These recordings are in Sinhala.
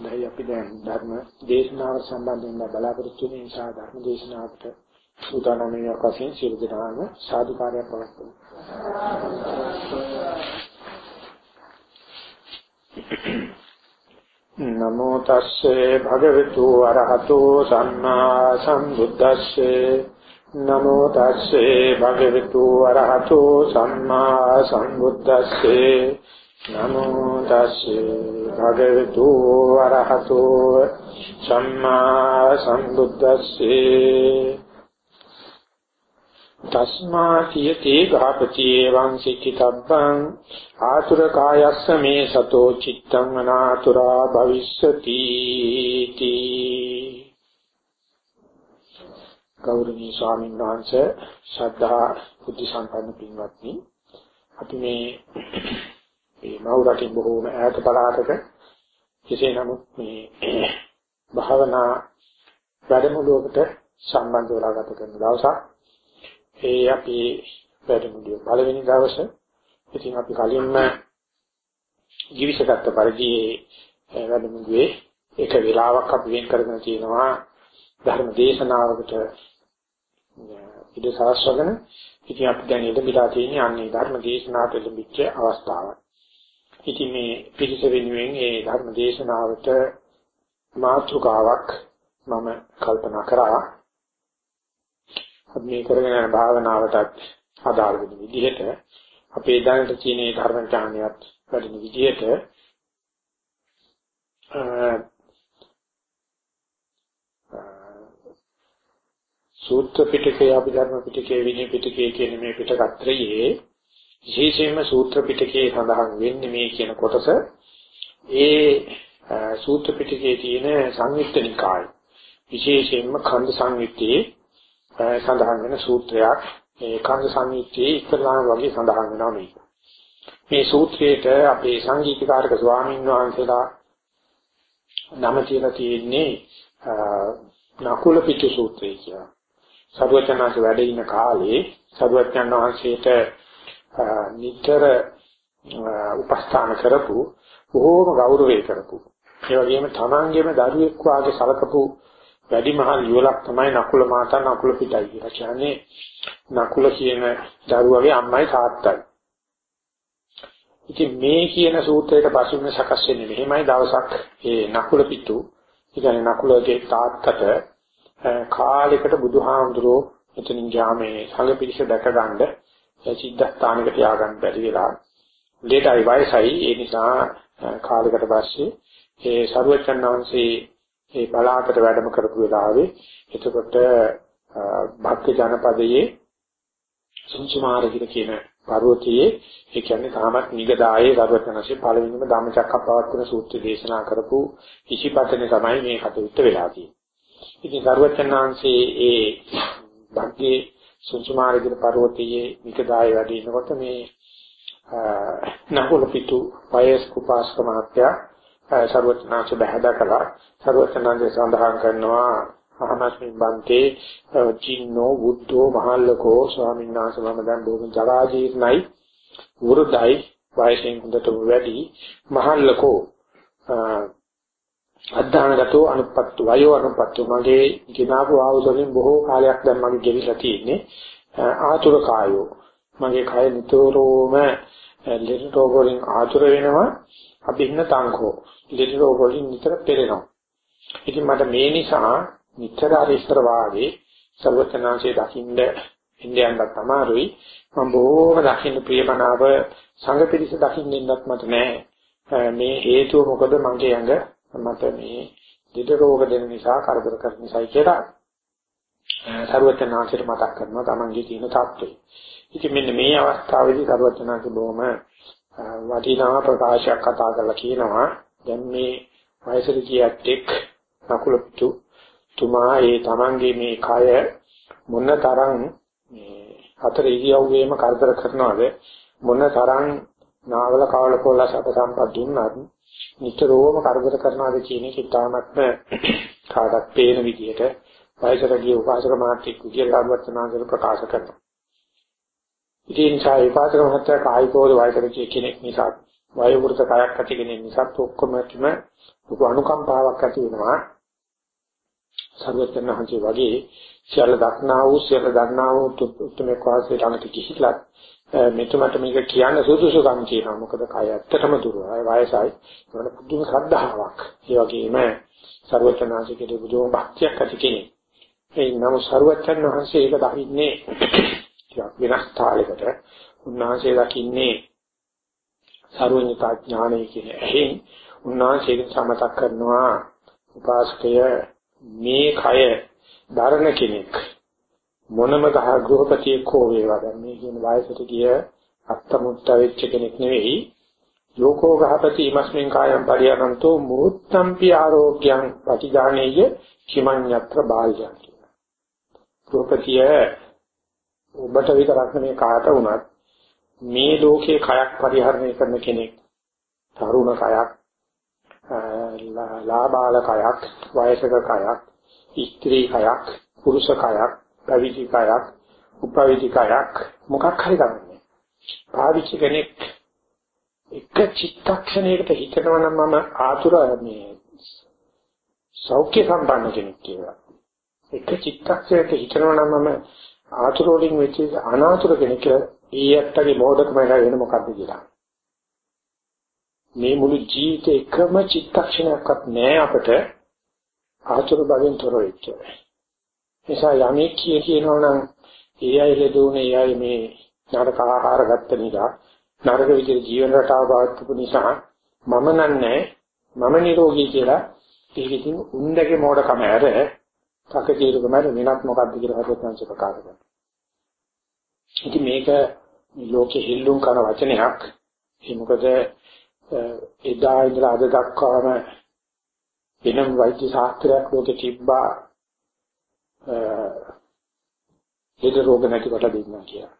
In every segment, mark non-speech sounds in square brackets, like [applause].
දැන් අපි දැන් ධර්ම දේශනාව සම්බන්ධයෙන් බලාපොරොත්තු වෙන නිසා ධර්ම දේශනාවට සූදානම් වශයෙන් සියලු දෙනාම සාදුකාරයක් පවත්වමු. නමෝ තස්සේ භගවතු අරහතෝ සම්මා සම්බුද්දස්සේ නමෝ තස්සේ භගවතු අරහතෝ සම්මා සම්බුද්දස්සේ නමෝ තස්සේ භගවතු අරහතෝ සම්මා සම්බුද්දස්සේ තස්මා සියතේ ගාපති එවං සික්ඛිතබ්බං ආතුර කායස්ස මේ සතෝ චිත්තං අනාතුරා භවිස්සති තී ගෞරවනීය ස්වාමීන් වහන්සේ ශ්‍රද්ධා බුද්ධ සම්පන්න පින්වත්නි අපි මේ මේ මෞරටින් බොහෝම ඈත පළාතක. කෙසේ නමුත් මේ භාවනා වැඩමුළුවකට සම්බන්ධ වෙලා ගත කරන දවසක් ඒ අපි වැඩමුළුවේ පළවෙනි දවසේ. ඉතින් අපි කලින්ම ජීවිතගත පරිදි වැඩමුළුවේ එක වෙලාවක් අපි වෙන් කරගෙන තියෙනවා ධර්ම දේශනාවකට ඉඳ සාස්වගෙන ඉතින් අපි දැන් ඉඳලා තියෙන්නේ අන්නේ ධර්ම දේශනාවට ලැබිච්ච අවස්ථාවක්. ඉතින් මේ පිළිස වෙනුවෙන් ඒ ධර්ම දේශනාවට මාතෘකාවක් මම කල්පනා කරා. අපි මේ කරගෙන යන භාවනාවටත් අදාළ වෙන විදිහට අපේ දැනට තියෙන ධර්ම ඥානයත් වැඩින විදිහට සූත්‍ර පිටකේ අභිධර්ම පිටකේ විනය පිටකේ කියන මේ පිටකත්‍රයේ විශේෂයෙන්ම සූත්‍ර පිටකේ සඳහන් වෙන්නේ මේ කියන කොටස. ඒ සූත්‍ර පිටකයේ තියෙන සංයුක්ත නිකාය විශේෂයෙන්ම ඛණ්ඩ සංයුත්තේ සඳහන් වෙන සූත්‍රයක්. ඒ ඛණ්ඩ සංයුත්තේ ඉස්ලාම වගේ සඳහන් වෙනවා මේක. මේ සූත්‍රයේට අපේ සංගීතකාරක ස්වාමීන් වහන්සේලා නම තියලා තියෙන්නේ නකුල පිටු සූත්‍රය කියලා. සරුවචනාංශ වැඩ ඉන්න කාලේ සරුවචන් වහන්සේට නිතර උපස්ථාන කරපු බොහෝම ගෞරවය කරපු. ඒ වගේම තමන්ගේම දරුවෙක් වාගේ සලකපු වැඩිමහල් යුවලක් තමයි නකුල මාතා නකුල පිටයි කියලා කියන්නේ. නකුල කියන දරුවගේ අම්මයි තාත්තයි. ඉතින් මේ කියන සූත්‍රයට පසුම සකස් වෙන්නේ මෙහෙමයි දවසක් ඒ නකුල පිටු ඉතින් නකුලගේ තාත්තට කාලයකට බුදුහාමුදුරෝ එතනින් ගියාමේ සංඝ පිරිස දැක ගන්න සිද්ධාස්ථානකට ය아가න්න බැරි වෙලා ලේටයි වයසයි ඒ නිසා කාලයකට පස්සේ ඒ සරුවචන්වංශේ ඒ බලාකට වැඩම කරපු වෙලාවේ එතකොට භක්ති ජනපදයේ සුංචමාරගිර කියන පර්වතයේ ඒ කියන්නේ තාමත් නිගදායේ සරුවචනසේ පළවෙනිම ධම්මචක්කප්පවත්තන සූත්‍ර දේශනා කරපු ඉසිපතනේ තමයි මේ කටයුත්ත වෙලා තියෙන්නේ. ඉතින් සරුවචනාංශේ ඒ භක්තියේ සුංචමාරගිර පර්වතයේ නිගදායේ වැඩ ඉනකොට මේ නහුල පිටු වයස් කුපාස්ක මහත්තයා සර්වඥාච බහැදකලා සර්වඥාන්සේ සඳහන් කරනවා අහමස්මින් බන්තේ චින්නෝ බුද්ධෝ මහල්ලකෝ ස්වාමීන් වහන්සේ මම දැන් බොහොම ජරාජීර්ණයි වෘද්ධයි වයසෙන් හොඳට වැඩි මහල්ලකෝ. අධානගතෝ අනුපත්තු වයෝ අනුපත්තු. මගේ ගිනාපු ආවුසලින් බොහෝ කාලයක් දැන් මගේ ගෙවිලා තියෙන්නේ. ආතුර කායෝ. මගේ කය නිතරම ලෙඩ රෝග වලින් ආතුර වෙනවා. අභින්න තංකෝ ලෙඩ රෝග වලින් නිතර පෙරෙනවා. ඉතින් මට මේ නිසා නිතර අර ඉස්සර වාගේ සර්වචනාංශයේ දකින්න ඉන්දියන්ට තමයි මම බොහෝම දකින්න ප්‍රියමනාප සංඝ පිරිස දකින්න ඉන්නත් මට නෑ. මේ හේතුව මොකද? මගේ ඇඟ මට මේ ලෙඩ රෝග දෙන නිසා කරදර කරන නිසා කියලා සර්වචනාංශයට මතක් කරනවා තමන්ගේ තියෙන තත්ත්වය ඉතින් මෙන්න මේ අවස්ථාවේදී සර්වචනාංශ බොහොම වටිනා ප්‍රකාශයක් කතා කරලා කියනවා. දැන් මේ වයසට ගියත් නකුලපුතු තුමා ඒ තමන්ගේ මේ කය මොන තරම් මේ හතර ඉරියව්වේම කරදර කරනවද මොන තරම් නාවල කවල කොල්ල සැප සම්පත් දුන්නත් නිතරම කරදර කරනවාද කියන එක ඉතාමත්ම කාටත් පේන විදිහට වයසට ගිය උපාසක මාත්‍යෙක් විදියට ආවර්තනාන්තර ප්‍රකාශ කරනවා. ඉතින් ඡාය උපාසක මහත්තයා කායිකෝද වයසට ගිය කෙනෙක් නිසා වායු වෘත කයක් ඇති කෙනෙක් නිසා ඔක්කොම කිම ලොකු අනුකම්පාවක් ඇති වෙනවා. සර්වඥාහන්සේ වගේ සියල්ල දක්නා වූ සියල්ල දන්නා වූ උතුමෙක් වාසයේ ළඟට ගිහිල්ලා මෙතුමට මේක කියන්න සුදුසුකම් කියනවා. මොකද කය ඇත්තටම දුරයි වයසයි. ඒකට පුදුම ශ්‍රද්ධාවක්. ඒ වගේම සර්වඥාන්සේගේ බුදුම භක්තියක් ඇති කෙනෙක්. ඒ නම සර්වඥ වහන්සේ ඒක දකින්නේ වෙනස් තාලයකට. උන්වහන්සේ දකින්නේ සර්වඥතා ඥානය කියන ඇහෙන් උන්වහන්සේට සමතක් කරනවා උපාසකය මේ කය ධර්ම කෙනෙක් මොනම ගහ ගෘහපතියෙක් හෝ වේවා. දැන් මේ කියන වයසට ගිය අත්තමුත්ත වෙච්ච කෙනෙක් නෙවෙයි. යෝකෝ ගහපති ඉමස්මින් කායම් පරියනන්තෝ මුත්තම්පි ආරෝග්‍යං ප්‍රතිදානේය කිමඤ්ඤත්‍ර බාල්‍යං කියන ගෘහපතිය ඔබට විතරක් නෙමෙයි කාට වුණත් මේ ලෝකේ කයක් පරිහරණය කරන කෙනෙක් තරුණ කයක් ලාබාල කයක් වයසක කයක් ස්ත්‍රී කයක් පුරුෂ කයක් පැවිදි කයක් උපවිදි කයක් මොකක් හරි ගන්නනේ පාවිච්චි කෙනෙක් එක චිත්තක්ෂණයකට හිතනවා නම් මම ආතුර මේ සෞඛ්‍ය සම්පන්න කෙනෙක් කියලා එක චිත්තක්ෂණයකට හිතනවා නම් මම ආතුර වලින් වෙච්ච අනාතුර කෙනෙක් කියලා ඒ ඇත්තගේ මොඩකම වෙන මොකද්ද කියලා. මේ මුළු ජීවිතේ එකම චිත්තක්ෂණයක්වත් නෑ අපිට ආතුර භවෙන් තොර වෙච්ච. නිසා යමෙක් කිය කියනවා නම් ඒ අය ලැබුණේ ඒ අය මේ නරක ආහාර ගත්ත නිසා නරක විදිහට ජීවන රටාව පවත්වපු නිසා මම නන්නේ මම නිරෝගී කියලා ඒක ඉතින් උන්දගේ මොඩකම ඇර තකතිරුකම වෙනත් මොකක්ද කියලා හදවත් සංස ප්‍රකාශ කරනවා. ඉතින් මේක ලෝකෙ හිල්ලුම් කරන වචනයක්. ඒ මොකද එදා ඉඳලා අද දක්වාම වෙනම වෛද්‍ය ශාස්ත්‍රයක් ලෝකෙ තිබ්බා ලෙඩ රෝග නැතිවට දෙන්නා කියලා.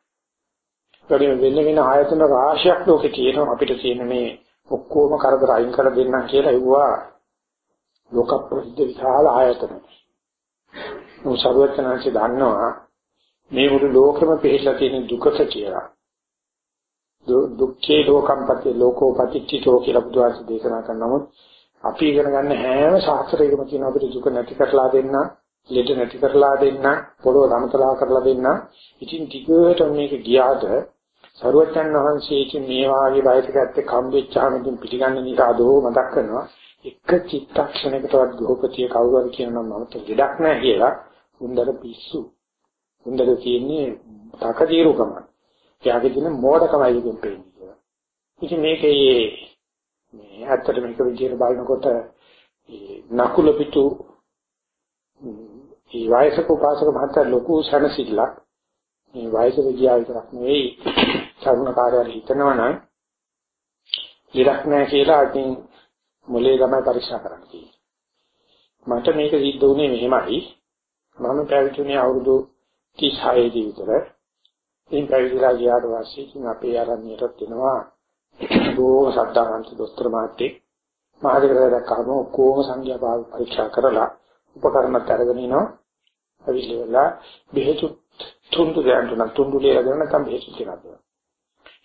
ඒකෙන් වෙන වෙන ආයතන රාශියක් ලෝකෙ තියෙනවා අපිට තියෙන මේ ඔක්කොම කරදර අයින් කර දෙන්නම් කියලා ඉවුවා ලෝක ප්‍රසිද්ධ විශාල ආයතන. මොහොත සර්වඥාන්සේ දන්නවා මේ මුළු ලෝකෙම පිළිලා තියෙන දුකට කියලා. දුක්ඛේ ලෝකම්පති ලෝකෝපතිච්චිතෝ කියලා බුදුහාම දේශනා කරනමුත් අපි ඉගෙන ගන්න හැම ශාස්ත්‍රයකම තියෙන අපිට දුක නැති කරලා දෙන්න, ලෙඩ නැති කරලා දෙන්න, පොළොව ධමතලා කරලා දෙන්න. ඉතින් ටිකට මේක ගියාද සරුවචන් වහන්සේට මේ වාගේ වයසක ඇත්තේ කම්බෙච්චාම ඉතින් පිළිගන්න නිසා දෝ මතක් කරනවා එක චිත්තක්ෂණයකටවත් ගෘහපතිය කවුරු හරි කියනවා මම ලෙඩක් නැහැ කියලා උන්දර පිස්සු උන්දර තියෙන්නේ තකදීරුකම එයාගේ තියෙන මෝඩකමයි එකෙන් පේන්නේ කියලා. ඉතින් මේකේ මේ ඇත්තට මේක විදියට බලනකොට නකුල පිටු මේ වයසක උපාසක මහත්තයා ලොකු සනසිල්ලක් මේ වයසට ගියා විතරක් නෙවෙයි තරුණ කාර්යය හිතනවනම් ඉලක්ක නැහැ කියලා අකින් මොලේ තමයි පරීක්ෂා කරන්න තියෙන්නේ. මට මේක සිද්ධ වුණේ මෙහෙමයි. මම පැවිදිුනේ අවුරුදු 36 දී විතර. ඉතින් පැවිදිලා ගියාට පස්සේ ඉතින් අපේ ආරණ්‍යයටත් එනවා බොහොම සද්ධාන්ත දොස්තර මහත්තයෙක් මහදේකරට දැක්කම ඔක්කොම සංඛ්‍යා පරීක්ෂා කරලා උපකරණත් අරගෙන ඉනවා අවිලෙලා බෙහෙතු තුන්දු දෙන්න නම් තුන්දු දෙලා දෙන්න නැත්නම් බෙහෙතු දෙකක් දෙනවා.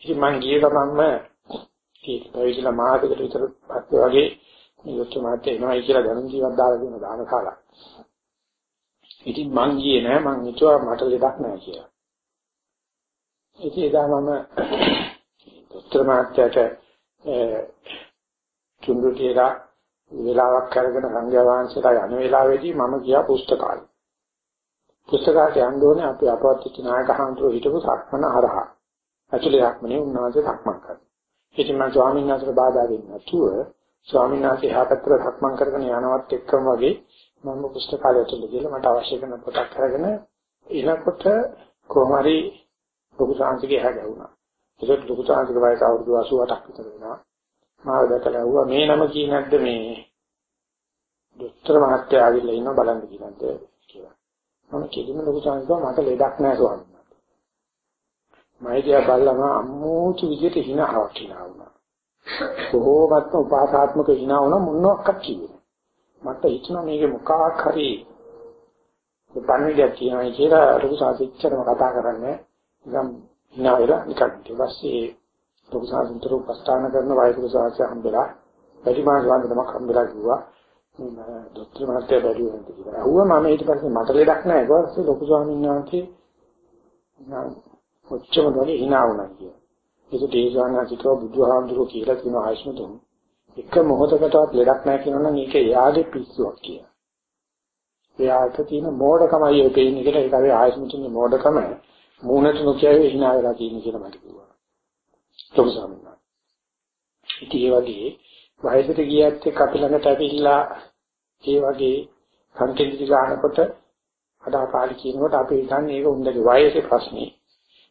ඉතින් මං ගිය ගමන්ම ඒක පැවිදිලා මාසයකට විතර පස්සේ වගේ මේ දොස්තර මහත්තයා එනවායි කියලා දැනුම් ජීවත් දාලා දෙන දාන කාලා. ඉතින් මං ගියේ නෑ මං හිතුවා මට ලෙඩක් නෑ කියලා. ඉතින් එදා මම දොස්තර මහත්තයාට චුන්දුතියලා වෙලාවක් අරගෙන සංඝයා වහන්සේලා යන වෙලාවේදී මම ගියා පුස්තකාලේ. පුස්තකාලේ යන්න ඕනේ අපි අපවත් නායක හඳුරු හිටපු සක්මන හරහා. ඇතුලේ සක්මනේ උන්වහන්සේ සක්මන් කරා. ඉතින් මම ස්වාමීන් වහන්සේට බාධා දෙන්නේ නැතුව ස්වාමීන් වහන්සේ හාපතර සක්මන් කරගෙන යනවත් එක්කම වගේ මම පුස්තකාලය ඇතුළේ ගිහලා මට අවශ්‍ය කරන පොතක් අරගෙන එනකොට කොහොම හරි ලොකු සාංශිකේ හැගුණා. ඒකට ලොකු සාංශික වයස අවුරුදු 88ක් විතර වෙනවා. මාව දැකලා ඇහුවා මේ නම කී නැද්ද මේ දොස්තර මහත්තයා ආවිල්ලා ඉන්න බලන්න කියනද කියලා. මම කිසිම ලොකු සාංශික මට ලෙඩක් නැහැ ස්වාමීන් වහන්සේ. මයිදියා බල්ලම අම්මෝචු විදිහට hinaවක් කියලා වුණා. කොහොමත්ම උපාසාත්මක hina වුණා මොනවාක්වත් කිව්වේ. මට හිතුණා මේක මොකක් හරි පණිවිඩයක් කියනවා කියලා ලොකු සාංශිකචරම කතා කරන්නේ. නිකන් hina වෙලා නිකන් ඊට පස්සේ ලොකු සාසුන්තර උපස්ථාන කරන වෛද්‍ය සාස්ත්‍ය හම්බෙලා වැඩි මාස වන්දනමක් හම්බෙලා කිව්වා දොස්තර මහත්තයා බැලුවේ නැති කියලා. අහුවා මම ඊට පස්සේ මට ලෙඩක් නැහැ. ඊට පස්සේ ලොකු ස්වාමීන් වහන්සේ ඔච්චම වගේ hina වුණා කියලා. ඒක තේසානාචිතව බුදුහාමුදුරුවෝ කියලා කියන ආයස්මතුන් එක මොහොතකටවත් ලෙඩක් නැහැ කියනවනම් මේක එයාගේ පිස්සුවක් කියලා. එයාට තියෙන මෝඩකමයි ඒ පේන්නේ කියලා ඒක අපි ආයස්මතුන්ගේ මෝඩකම මූණට නොකියවේ hina වෙලා තියෙන කියලා මට කිව්වා. ලොකු ස්වාමීන් වහන්සේ. ඉතින් ඒ වගේ වයසට ගියත් එක්ක අපි ළඟට ඇවිල්ලා ඒ වගේ සංකේතික ගන්නකොට අදාකාරී කියනකොට අපි හිතන්නේ ඒක උන්දගේ වයසේ ප්‍රශ්නේ.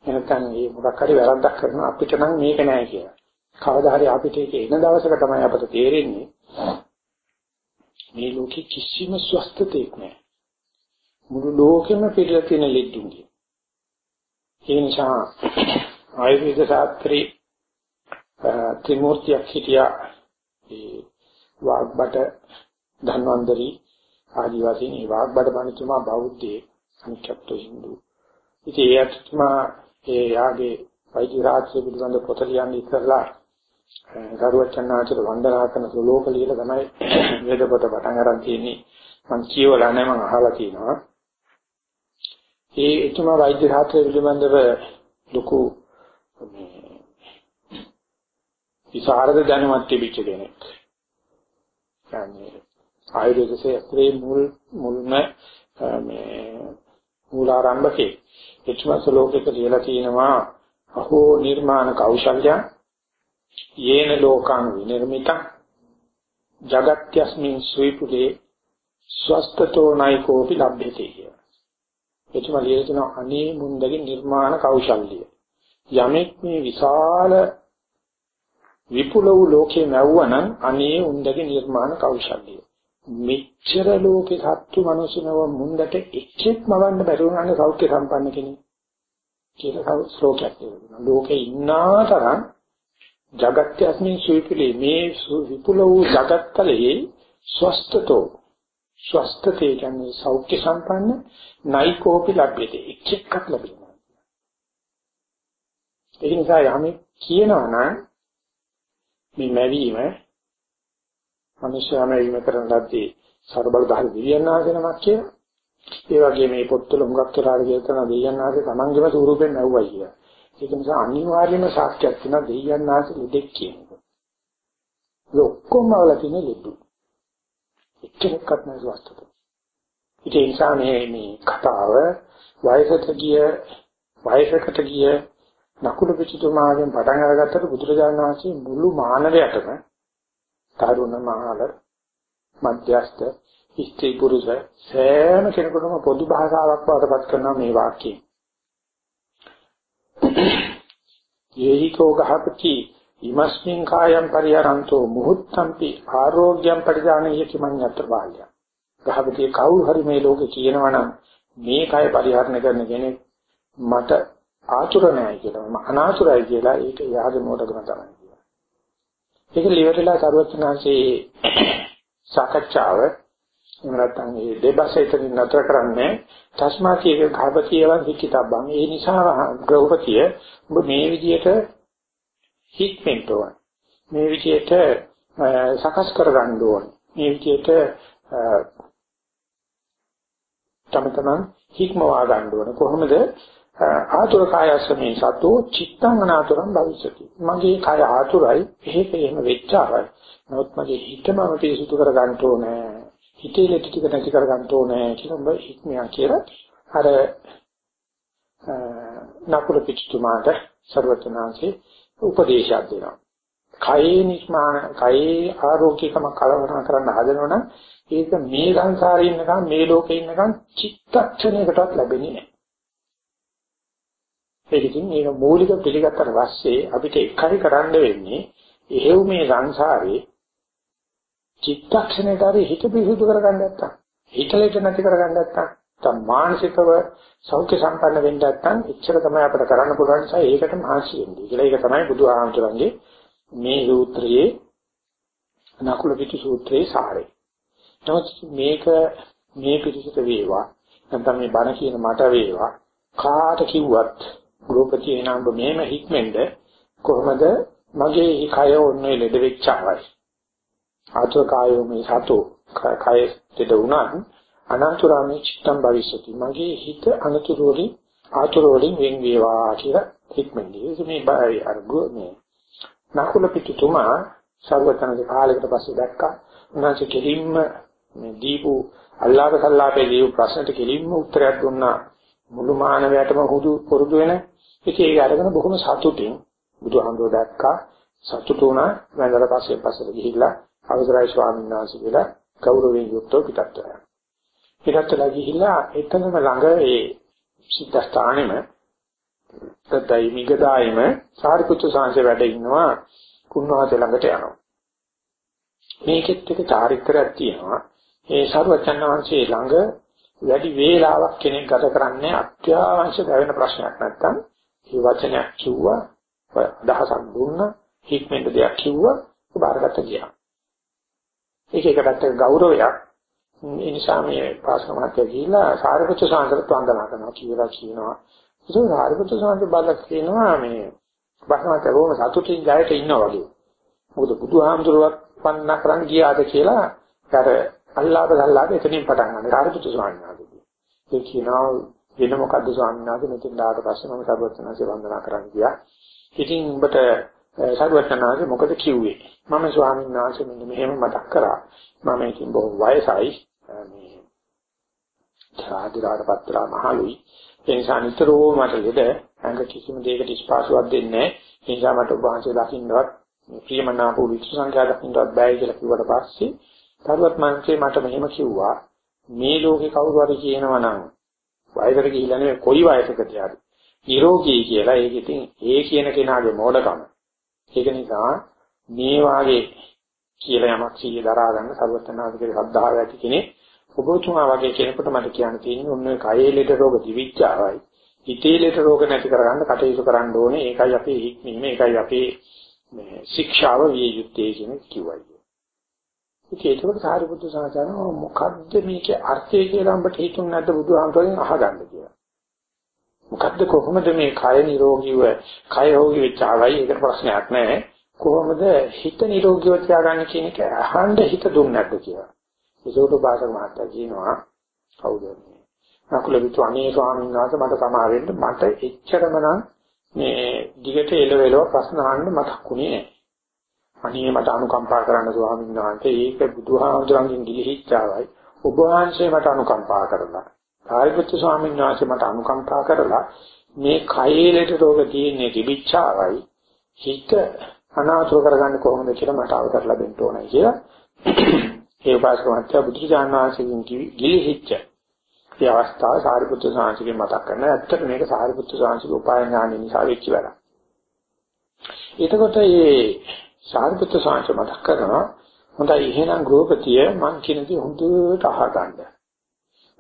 එනකන් මේ මොකක් හරි වැරද්දක් කරනවා අපිට නම් මේක නෑ කියලා. කවදා හරි අපිට ඒක එන දවසක තමයි අපට තේරෙන්නේ මේ ලෝකෙ කිසිම ස්වස්ථතයක් නෑ. මුළු ලෝකෙම පිළිලා තියෙන ලෙඩුන්ගේ. ඒ නිසා ආයුර්වේද ශාස්ත්‍රයේ ත්‍රිමූර්තියක් හිටියා ඒ වාග්බට ධන්වන්දරි ආදිවාසීන් මේ වාග්බඩ බණතුමා බෞද්ධයෙක් අනිකත්තු හින්දු. ඉතින් ඒ අතුමා ඒ යාගේ වෛද්‍ය රාජ්‍ය පිළිබඳ පොත ලියන්නේ ඉස්සරලා ගරුවචනාචර වන්දනා කරන සලෝක ලියලා තමයි [coughs] වේද පොත පටන් අරන් තියෙන්නේ. මම කියවලා නැහැ මම අහලා තියෙනවා. ඒ එතුමා වෛද්‍ය ශාස්ත්‍රය පිළිබඳව ලොකු මේ විසරද දැනුමක් තිබිච්ච කෙනෙක්. يعني ආයුර්වේද ශාස්ත්‍රයේ මුල් මුල්ම මේ මූලාරම්භකේ එච්මස ලෝකෙක කියලා තියෙනවා අහෝ නිර්මාණ කෞශල්‍ය යේන ලෝකං විනිර්මිත జగත්‍යස්මින් සුවිපුලේ ස්වස්තතෝ නයිකෝපි ලබ්ධති කියලා. එච්මල කියන අනේ මුන්දගේ නිර්මාණ කෞශල්‍ය යමෙක් මේ විශාල විපුල වූ ලෝකේ නැවුවනම් අනේ උන්දගේ නිර්මාණ කෞශල්‍යය. මෙච්චර ලෝකේ සත්තු මිනිස්සුනව මුන්දට එච්චෙක් මවන්න බැරි වුණානේ සෞඛ්‍ය සම්පන්න කෙනෙක්. කියලා ශ්ලෝකයක් තියෙනවා. ලෝකේ ඉන්නා තරම් జగත්‍යස්මින් සුවිපුලේ මේ විපුල වූ జగත්තලේ ස්වස්තතෝ ස්වස්තතේ කියන්නේ සෞඛ්‍ය සම්පන්න නයිකෝපි ලබ්ධිත එක්කක් ලැබෙනවා. ඒ නිසා යමෙක් කියනවා නම් මේ මැවීම මනුෂ්‍යයම වීම කරන ලද්දේ ਸਰබලධාරී දිව්‍යනාශනමක් කියලා. ඒ වගේ මේ පොත්වල හුඟක් කරාට කියන දෙයයන්ාසේ තමන්ගේම ස්වරූපයෙන් නැවුවයි කියලා. ඒක නිසා අනිවාර්යයෙන්ම සාක්ෂියක් වෙන දෙයයන්ාසේ ලෙඩෙක් කියන එක. ඒ ඔක්කොම වල තියෙන ලෙඩු. එක්කෙනෙක්වත් නැහැ වස්තුත. ඒ නිසා මේ මේ කතාව වයසට ගිය වයසකට ගිය නකුල පිටුතුමාගෙන් පටන් අරගත්තට බුදුරජාණන් වහන්සේ මුළු මානවයටම තරුණ මහල මධ්‍යස්ත ස්ත්‍රී පුරුෂ සෑම කෙනෙකුටම පොදු භාෂාවක් වඩපත් කරන මේ වාක්‍යය. යේහිකෝ ගහපති ඉමස්මින් කායම් පරිහරන්තෝ මුහුත්තම්පි ආරෝග්‍යම් පරිදානීය කිමඤ්ඤත්‍ර බාල්‍ය. ගහපති කවුරු හරි මේ ලෝකේ කියනවනම් මේ කය පරිහරණය කරන කෙනෙක් මට ආතුර නැහැ කියලා. මම අනාතුරයි කියලා ඒක යාගේ මොඩකම තමයි කියලා. ඒක liverලා කරුවචනාංශේ සාකච්ඡාව එහෙම නැත්නම් මේ දෙබස එතනින් නතර කරන්නේ තස්මාතියක භාවතියවන් හිකිතබ්බන් ඒ නිසා ගෞරවතිය ඔබ මේ විදිහට හික්මෙන්ට ඕන. මේ විදිහට සකස් කරගන්න ඕන. මේ විදිහට තම තමන් හික්මවා ගන්න ඕන. කොහොමද? ආතුර කායස්සමේ සතෝ චිත්තං අනාතුරං භවිෂති. මගේ කය ආතුරයි එහෙක එහෙම වෙච්චාරයි. නමුත් මගේ හිතම පිරිසුදු කර ගන්න ඕනේ. හිතේ ලෙටි ටික නැති කර ගන්න ඕනේ කියලා ඔබ හික්මියා කියලා අර නකුල පිටුමාට ਸਰවඥාන්සේ උපදේශයක් දෙනවා. කයේ නිස්මාන කයේ ආරෝග්‍යකම කලවරණ කරන්න හදනවනම් ඒක මේ සංසාරේ ඉන්නකම් මේ ලෝකේ ඉන්නකම් චිත්තක්ෂණයකටවත් ලැබෙන්නේ නැහැ. ඒක ඉතින් මේක මූලික පිළිගත්තට පස්සේ අපිට එකයි කරන්න වෙන්නේ එහෙව් මේ සංසාරේ චිත්තක්ෂණයට හිත පිසුදු කරගන්න නැත්තම් හිතලෙට නැති කරගන්න නැත්තම් තම මානසිකව සෞඛ්‍ය සම්පන්න වෙන්න නැත්තම් එච්චර තමයි අපිට කරන්න පුළුවන් නිසා ඒකට මහන්සි වෙන්නේ. කියලා ඒක තමයි බුදුහාමුදුරන්ගේ මේ සූත්‍රයේ නකුල පිටු සූත්‍රයේ සාරය. නමුත් මේක මේ පිළිසිත වේවා නැත්නම් මේ බණ කියන මට වේවා කාට කිව්වත් ගෘහපතිය එනඹ මේම හික්මෙන්ද කොහොමද මගේ කය ඔන්නේ ලෙඩ වෙච්ච අවයි. ආතුර කායෝ මේ සතු කය දෙද උනන් අනතුරාමි චිත්තම් භවිෂති. මගේ හිත අනතුරු වලින් ආතුර වලින් වෙන් වේවා කියලා හික්මන්නේ. ඒක මේ බය අර මේ නකුල පිටුතුමා සර්වතනගේ කාලයකට පස්සේ දැක්කා. උන්වහන්සේ කෙලින්ම මේ දීපු අල්ලාහ් සල්ලාපේ දීපු ප්‍රශ්නට කෙලින්ම උත්තරයක් දුන්නා. මුළු මානවයටම හුදු පුරුදු වෙන ඉතින් ඒක අරගෙන බොහොම සතුටින් බුදුහාමුදුරුවෝ දැක්කා සතුටු වුණා වැඳලා පස්සේ පස්සට ගිහිල්ලා අවසරයි ස්වාමීන් වහන්සේ කියලා ගෞරවයෙන් යුක්තව පිටත් වෙනවා. පිටත්ලා ගිහිල්ලා එතනම ළඟ ඒ සිද්ධාස්ථානෙම තත්යි මිගදායිම සාරිපුත්‍ර සාංශේ වැඩ ඉන්නවා කුණවාසේ ළඟට යනවා. මේකෙත් එක චාරිත්‍රාක් තියෙනවා. ඒ සරුවචන් වහන්සේ ළඟ වැඩි වේලාවක් කෙනෙක් ගත කරන්නේ අත්‍යවශ්‍ය දැවෙන ප්‍රශ්නයක් නැත්තම් මේ වචනයක් කිව්වා අදහසක් දුන්නා හික්මෙන්ද දෙයක් කිව්වා බාරගත්ත ගියා. ඒක එක පැත්තක ගෞරවයක්. ඒ නිසා මේ පාසක මහත්තයා ගිහිල්ලා සාරිපුත්‍ර සාන්තරත් වන්දනා කරනවා කියලා කියනවා. ඒක සාරිපුත්‍ර සාන්තර බලලා කියනවා මේ බස්මත රෝම සතුටින් ජයට ඉන්නවා වගේ. මොකද බුදුහාමුදුරුවක් වන්දනා කරන්න ගියාද කියලා අර අල්ලාහ් බල්ලාහ් එතනින් පටන් ගන්න. සාරිපුත්‍ර ස්වාමීන් වහන්සේ. ඒ කියනවා වෙන මොකද්ද ස්වාමීන් වහන්සේ? මෙතෙන් ආවට පස්සේ මම සර්වඥාන්සේ වන්දනා කරන්න ගියා. ඉතින් උඹට සරුවචනාංශ මොකද කිව්වේ? මම ස්වාමීන් වහන්සේ මෙන්න මෙහෙම මතක් කරා. මම ඉතින් බොහොම වයසයි. මේ සාධිරාට පත්‍රා මහලුයි. ඒ නිසා නිතරම මට ලෙඩ අංග කිසිම දෙයකට ස්පාසුවක් දෙන්නේ නැහැ. ඒ නිසා මට ඔබ වහන්සේ දකින්නවත් ප්‍රියමනාප විච සංඛ්‍යා දකින්නවත් බෑ කියලා කිව්වට පස්සේ තරුවත් මංසේ මට මෙහෙම කිව්වා. මේ ලෝකේ කවුරු හරි කියනවා නම් වයසට ගිහිල්ලා නෙවෙයි කොයි වයසකද යාද? නිරෝගී කියලා ඒක ඉතින් ඒ කියන කෙනාගේ මෝඩකම. ඒක නිසා මේ වාගේ කියලා යමක් සිහිය දරා ගන්න සර්වඥාධිකේ ශ්‍රද්ධාව ඇති කෙනෙක් ඔබතුමා වගේ කෙනෙකුට මට කියන්න තියෙන්නේ ඔන්න කයේ ලෙඩ රෝග දිවිච්චාවයි. හිතේ ලෙඩ රෝග නැති කරගන්න කටයුතු කරන්න ඕනේ. ඒකයි අපේ හික්මීම. ඒකයි අපේ මේ ශික්ෂාව විය යුත්තේ කියන කිව්වයි. ඒකේතකොට සාරිපුත්තු සාචාරය මොකද්ද මේකේ අර්ථය කියලා අපිට හිතුන්නේ නැද්ද බුදුහාමුදුරෙන් අහගන්න කියලා. මොකද්ද කොහොමද මේ කය නිරෝගීව කය හොගි වෙච්චාවයි ඒකට ප්‍රශ්නයක් නැහැ. කොහොමද හිත නිරෝගීව තියාගන්න කියන එක අහන්න හිත දුන්නේ නැද්ද කියලා. ඒකට බාසක මහත්තයා කියනවා කවුද මේ? අකුල විතු අනේ ස්වාමීන් වහන්සේ මට සමා වෙන්න මට එච්චරම නම් මේ දිගට එළවෙලව ප්‍රශ්න අහන්න මතක්ුනේ නැහැ. අනේ මට අනුකම්පා කරන්න ස්වාමීන් වහන්සේ ඒක බුදුහාමුදුරන්ගෙන් ගිලිහිච්චාවයි. ඔබ වහන්සේ මට අනුකම්පා කරලා සාරිපුත්තු ස්වාමීන් වහන්සේ මට අනුකම්පා කරලා මේ කයේලට රෝග තියෙන්නේ තිබිච්චාවයි හිත අනාතුර කරගන්න කොහොමද කියලා මට අවසර ලැබෙන්න ඕනයි කියලා [clears throat] ඒ උපාසක මහත්තයා බුදුචාන් වහන්සේගෙන් ගිලිහිච්ච ඒ අවස්ථාව සාරිපුත්තු සාංශිකේ මතක් කරන ඇත්තට මේක සාරිපුත්තු සාංශික උපාය ඥානෙ නිසා වෙච්ච වැඩක්. එතකොට මේ සාරිපුත්තු සාංශ මතක් කරනවා හොඳයි එහෙනම් ගෘහපතිය මං කියන දේ හොඳට අහගන්න.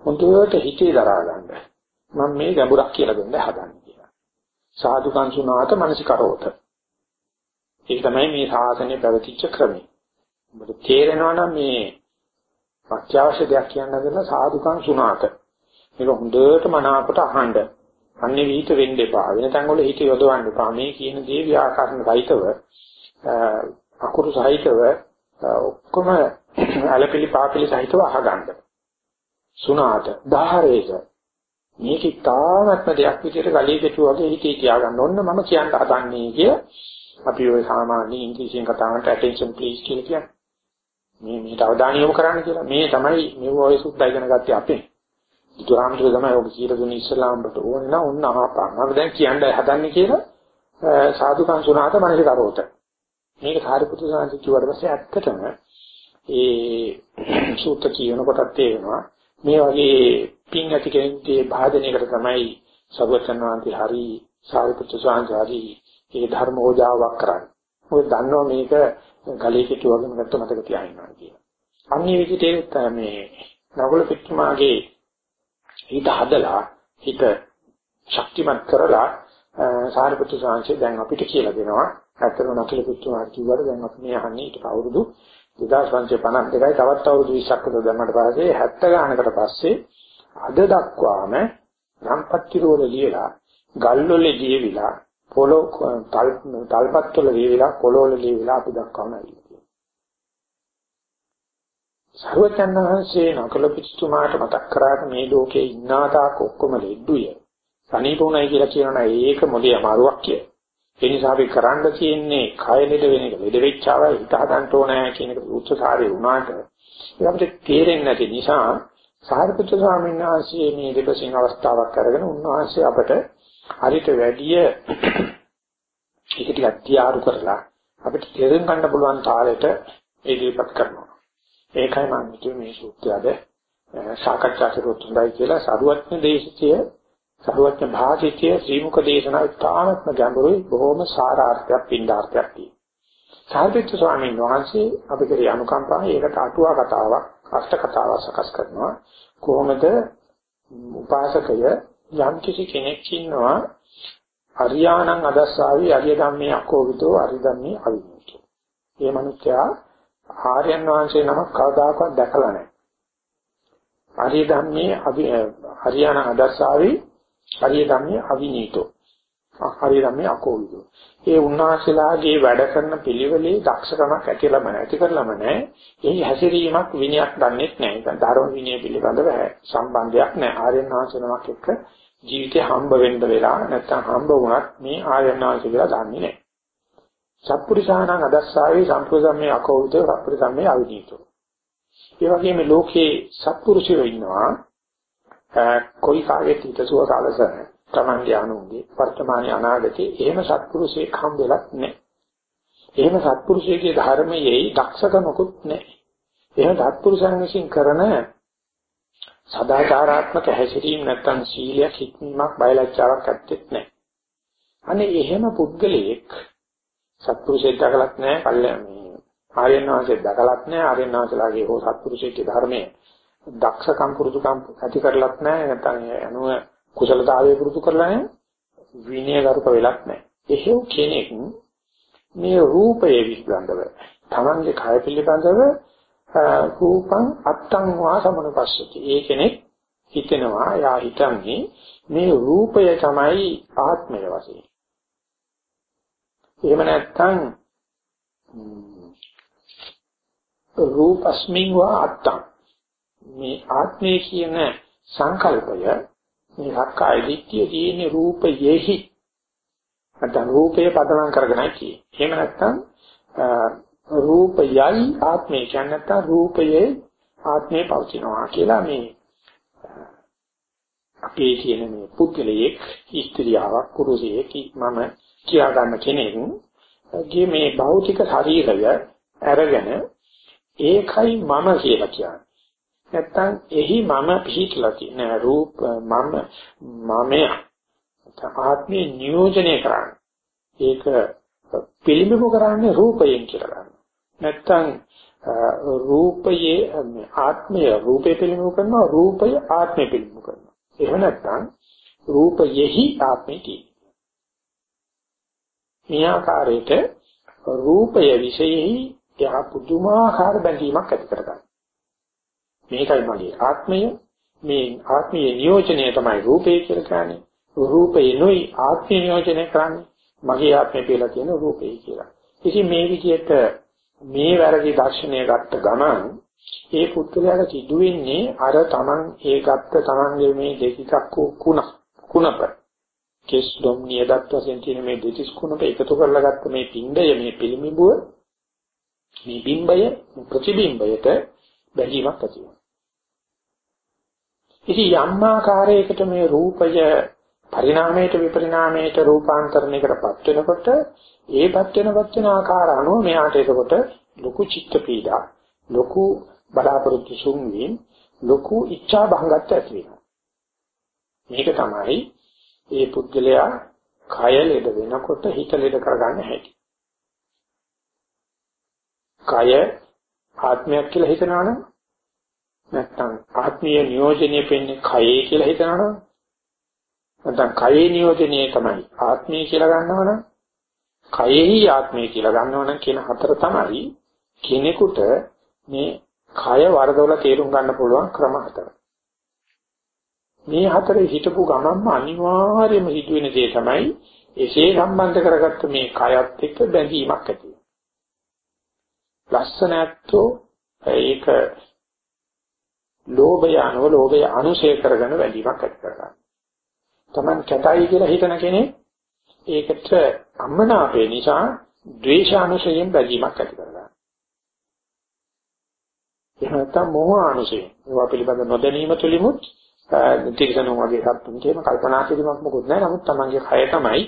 හොඳට හිතේ දරා ගන්න. මම මේ ගැඹුරක් කියලා දෙන්න හදන්නේ කියලා. සාදුකං සුනාත මනසිකරෝත. ඒක තමයි මේ ශාසනය පැවතිච්ච ක්‍රමය. ඔබට තේරෙනවා නම් මේ අත්‍යවශ්‍ය දෙයක් කියන්න හදලා සාදුකං සුනාත. මේක හොඳට මනාවට අහන්න. අන්නේ විහිිත වෙන්න එපා. වෙන තැන් වල හිත යොදවන්න එපා. මේ කියන දේ ව්‍යාකරණ සහිතව අකුරු සහිතව ඔක්කොම [clears throat] අලපිලි පාපිලි සහිතව අහගන්න. සුණාට ධාරේක මේක තාමත්ම දෙයක් විදිහට ගලී කෙටු වගේ හිතේ තියාගන්න ඕන මම කියන්න හදන්නේ කිය අපි ওই සාමාන්‍ය ඉංග්‍රීසියෙන් කතා කරනට attention please කියලා කියන්නේ. මේ මේට අවධානය යොමු කරන්න කියලා. මේ තමයි මේ ඔය සුද්ධ ඉගෙන ගත්තේ අපේ. බුදුහාමුදුර තමයි ඔබ කියලා දුන්නේ ඉස්ලාම්බට ඕනේ නම් ඔන්න අහපන්. මම දැන් කියන්න හදන්නේ කියලා සාදුකම් සුණාට මනස කරෝත මේක සාරිපුත්‍ර සාන්ති කිව්වට පස්සේ ඇත්තටම ඒ සූත්‍ර කියන කොටත් තේරෙනවා මේ වගේ පින් ඇති කෙනෙක්ගේ භාජනයකට තමයි සර්වචන් වහන්සේ හරි සාරිපුත්‍ර ස්වාමීන් ඒ ධර්ම ඕජාවක් කරන්නේ. මොකද දන්නවා මේක ගලේ කිටු වගේම නැත්නම් මතක තියාගන්නවා කියලා. අන්නේ විදිහට මේ නගල පිටුමාගේ හිත හදලා හිත ශක්තිමත් කරලා සාරිපුත්‍ර ස්වාමීන් දැන් අපිට කියලා දෙනවා. ඇත්තටම නකල පිටුමා කිව්වට දැන් අපි මේ අහන්නේ ඊට අවුරුදු 2552යි තවත් අවුරුදු 20ක් විතර දැම්මට පස්සේ 70 ගානකට පස්සේ අද දක්වාම රම්පත්ති රෝල ලියලා ගල්වල ලියවිලා පොළො තල්පත් වල ලියවිලා පොළොවල ලියවිලා අපි දක්වනවා කියන්නේ. සර්වචන්නාංශේ නකල පිටුමාට මතක් කරාට මේ ලෝකේ ඉන්නා තාක් ඔක්කොම ලෙඩුය. සනීපුණයි කියලා කියනවා ඒක මොලේ අමාරුවක් කිය. ඒ නිසා අපි කරන්න තියෙන්නේ කය ලෙඩ වෙන එක ලෙඩ වෙච්චාවයි හිත හදන්න ඕනෑ කියන එක උත්සාහය වුණාට ඒක අපිට තේරෙන්නේ නැති නිසා සාරිපුත්‍ර ස්වාමීන් වහන්සේ මේ දෙකසින් අවස්ථාවක් අරගෙන උන්වහන්සේ අපට හරිට වැඩිය ඒක ටිකක් තියාරු කරලා අපිට තේරුම් ගන්න පුළුවන් තාලෙට ඉදිරිපත් කරනවා. ඒකයි මම හිතුවේ මේ සූත්‍රයද සාකච්ඡා කරුවොත් හොඳයි කියලා සරුවත්න දේශිතය සරුවත්න භාෂිතය ශ්‍රීමුක දේශනා ඉතාමත්ම ගැඹුරුයි බොහොම සාරාර්ථයක් පින්ඩාර්ථයක් තියෙනවා. සාහිත්‍ය ස්වාමීන් වහන්සේ අපිට අනුකම්පාව ඒකට අටුවා කතාවක් අෂ්ට කතාවක් සකස් කරනවා කොහොමද උපාසකය යම් කිසි කෙනෙක් ඉන්නවා අරියාණං අදස්සාවි අරිය ධම්මේ අකෝවිතෝ අරි ධම්මේ අවිමුක්තෝ. මේ මිනිස්යා ආර්යයන් වහන්සේ නමක් කවදාකවත් දැකලා නැහැ. අරිය ධම්මේ අරියාණං අදස්සාවි අරිය ධම්මේ අවිනීතෝ. හරි ළමයි අකෝවිදෝ. ඒ උන්වහන්සේලාගේ වැඩ කරන පිළිවෙලේ දක්ෂකමක් ඇතිලම නැති කරලම නැහැ. එහි හැසිරීමක් විනයක් දන්නේත් නැහැ. ඒක ධර්ම විනය පිළිබඳව සම්බන්ධයක් නැහැ. ආර්යයන් වහන්සේනමක් එක්ක ජීවිතේ හම්බ වෙන්න වෙලා නැත්තම් හම්බ වුණත් මේ ආර්යයන් වහන්සේ කියලා දන්නේ නැහැ. සත්පුරුෂාණං අදස්සාවේ සම්ප්‍රසම්මේ අකෝවිදෝ සත්පුරුෂම්මේ අවිනීතෝ. ඒ වගේම ලෝකේ සත්පුරුෂයෝ ඉන්නවා. කොයි කාගෙත් හිතසුව කාලසන තමන්ගේ අනුන්ගේ වර්තමාන අනාගතේ එහෙම සත්පුරුෂයෙක් හම් වෙලක් නැහැ. එහෙම සත්පුරුෂයෙක්ගේ ධර්මයේ දක්ෂකමකුත් නැහැ. එහෙම සත්පුරුෂයන් විසින් කරන සදාචාරාත්මක හැසිරීම නැත්තම් සීලයක් හික්මීමක් බයලජ්ජාවක් ඇත්තෙත් නැහැ. අනේ එහෙම පුද්ගලයෙක් සත්පුරුෂයෙක් දකලත් නැහැ, කල්යමී ආර්යයන් වහන්සේ දකලත් නැහැ, ආර්යයන් වහන්සේලාගේ හෝ සත්පුරුෂයෙක්ගේ ධර්මයේ දක්ෂකම් පුරුදුකම් ඇති කරලත් නැහැ, නැත්නම් අනුව කුසලතාවය පුරුදු කරලා නැහැ. විනයගරුක වෙලක් නැහැ. එහෙව් කෙනෙක් මේ රූපයේ විස්බන්ධව තමන්ගේ කය පිළිබඳව රූපං අත්තං වා සමනුපස්සති. ඒ කෙනෙක් හිතෙනවා යා හිතන්නේ මේ රූපය තමයි ආත්මය වශයෙන්. එහෙම නැත්නම් රූපස්මින් වා අත්තං. මේ ආත්මය කියන සංකල්පය මේ සක්කාය දිට්ඨිය තියෙන රූපයෙහි නැත්නම් රූපය පදනම් කරගෙනයි තියෙන්නේ. එහෙම නැත්නම් රූපයයි ආත්මය කියන්නේ නැත්නම් රූපයේ ආත්මේ පවතිනවා කියලා මේ අපේ කියන මේ පුද්ගලයෙක් ස්ත්‍රියාවක් පුරුෂයෙක් මම කියා ගන්න කෙනෙක් ගේ මේ භෞතික ශරීරය අරගෙන ඒකයි මම කියලා කියන්නේ. නැත්තම් එහි මම පිහිටලා තියෙන රූප මම මමය ආත්මේ නියෝජනය කරන්නේ ඒක පිළිඹු කරන්නේ රූපයෙන් කියලා ගන්න. නැත්තම් රූපයේ ආත්මය රූපේ පිළිඹු කරනවා රූපය ආත්මේ පිළිඹු කරනවා. එහෙම නැත්තම් රූපයෙහි ආත්මේ තියෙනවා. මේ ආකාරයට රූපය විශේෂෙහි යා පුදුමාකාර බැඳීමක් ඇති කරගන්නවා. මේකයි මගේ ආත්මය. මේ ආත්මීය නියෝජනය තමයි රූපේ කියලා කියන්නේ. රූපේ නොයි ආත්මීය නියෝජනය කරන්නේ. මගේ ආත්මය කියලා කියන රූපේ කියලා. ඉතින් මේ විදිහට මේ වැරදි දර්ශනය ගත්ත ගමන් ඒ පුත්‍රයාට සිදු වෙන්නේ අර Taman ඒ ගත්ත Tamanගේ මේ දෙකක් කුණ කුණප. කෙස් දොම් නියදත් වශයෙන් තියෙන මේ දෙතිස් කුණප එකතු කරලා ගත්ත මේ පින්ඩය මේ පිළිමිබුව මේ බිම්බය ප්‍රතිබිම්බයට බැඳීමක් ඇති වෙනවා. ඉතින් යම් ආකාරයකට මේ රූපය පරිණාමයට විපරිණාමයට රූපාන්තරණයකටපත් වෙනකොට ඒපත් වෙනපත් වෙන ආකාර අනුව මෙයාට එතකොට ලොකු චිත්ත පීඩා ලොකු බලාපොරොත්තු සුන්වීම ලොකු ඉච්ඡා භංගත් ඇති වෙනවා. මේක තමයි ඒ පුද්ගලයා කය ලෙඩ වෙනකොට හිත ලෙඩ කරගන්න හැටි. කය ආත්මයක් කියලා හිතනවනම් නැත්තම් ආත්මීය නියෝජනය වෙන්නේ කයේ කියලා හිතනවනම් නැත්තම් කයේ නියෝජනය තමයි ආත්මය කියලා ගන්නවනම් කයෙහි ආත්මය කියලා ගන්නවනම් කියන හතර තමයි කෙනෙකුට මේ කය වරදවල තේරුම් ගන්න පුළුවන් ක්‍රම හතර. මේ හතරේ හිටපු ගමන්ම අනිවාර්යයෙන්ම හිතුවෙන දේ තමයි එසේ සම්බන්ධ කරගත්ත මේ කයත් එක්ක බැඳීමක් ඇති වෙනවා. ලස්සනත්ෝ ඒක ලෝභය අනුව ලෝභය අනුශය කරගෙන වැඩිමක් ඇති කරගන්නවා. Taman කැතයි කියලා හිතන කෙනෙක් ඒකට අම්මනාපේ නිසා ද්වේෂානුශයෙන් බැඳීමක් ඇති කරගන්නවා. එහෙම නැත්නම් මෝහානුශයෙන් ඒවා පිළිබඳ නොදැනීම තුලිමුත් තිරසනුන් වගේ සත්තුන් කියන කල්පනා කිරීමක් මොකුත් නැහැ. නමුත් Tamanගේ කය තමයි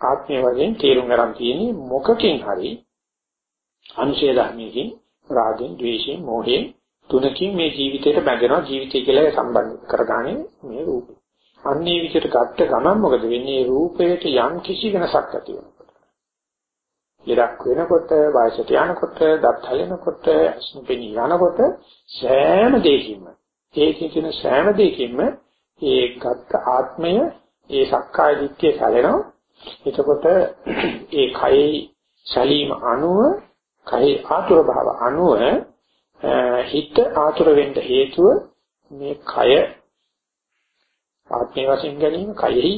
ආත්මය වශයෙන් තේරුම් ගන්න තියෙන්නේ මොකකින් හරි අනුශය ධර්මයකින් රාගෙන්, ද්වේෂයෙන්, මෝහයෙන් තුනකින් මේ ජීවිතයට බැඳෙනවා ජීවිතය කියලා සම්බන්ධ කරගන්නේ මේ රූපය. අන්නේ විදිහට ගත්ත ගමන් මොකද වෙන්නේ? රූපයට යම් කිසි වෙනසක් ඇති වෙනකොට. ඉරක් වෙනකොට, වයසට යනකොට, දත් හැලෙනකොට, අස්නුපෙනි යනකොට සෑම දෙයකින්ම ඒකේ තියෙන සෑම දෙයකින්ම ඒ ගත්ත ආත්මය ඒ සක්කාය දිට්ඨිය සැලෙනවා. එතකොට ඒ කයේ සැලීම අනුව කයේ ආතුර භාව අනුව හිත ආතුර වෙන්න හේතුව මේ කය ආත්මය වශයෙන් ගැනීම කයෙහි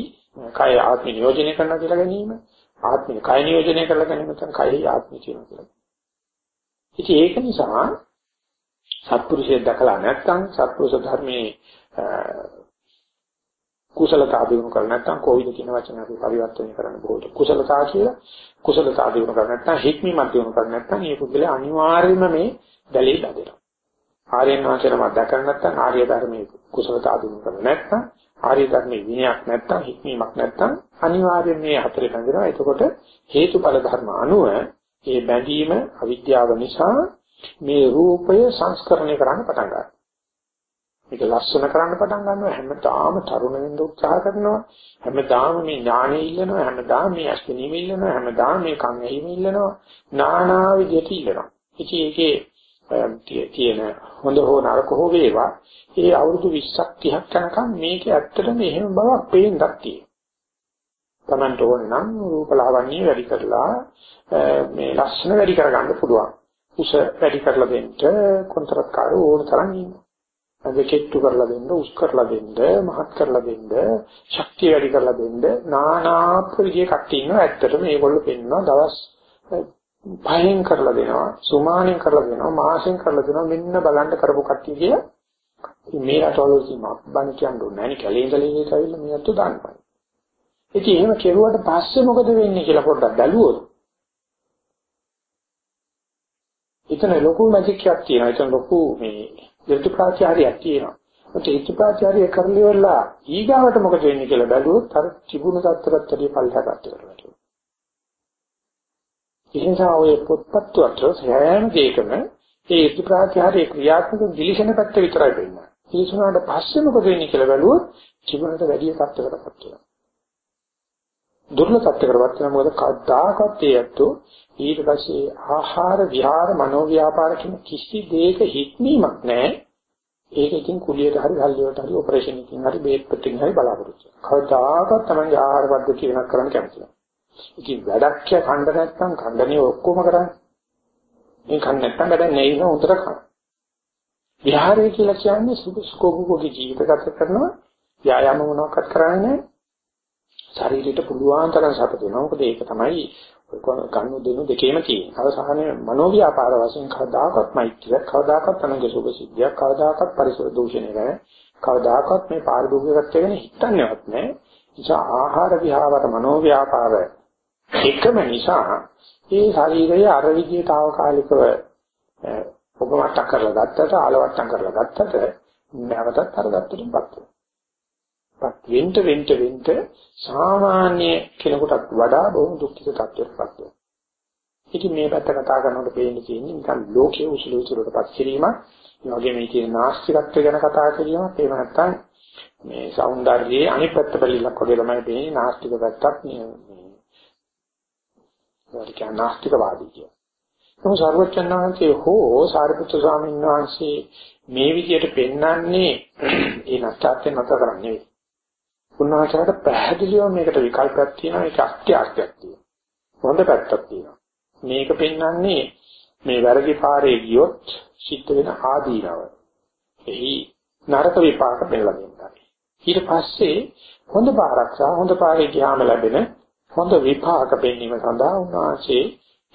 කය ආත්ම නියෝජනය කරනවා කියලා ගැනීම ආත්මය කය නියෝජනය කරලා ගැනීම තමයි කයෙහි ආත්මය කියනවා කියලා. ඉතින් ඒක නිසා සත්පුරුෂය දැකලා නැත්නම් සත්පුරුෂ ධර්මයේ කුසලතා දිනු කර නැත්නම් කොයිද කියන වචන අපි පරිවර්තනය කරන්න බොහෝ කුසලතා කියලා කුසලතා දිනු කර නැත්නම් හික්මීමක් දිනු කර නැත්නම් මේ පුද්ගලයා අනිවාර්යයෙන්ම මේ දැලේ බැඳෙනවා ආර්යයන් වහන්සේලා මත දැකලා නැත්නම් ආර්ය ධර්මයේ කුසලතා දිනු කර නැත්නම් ආර්ය ධර්මයේ විනයක් නැත්නම් හික්මීමක් නැත්නම් අනිවාර්යයෙන් මේ හතරේ බැඳෙනවා. එතකොට හේතුඵල ධර්ම අනුව මේ බැඳීම අවිද්‍යාව නිසා මේ රූපය සංස්කරණය කරන්න පටන් ගන්නවා. මේක ලස්සන කරන්න පටන් ගන්නවා. හැමදාම තරුණ වෙන්න උත්සාහ කරනවා. හැමදාම මේ ඥානෙ ඉල්ලනවා. හැමදාම මේ අස්තිනීම ඉල්ලනවා. හැමදාම මේ කන් ඇහිම ඉල්ලනවා. නානා විදිහට ඉල්ලනවා. ඉතින් ඒකේ තියෙන හොඳ හෝ නරක හෝ වේවා. ඒ අවුරුදු 20ක් 30ක් යනකම් මේක ඇත්තටම එහෙම බවක් පේන්නක් තියෙනවා. තමන්ට ඕනේ නම් රූපලාවන්‍ය වැඩි කරලා මේ ලස්සන වැඩි කරගන්න පුළුවන්. උස වැඩි කරලා දෙන්න කොන්ත්‍රාත් කාරෝ ඕන තරම් ඉන්නවා. දෙකෙට්ටු කරලා දෙන්න, උස් කරලා දෙන්න, මහත් කරලා දෙන්න, ශක්තිය වැඩි කරලා දෙන්න, නානා ප්‍රවිධිය කට්ටිය ඉන්නවා. ඇත්තටම මේගොල්ලෝ පෙන්නවා දවස් පහෙන් කරලා දෙනවා, සුමානෙන් කරලා දෙනවා, මාසෙන් කරලා දෙනවා. මෙන්න බලන්න කරපු කට්ටිය කියලා. මේ රටවල සීමා බණ කියන්නේ නැහැ නේ. කැලේ ඉඳලා ඉන්නේ කියලා මේ අතට දාන්නවා. ඉතින් එහෙම කෙරුවට පස්සේ මොකද වෙන්නේ කියලා පොඩ්ඩක් බැලුවොත් එතන ලොකු මැජික් එකක් තියෙනවා. එතන ලොකු මේ ඍතු ප්‍රාචාරයක් තියෙනවා. ඒත් ඍතු ප්‍රාචාරය කරලිවලා ඊගාවට මොකද වෙන්නේ කියලා බැලුවොත් අර තිබුණු තත්ත්වයට වැඩිය පල්ලහකට වෙනවා. ඒ නිසා ඔය පොත්පත් වල සෑම දෙයකම ඒ ඍතු ප්‍රාචාරයේ ක්‍රියාත්මක දිලිසෙන පැත්ත විතරයි පෙන්නන්නේ. දිලිසුනාට පස්සේ මොකද වෙන්නේ කියලා බැලුවොත් තිබුණට වැඩිය තත්ත්වයකටපත් වෙනවා. දුර්ලභ තත්ත්වයකටපත් වෙනවා මොකද කවදාකවත් ඒ ඇත්තෝ ඊට පස්සේ ආහාර විහාර මනෝ ව්‍යාපාර කියන කිසි දෙයක හික්මීමක් නැහැ. ඒක ඉතින් කුලියට හරි හල්ලියට හරි ඔපරේෂන් එකකින් හරි බේත් පිටින් හරි බලාපොරොත්තු වෙනවා. කවදාකවත් තමයි ආහාර පද්ධතිය වෙනස් කරන්න කැමති නැහැ. ඉතින් වැඩක් කිය කණ්ඩ නැත්නම් කණ්ඩනේ ඔක්කොම කරන්නේ. මේ කන්න නැත්නම් වැඩක් නැහැ නෝ උතර කන. විහාරය කියලා කියන්නේ සුඛෝභෝගී ජීවිත ගත කරනවා. ව්‍යායාම මොනවාක්වත් කරන්නේ නැහැ. ශරීරයට පුළුවන් තරම් සපත වෙනවා. මොකද ඒක තමයි ගන්න දෙනු දෙකේම තියෙන. අවසානයේ මනෝව්‍යාපාර වශයෙන් කවදාකවත් මෛත්‍රිය, කවදාකවත් අනුගේ සුභ සිද්ධියක්, කවදාකවත් පරිසර දූෂණය ගැන, කවදාකවත් මේ පාරිභෝගිකත්වය ගැන හිතන්නේවත් නැහැ. නිසා ආහාර විහාර මනෝව්‍යාපාර එකම නිසා ඒ ශරීරය අර විදිහට తాවකාලිකව ඔබවට්ටම් කරලා ගත්තට, ආලවට්ටම් කරලා ගත්තට නැවතත් අර ගත්තටපත් වෙනවා. වෙන්න වෙන්න වෙන්න සාමාන්‍ය කෙනෙකුටත් වඩා බොහොම දුක්ඛිත තත්ත්වයකටපත් වෙනවා. ඉතින් මේ පැත්ත කතා කරනකොට පේන්නේ තියෙන්නේ නිකන් ලෝකයේ උසුළු උසුලටපත් කිරීමක්. ඒ වගේම මේ තියෙන නාස්තිකත්වය ගැන කතා කිරීමක්. එහෙම නැත්නම් මේ సౌందර්යයේ අනිත් පැත්ත බැලිලක් වගේ තමයි පේන්නේ නාස්තික පැත්තක් මේ ඒකට කියන නාස්තිකවාදී කිය. නමුත් සර්වචන්නාංශයේ හෝ සාරිපුත්‍ර ස්වාමීන් වහන්සේ මේ විදිහට පෙන්වන්නේ [clears throat] ඒ නැස්තාත්ය නැත කරන්නේ. උන්වහන්සේට පැහැදිලිව මේකට විකල්පයක් තියෙනවා ඒක අත්‍යර්ථයක් තියෙනවා. හොඳ පැත්තක් තියෙනවා. මේක පෙන්වන්නේ මේ වැරදි පාරේ ගියොත් සිද්ධ වෙන ආදීනව. එහි නරක විපාක දෙලා දෙන්නයි. ඊට පස්සේ හොඳ පාරක් සහ හොඳ පාරේ ගියාම ලැබෙන හොඳ විපාක පෙන්වීම සඳහා උන්වහන්සේ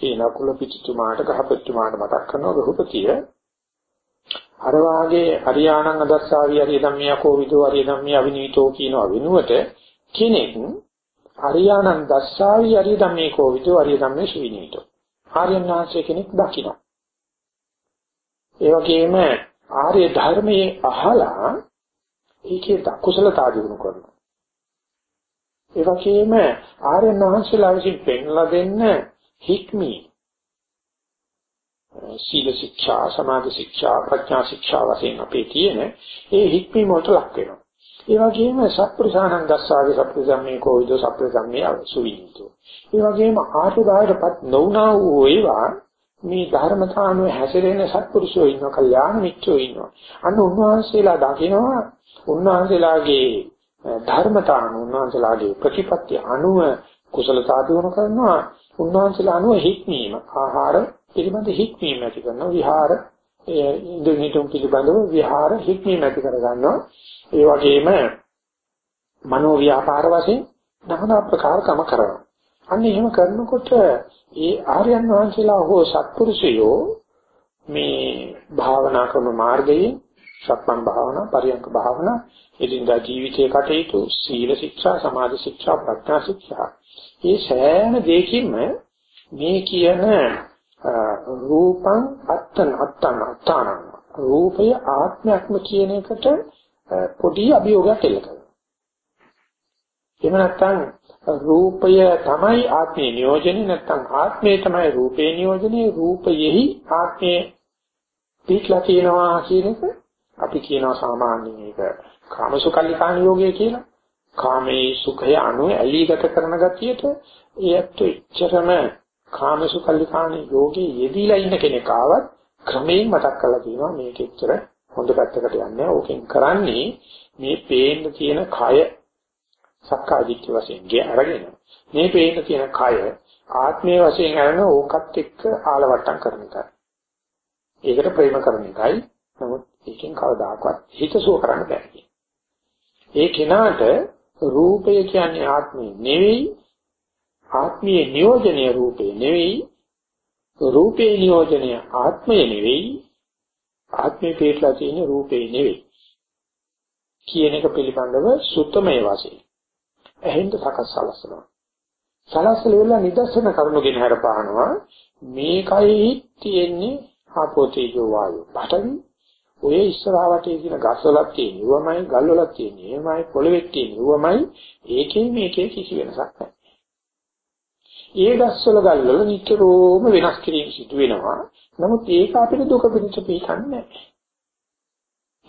මේ නකුල පිටිතුමාට ගහපතිතුමාට මතක් කරනවා ගෘහපතිය අර වාගේ හරියාණං අදස්සාවි හරිය ධම්මියකෝ විදෝ හරිය ධම්මිය අවිනීතෝ කියනවා වෙනුවට කෙනෙක් හරියාණං දස්සාවි හරිය ධම්මියකෝ විදෝ හරිය ධම්මිය සුවිනීතෝ. ආර්යනාථ කෙනෙක් දකින්න ඒ වගේම ආර්ය ධර්මයේ අහලා ඒකේ කුසලතා දිනු කරනවා. ඒ වගේම ආර්යයන් වහන්සේලා විසින් පෙන්ලා දෙන්න හික්මී සීල ශික්ෂා සමාධි ශික්ෂා ප්‍රඥා ශික්ෂා වශයෙන් අපේ තියෙන ඒ හික්මී මොට ලක් වෙනවා. ඒ වගේම සත්පුරුෂානං දස්සාවේ සත්පුරුෂම්මේ කෝවිද සත්පුරුෂම්මේ අසුවින්තෝ. ඒ වගේම ආර්ය භාවයටපත් නොවුනා වූ ඒවා මේ ධර්මතානුව හැසිරෙන සත්පුරුෂයෝ ඉන්නවා, කල්යාණ මිත්‍රයෝ ඉන්නවා. අන්න උන්වහන්සේලා දකිනවා උන්වහන්සේලාගේ ධර්මතාන උන්වහන්සේලාගේ ප්‍රතිපත්ති අනුව කුසල සාධුවන කරනවා උන්වහන්සේලා අනුව හික්මීම ආහාර පිළිබඳ හික්මීම ඇති කරනවා විහාර ඉන්ද්‍රියතුන් පිළිබඳව විහාර හික්මීම ඇති කර ගන්නවා ඒ වගේම මනෝ ව්‍යාපාර වශයෙන් নানা ආකාර කම කරනවා අන්න එහෙම කරනකොට ඒ ආර්යයන් වහන්සේලා හෝ සත්පුරුෂයෝ මේ භාවනා ක්‍රම මාර්ගයේ සක්මන් භාවනා, පරියන්ක භාවනා, එදිනදා ජීවිතයේ කටයුතු, සීල ශික්ෂා, සමාධි ශික්ෂා, ප්‍රඥා ශික්ෂා. මේ සෑම දෙයකින්ම මේ කියන රූපං අත්තන අත්තන අත්තාන රූපය ආත්මයක්ම කියන එකට පොඩි අභියෝගයක් එල්ල කරනවා. එහෙම නැත්නම් රූපය තමයි ආත්මේ නියෝජනේ නැත්නම් ආත්මේ තමයි රූපේ නියෝජනේ රූපයෙහි ආත්මේ පිටලා තියෙනවා කියන එක අපි කියනවා සාමාන්‍යයෙන් ඒක කාමසුකල්ලිකාණ යෝගය කියලා. කාමේ සුඛය අනු ඇලීගත කරන ගතියට ඒත් එච්චරම කාමසුකල්ලිකාණ යෝගේ යෙදিলা ඉන්න කෙනෙක් ආවත් ක්‍රමයෙන් මතක් කරලා තියෙනවා මේක එච්චර හොඳ පැත්තකට යන්නේ. ඕකෙන් කරන්නේ මේ පේන්න තියෙන කය සක්කාදිට්ඨි වශයෙන් ගේ අරගෙන මේ පේන්න තියෙන කය ආත්මයේ වශයෙන් අරගෙන ඕකත් එක්ක ආලවට්ටම් කරන එකයි. ඒකට ප්‍රේම කරන එකයි. නමුත් ඒකෙන් කවදාකවත් හිතසුව කරන්න බෑ ඒ කෙනාට රූපය කියන්නේ ආත්මේ නෙවෙයි ආත්මීය නියෝජනීය රූපේ නෙවෙයි රූපේ නියෝජනීය ආත්මය නෙවෙයි ආත්මේ පිටලා තියෙන රූපේ නෙවෙයි. කියන එක පිළිබඳව සුත්තමයේ වශයෙන් එහෙන්ද සකස් සලසනවා සලසල වෙලා නිදර්ශන කරුණුගෙන හරපානවා මේකයි තියෙන්නේ ආපෝතේජෝ වායු පඨවි ඔය ඉස්සරහට තියෙන ගස්වලක් තියෙන ඌවමයි ගල්වලක් තියෙන එහෙමයි පොළවෙත් තියෙන ඌවමයි. ඒකේ මේකේ කිසි වෙනසක් නැහැ. ඒ ගස්වල ගල්වල නිතරම වෙනස් කිරීම සිදු වෙනවා. නමුත් ඒක අපිට දුක පිණිස පිටන්නේ නැහැ.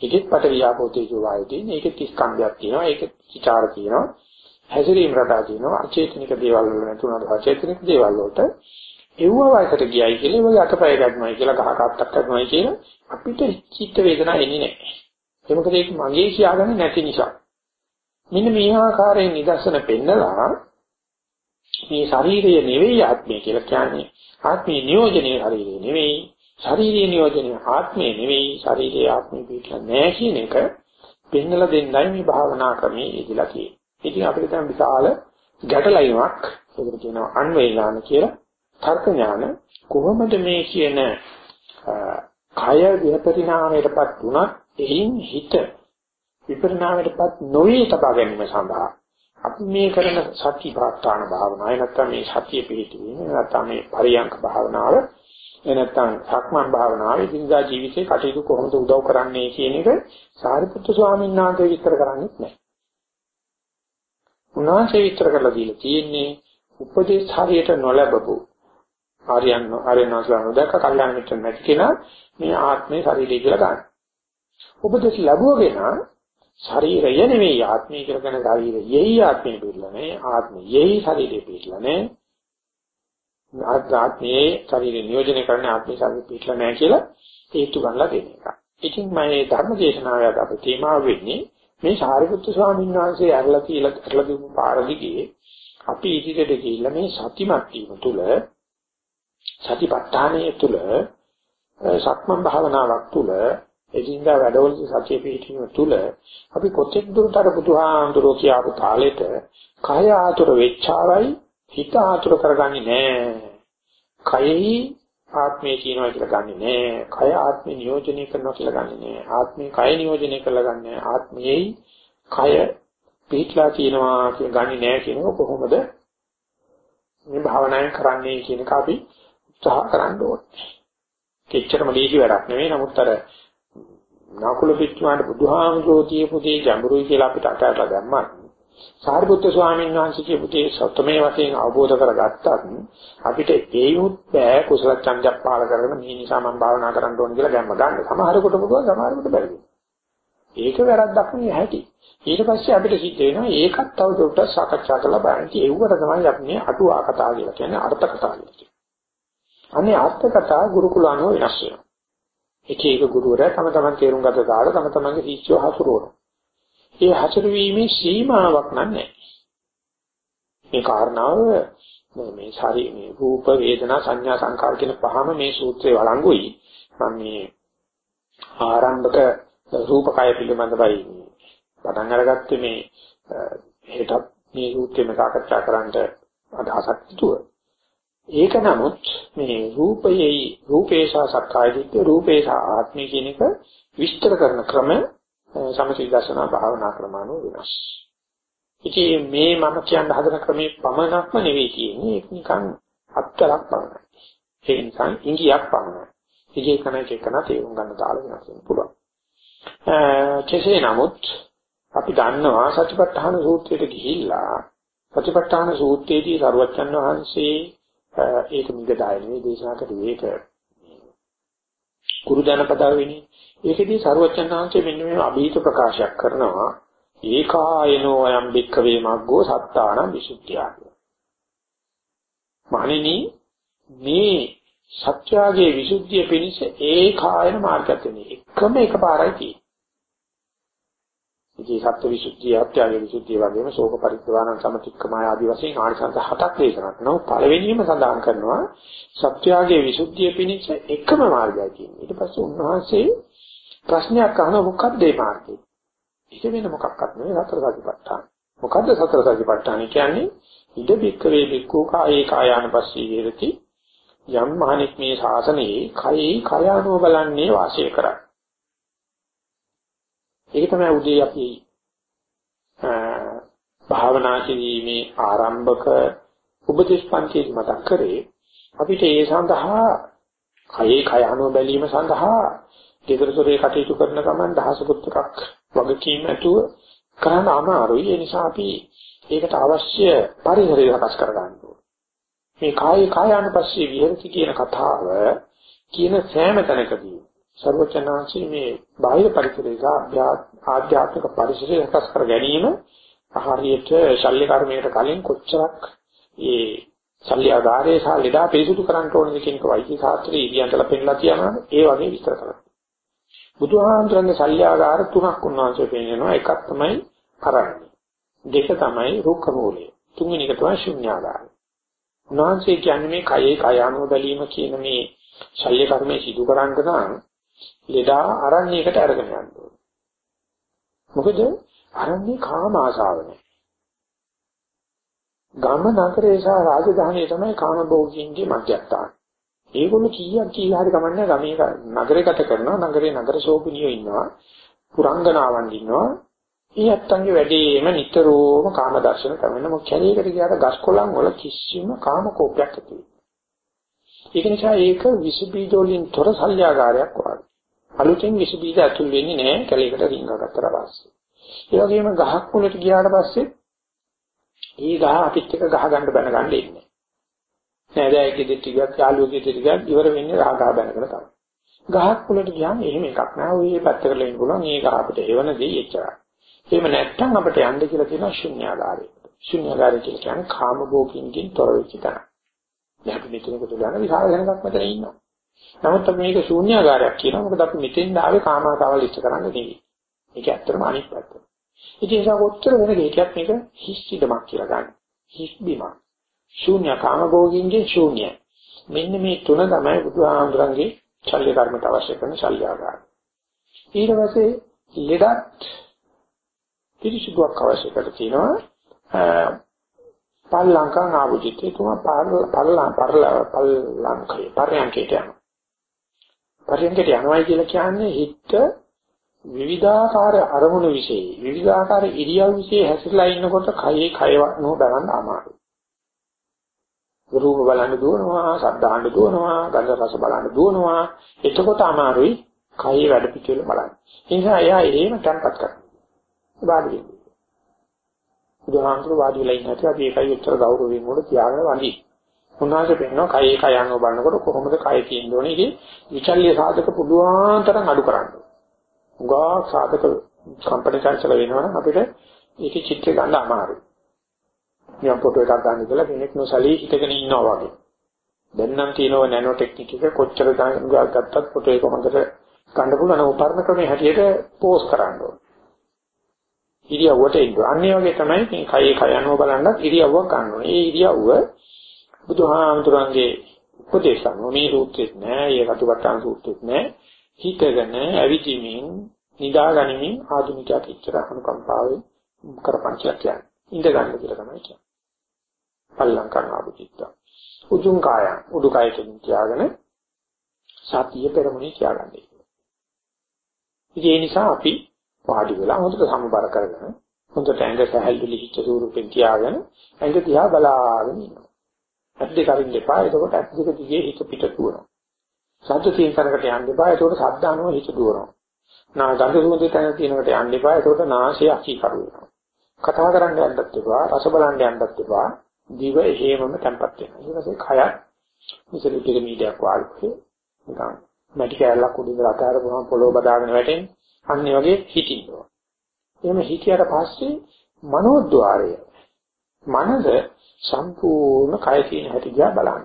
ඒකෙත් පට වියාපෝ තේජෝ වායු තියෙන ඒකෙත් ස්කන්ධයක් තියෙනවා ඒකෙත් විචාර තියෙනවා හැසිරීම රටා තියෙනවා අචේතනික දේවල් වල නැතුණාට අචේතනික දේවල් වලට එව්ව වයසට ගියයි කියලා ඒ වගේ අතපය ගන්නවයි කියලා ගහ කත්තක් කරනවයි කියලා අපිට චිත්ත වේදනා එන්නේ නැහැ. ඒ මොකද ඒක මගේ කියාගන්නේ නැති නිසා. මෙන්න මේ ආකාරයෙන් නිදර්ශන පෙන්නලා මේ ශරීරය නෙවෙයි ආත්මය කියලා කියන්නේ. ආත්මී නියෝජනයේ ශරීරය නෙවෙයි. ශාරීරික නියෝජනයේ ආත්මය නෙවෙයි. ශරීරයේ ආත්මය පිටලා නැහැ කියන එක පෙන්නලා දෙන්නයි මේ භාවනා ක්‍රමයේ ඉදලා තියෙන්නේ. ඉතින් අපිට දැන් විශාල ගැටලීමක් ඒකට කියනවා අන්වේලාන කියලා. තර්ක ඥාන කොහොමද මේ කියන කය විපරිණාමයටපත් වුණත් එයින් හිත විපරිණාමයටපත් නොවේ තබා ගැනීම සඳහා අපි මේ කරන සති ප්‍රාර්ථනා භාවනාව නැත්නම් මේ සතිය පිළිතුරු නැත්නම් මේ පරියංක භාවනාව එනත්තම් සක්මන් භාවනාව ඉදින්දා ජීවිතේ කටයුතු කොහොමද උදව් කරන්නේ කියන එක සාරිපුත්තු ස්වාමීන් වහන්සේ විස්තර කරන්නේ නැහැ. උන්වහන්සේ විස්තර කරලා දීලා තියෙන්නේ උපදේශ හරියට නොලැබපු ආර්යයන් ආර්යනාස්ලා නොදක කල්යාණ මිත්‍ර නැති කෙනා මේ ආත්මේ ශරීරය කියලා ගන්න. උපදෙස් ලැබුවගෙන ශරීරය නෙවෙයි ආත්මය කියලා කියන ශරීරය යෙහි ආත්මය පිළිලා නේ ආත්මය යෙහි ශරීරය පිළිලා නේ ආත්මයේ ශරීරය නියෝජනය කරන ආත්මය ශරීරය පිළිලා නැහැ කියලා හේතු ගන්නලා දෙන එක. ඉතින් මම මේ ධර්ම දේශනාවට අපේ තේමාව වෙන්නේ මේ සාරිපුත්තු ස්වාමීන් වහන්සේ අරලා තියලා අරලා දීපු පාර දිගේ අපි ඉදිරියට ගිහිල්ලා මේ සතිමත් වීම තුළ සතිපට්ඨානයේ තුල සක්මන් භාවනාවක් තුල එදින්දා වැඩවලදී සතිය පිහිටීම තුල අපි කොතෙක් දුරට අර බුදුහාඳුරෝ කියාපු තාලෙට කය ආතුර වෙච්චාවයි හිත ආතුර කරගන්නේ නැහැ. කයෙහි ආත්මය කියනවා කියලා ගන්නෙ නෑ. කය ආත්මය නියෝජනය කරනවා කියලා ගන්නෙ නෑ. ආත්මය කය නියෝජනය කරලා ගන්නෙ නෑ. ආත්මයයි කය පිටලා තියෙනවා කියලා ගන්නෙ නෑ කියනක කොහොමද මේ භාවනාවෙන් කරන්නේ කියන එක අපි උත්සාහ කරන්න ඕනේ. කෙච්චරම දීසි වැඩක් නෙවෙයි. නමුත් අර නාකුල පිටුමාට බුදුහාමුදුරෝ කියපු දේ ගැඹුරුයි කියලා අපිට අටහැරලා දැම්මත් සාරිපුත්‍ර ස්වාමීන් වහන්සේ කියපු දේ සත්‍යමේ වශයෙන් අවබෝධ කරගත්තත් අපිට ඒයුත් බෑ කුසල ඡන්දයක් පාල කරගෙන මේ නිසා මම භාවනා කරන්න ඕන කියලා ගැම්ම ගන්න. සමහරකට පුළුවන් සමහරකට බැරි. ඒක වැරද්දක් නෙවෙයි ඇති. ඊට පස්සේ අපිට සිද්ධ වෙනවා ඒකත් තවදුරටත් සාකච්ඡා කරලා බලන්න. ඒවකට තමයි අපි මේ අටුවා කතා කියලා කියන්නේ අර්ථ කතා කියලා කියන්නේ. අනේ අර්ථ කතා ගුරුකුල අනුව වෙනස් වෙනවා. එක එක ගුරුවරයා තම තමන් තේරුම් ගත දාලා තම තමන්ගේ ශිෂ්‍යව හසුරුවනවා. ඒ හසුරුවීමේ සීමාවක් නැහැ. මේ කාරණාව මේ ශාරී මේ රූප වේදනා සංඥා සංකාර කියන පහම මේ සූත්‍රයේ වළංගුයි. මම මේ ආරම්භක රූපකය පිළිබඳවයි පටන් අරගත්තේ මේ හෙටත් මේ සූත්‍රෙම සාකච්ඡා කරන්නට අදහසක් තිබුව. ඒක නමුත් මේ රූපයේ රූපේශා සක්කාය දිට්ඨි රූපේශා ආත්මය කියන එක විස්තර කරන ක්‍රම සමථ භාවනා ක්‍රමානුව වෙනස්. ඉතින් මේ මම කියන්න හදන ක්‍රමේ පමණක්ම නෙවෙයි තියෙන්නේ ඒක නිකන් අත්තරක් පමණයි. ඒ නිසා ඉංගියක් පමණයි. ඉගේ කණක එකන තේරුම් ගන්න දාලා වෙනස් වෙන්න පුළුවන්. කෙසේ නමුත් අපි දන්නවා සතිපට්ඨාන සූත්‍රයට ගිහිල්ලා සතිපට්ඨාන සූත්‍රයේදී සරුවච්චන් වහන්සේ ඒක මිගදාය නෙවෙයි දේශනා කරේ ඒක කුරු ජනපදාවෙනි ඒකෙදී සරුවච්චන් වහන්සේ මෙන්න මේ අභීත ප්‍රකාශයක් කරනවා ඒකායනෝ අයම් බික්කවේ මග්ගෝ සත්තාන විසුද්ධිය. මහණෙනි මේ සත්‍යාගේ විසුද්ධිය පිණිස ඒකායන මාර්ගයක් තියෙනවා. එකම එකපාරයි තියෙන්නේ. ඉතින් සත්‍ය විසුද්ධිය, අත්‍යාගේ විසුද්ධිය වගේම ශෝක පරිත්‍යාගන සමතික්කමය ආදී වශයෙන් ආනිසංස හතක් දේශනා කරනවා. පළවෙනියම සඳහන් කරනවා සත්‍යාගේ විසුද්ධිය පිණිස එකම මාර්ගයයි තියෙන්නේ. ඊට පස්සේ උන්වහන්සේ ප්‍රශ්නයක් අහන මොකක්ද මේ මාර්ගය? ඒක වෙන මොකක්වත් නෙවෙයි සතර සතිපට්ඨාන. මොකද්ද සතර සතිපට්ඨාන කියන්නේ? ඉද බික්කවේ බික්කෝ කායේ කායාන පස්සී වේරති යම් මහණෙක් මේ ශාසනයේ කයේ කයානෝ බලන්නේ වාසය කරයි. ඒක තමයි උදේ අපි භාවනා කිරීමේ ආරම්භක උපදේශ පන්තියේ මතක් කරේ අපිට ඒ සඳහා කයේ කයානෝ බැලීම සඳහා ගෙදරතොරේ කටයුතු කරන ගමන් දහසකුත් එකක් වගකීම් ඇතුව කරන්න අමාරුයි. ඒ නිසා අපි ඒකට අවශ්‍ය පරිසරය සකස් කර ගන්න ඕනේ. මේ කාය කායानुපස්සී විහෙරති කියන කතාව කියන සෑම තැනකදී සර්වචනාංශී මේ බාහිර පරිසරයක ආධ්‍යාත්මික පරිසරය සකස් කර ගැනීම හරියට ශල්‍ය කර්මයකට කලින් කොච්චරක් ඒ ශල්‍යාගාරයේ සහ ලෙඩා පිරිසුදු කරන්න ඕනද කියන එක වෛද්‍ය ශාස්ත්‍රයේ ඉදියන්ටලා පෙන්නලා තියනවා ඒ වගේ විස්තර කරනවා. බුදුහාමුදුරන්ගේ සල්්‍යාගාර තුනක් උන්වහන්සේ පෙන්නනවා එකක් තමයි අරණ්‍ය දෙක තමයි රුක්ක මූලය. තුන්වෙනි එක තමයි ශුන්‍යාගාරය උන්වහන්සේ කියන්නේ මේ කයේ කයානුව බැලීම කියන මේ ශල්්‍ය කර්මයේ සිදු කරන්න නම් ලෙඩා අරණ්‍යයකට අරගෙන යන්න ඕනේ. මොකද අරණ්‍ය කාම ආශාව නැහැ ගම නගරේ සහ රාජධානිය තමයි කාම භෝගින්ගේ මධ්‍යස්ථාන. ඒගොල්ලෝ කීයක් කියලා හරි කමන්නේ ගමේ නගරේ ගත කරනවා. නගරේ නගර සෝපිනියෝ ඉන්නවා. පුරංගනාවන් ඉන්නවා. ඒ ඇත්තන්ගේ වැඩේම නිතරම කාම දර්ශන කරන මොකද කැලේකට ගියාට ගස් කොළන් වල කිසිම කාම කෝපයක් ඇති ඒක නිසා ඒක විස බීජ වලින් තොර සල්යාගාරයක් වගේ අලුතෙන් විස බීජ ඇතුල් වෙන්නේ නැහැ කැලේකට රිංගගත්තට පස්සේ ඒ වගේම ගහක් මුලට ගියාට පස්සේ ඒ ගහ අපිත් එක්ක ගහ ගන්න බැන ගන්න ඉන්නේ නෑදෑයෙක් ගෙදරට ගියත් යාළුවෙක් ගෙදරට ගියත් ඉවර වෙන්නේ රා ගහ බැනගෙන තමයි. ගහක් වලට ගියාම එහෙම එකක් නෑ. ඔය පැත්තකට ඉන්න පුළුවන්. මේ ගහ අපිට හේවන දෙයි එච්චරයි. එහෙම නැත්නම් අපිට යන්න කියලා තියෙනවා ශුන්‍යාගාරයට. ශුන්‍යාගාරය කියලා කියන්නේ කාම භෝගින්කින් තොර වෙච්ච තැන. දැන් අපි මෙතනක තුලන විශාල දැනගක් මෙතන ඉන්නවා. නමුත් අපි මේක ශූන්‍යාගාරයක් කියනවා. මොකද අපි මෙතෙන් ආවේ කාමාතාවල් ඉච්ච කරන්න නෙවෙයි. ඒක ඇත්තටම අනිත් පැත්ත. ඉතින් ඒක කොච්චර වෙන දෙයක්වත් මේක හිස් ඉදමක් කියලා ගන්න. හිස් බීමක්. ශූන්‍ය කාම භෝගින්ගේ ශූන්‍යයි. මෙන්න මේ තුන තමයි බුදුහාමුදුරන්ගේ ශල්‍ය කර්මයට අවශ්‍ය කරන ශල්‍ය ආකාරය. ඊට පස්සේ ලෙඩත් පිරිසිදුවක් අවශ්‍ය කර තිනවා. පල්ලංකං ආවුජිතේ තුමා පල්ලං පල්ලං පල්ලංකේ පරයන්කේට යනවා. පරයන්කේට යනවායි කියලා කියන්නේ හිත විවිධාකාර අරමුණු વિશે විවිධාකාර ඉරියව් વિશે හැසිරලා ඉන්නකොට කයේ කය නෝ බලන්න අමාරුයි. රූප බලන්න දුවනවා, ශබ්ද අහන්න දුවනවා, ගන්ධ රස බලන්න දුවනවා. එතකොට අමාරුයි කයේ වැඩ පිටිවල බලන්න. ඒ නිසා එයා එහෙම තැම්පත් කරනවා. වාඩි වෙනවා. බුදුහාමුදුර වාඩි වෙලා ඉන්නත් අපි ඒකයි උත්තර ගෞරවයෙන් උඩ තියාගෙන වඳි. උන්වහන්සේ පෙන්නනවා කයේ කය යනවා බලනකොට කොහොමද කය තියෙන්න ඕනේ ඉතින් විචල්්‍ය සාධක පුළුවන් තරම් අඩු කරන්න. උගා සාධක කම්පන චංචල වෙනවනම් අපිට ඒකේ චිත්‍ර ගන්න අමාරුයි. නියම් ෆොටෝ එකක් ගන්න ඉතලා කෙනෙක් නොසලී හිටගෙන ඉන්නවා වගේ. දැන් නම් තියෙනව නැනෝ ටෙක්නික් එක කොච්චර ගත්තත් ෆොටෝ එක හොඳට ගන්න පුළුවන් උපකරණ ක්‍රමයේ හැටියට පෝස් කරන්න ඕනේ. ඉරියව්වට එන්න. අන්නේ වගේ තමයි මේ කයේ කය යනවා බලන්නත් ඉරියව්වක් ගන්න ඕනේ. ඒ ඉරියව්ව බුදුහාමුදුරන්ගේ උපදේශන මේ සූත්‍රෙත් නෑ, ඒ කටුවට්ටාන සූත්‍රෙත් නෑ. හිතගෙන ඇවිදිමින් නිදාගනිමින් ආධුනිකයා කිච්චර අනුකම්පාවෙන් කරපන් කියලා කියන්නේ. ඉඳ ගන්න කියලා තමයි කියන්නේ. පල්ලං කරනවා බුද්ධිත්ත. උජුං කාය උඩුකයකින් තියාගෙන සතිය පෙරමුණේ තියාගන්නේ. ඉතින් ඒ නිසා අපි වාඩි වෙලා හොඳට සමබර කරගෙන හොඳට ඇඟ සැහැල්ලු ලිහිච්ච ස්වරූපෙන් තියාගෙන ඇඟ දිහා බලාගෙන ඉන්නවා. ඇස් දෙක අරින්න එපා. එතකොට ඇස් දෙක දිගේ හිත පිට දුවනවා. ශබ්ද තියෙන තැනකට යන්න එපා. එතකොට ශබ්ද අනුව හිත දුවනවා. නා ගඳ සුවඳ තැන තියෙනකට යන්න එපා. එතකොට නාසය අකීකරු වෙනවා. කතා කරන්න යන්නත් එපා. රස බලන්න යන්නත් එපා. දිව එහෙමම තැම්පත් වෙනවා. ඊට පස්සේ කය ඉතිරි ටික මීඩියක් වාල්කේ නිකන් මැටි කෑල්ලක් උඩින් අතාරපුවම පොළොව බදාගෙන වැටෙන්නේ. අන්න ඒ වගේ හිතිනවා. එහෙම හිතියට පස්සේ මනෝද්වාරය මනස සම්පූර්ණ කය තියෙන හැටි දිහා බලන්න.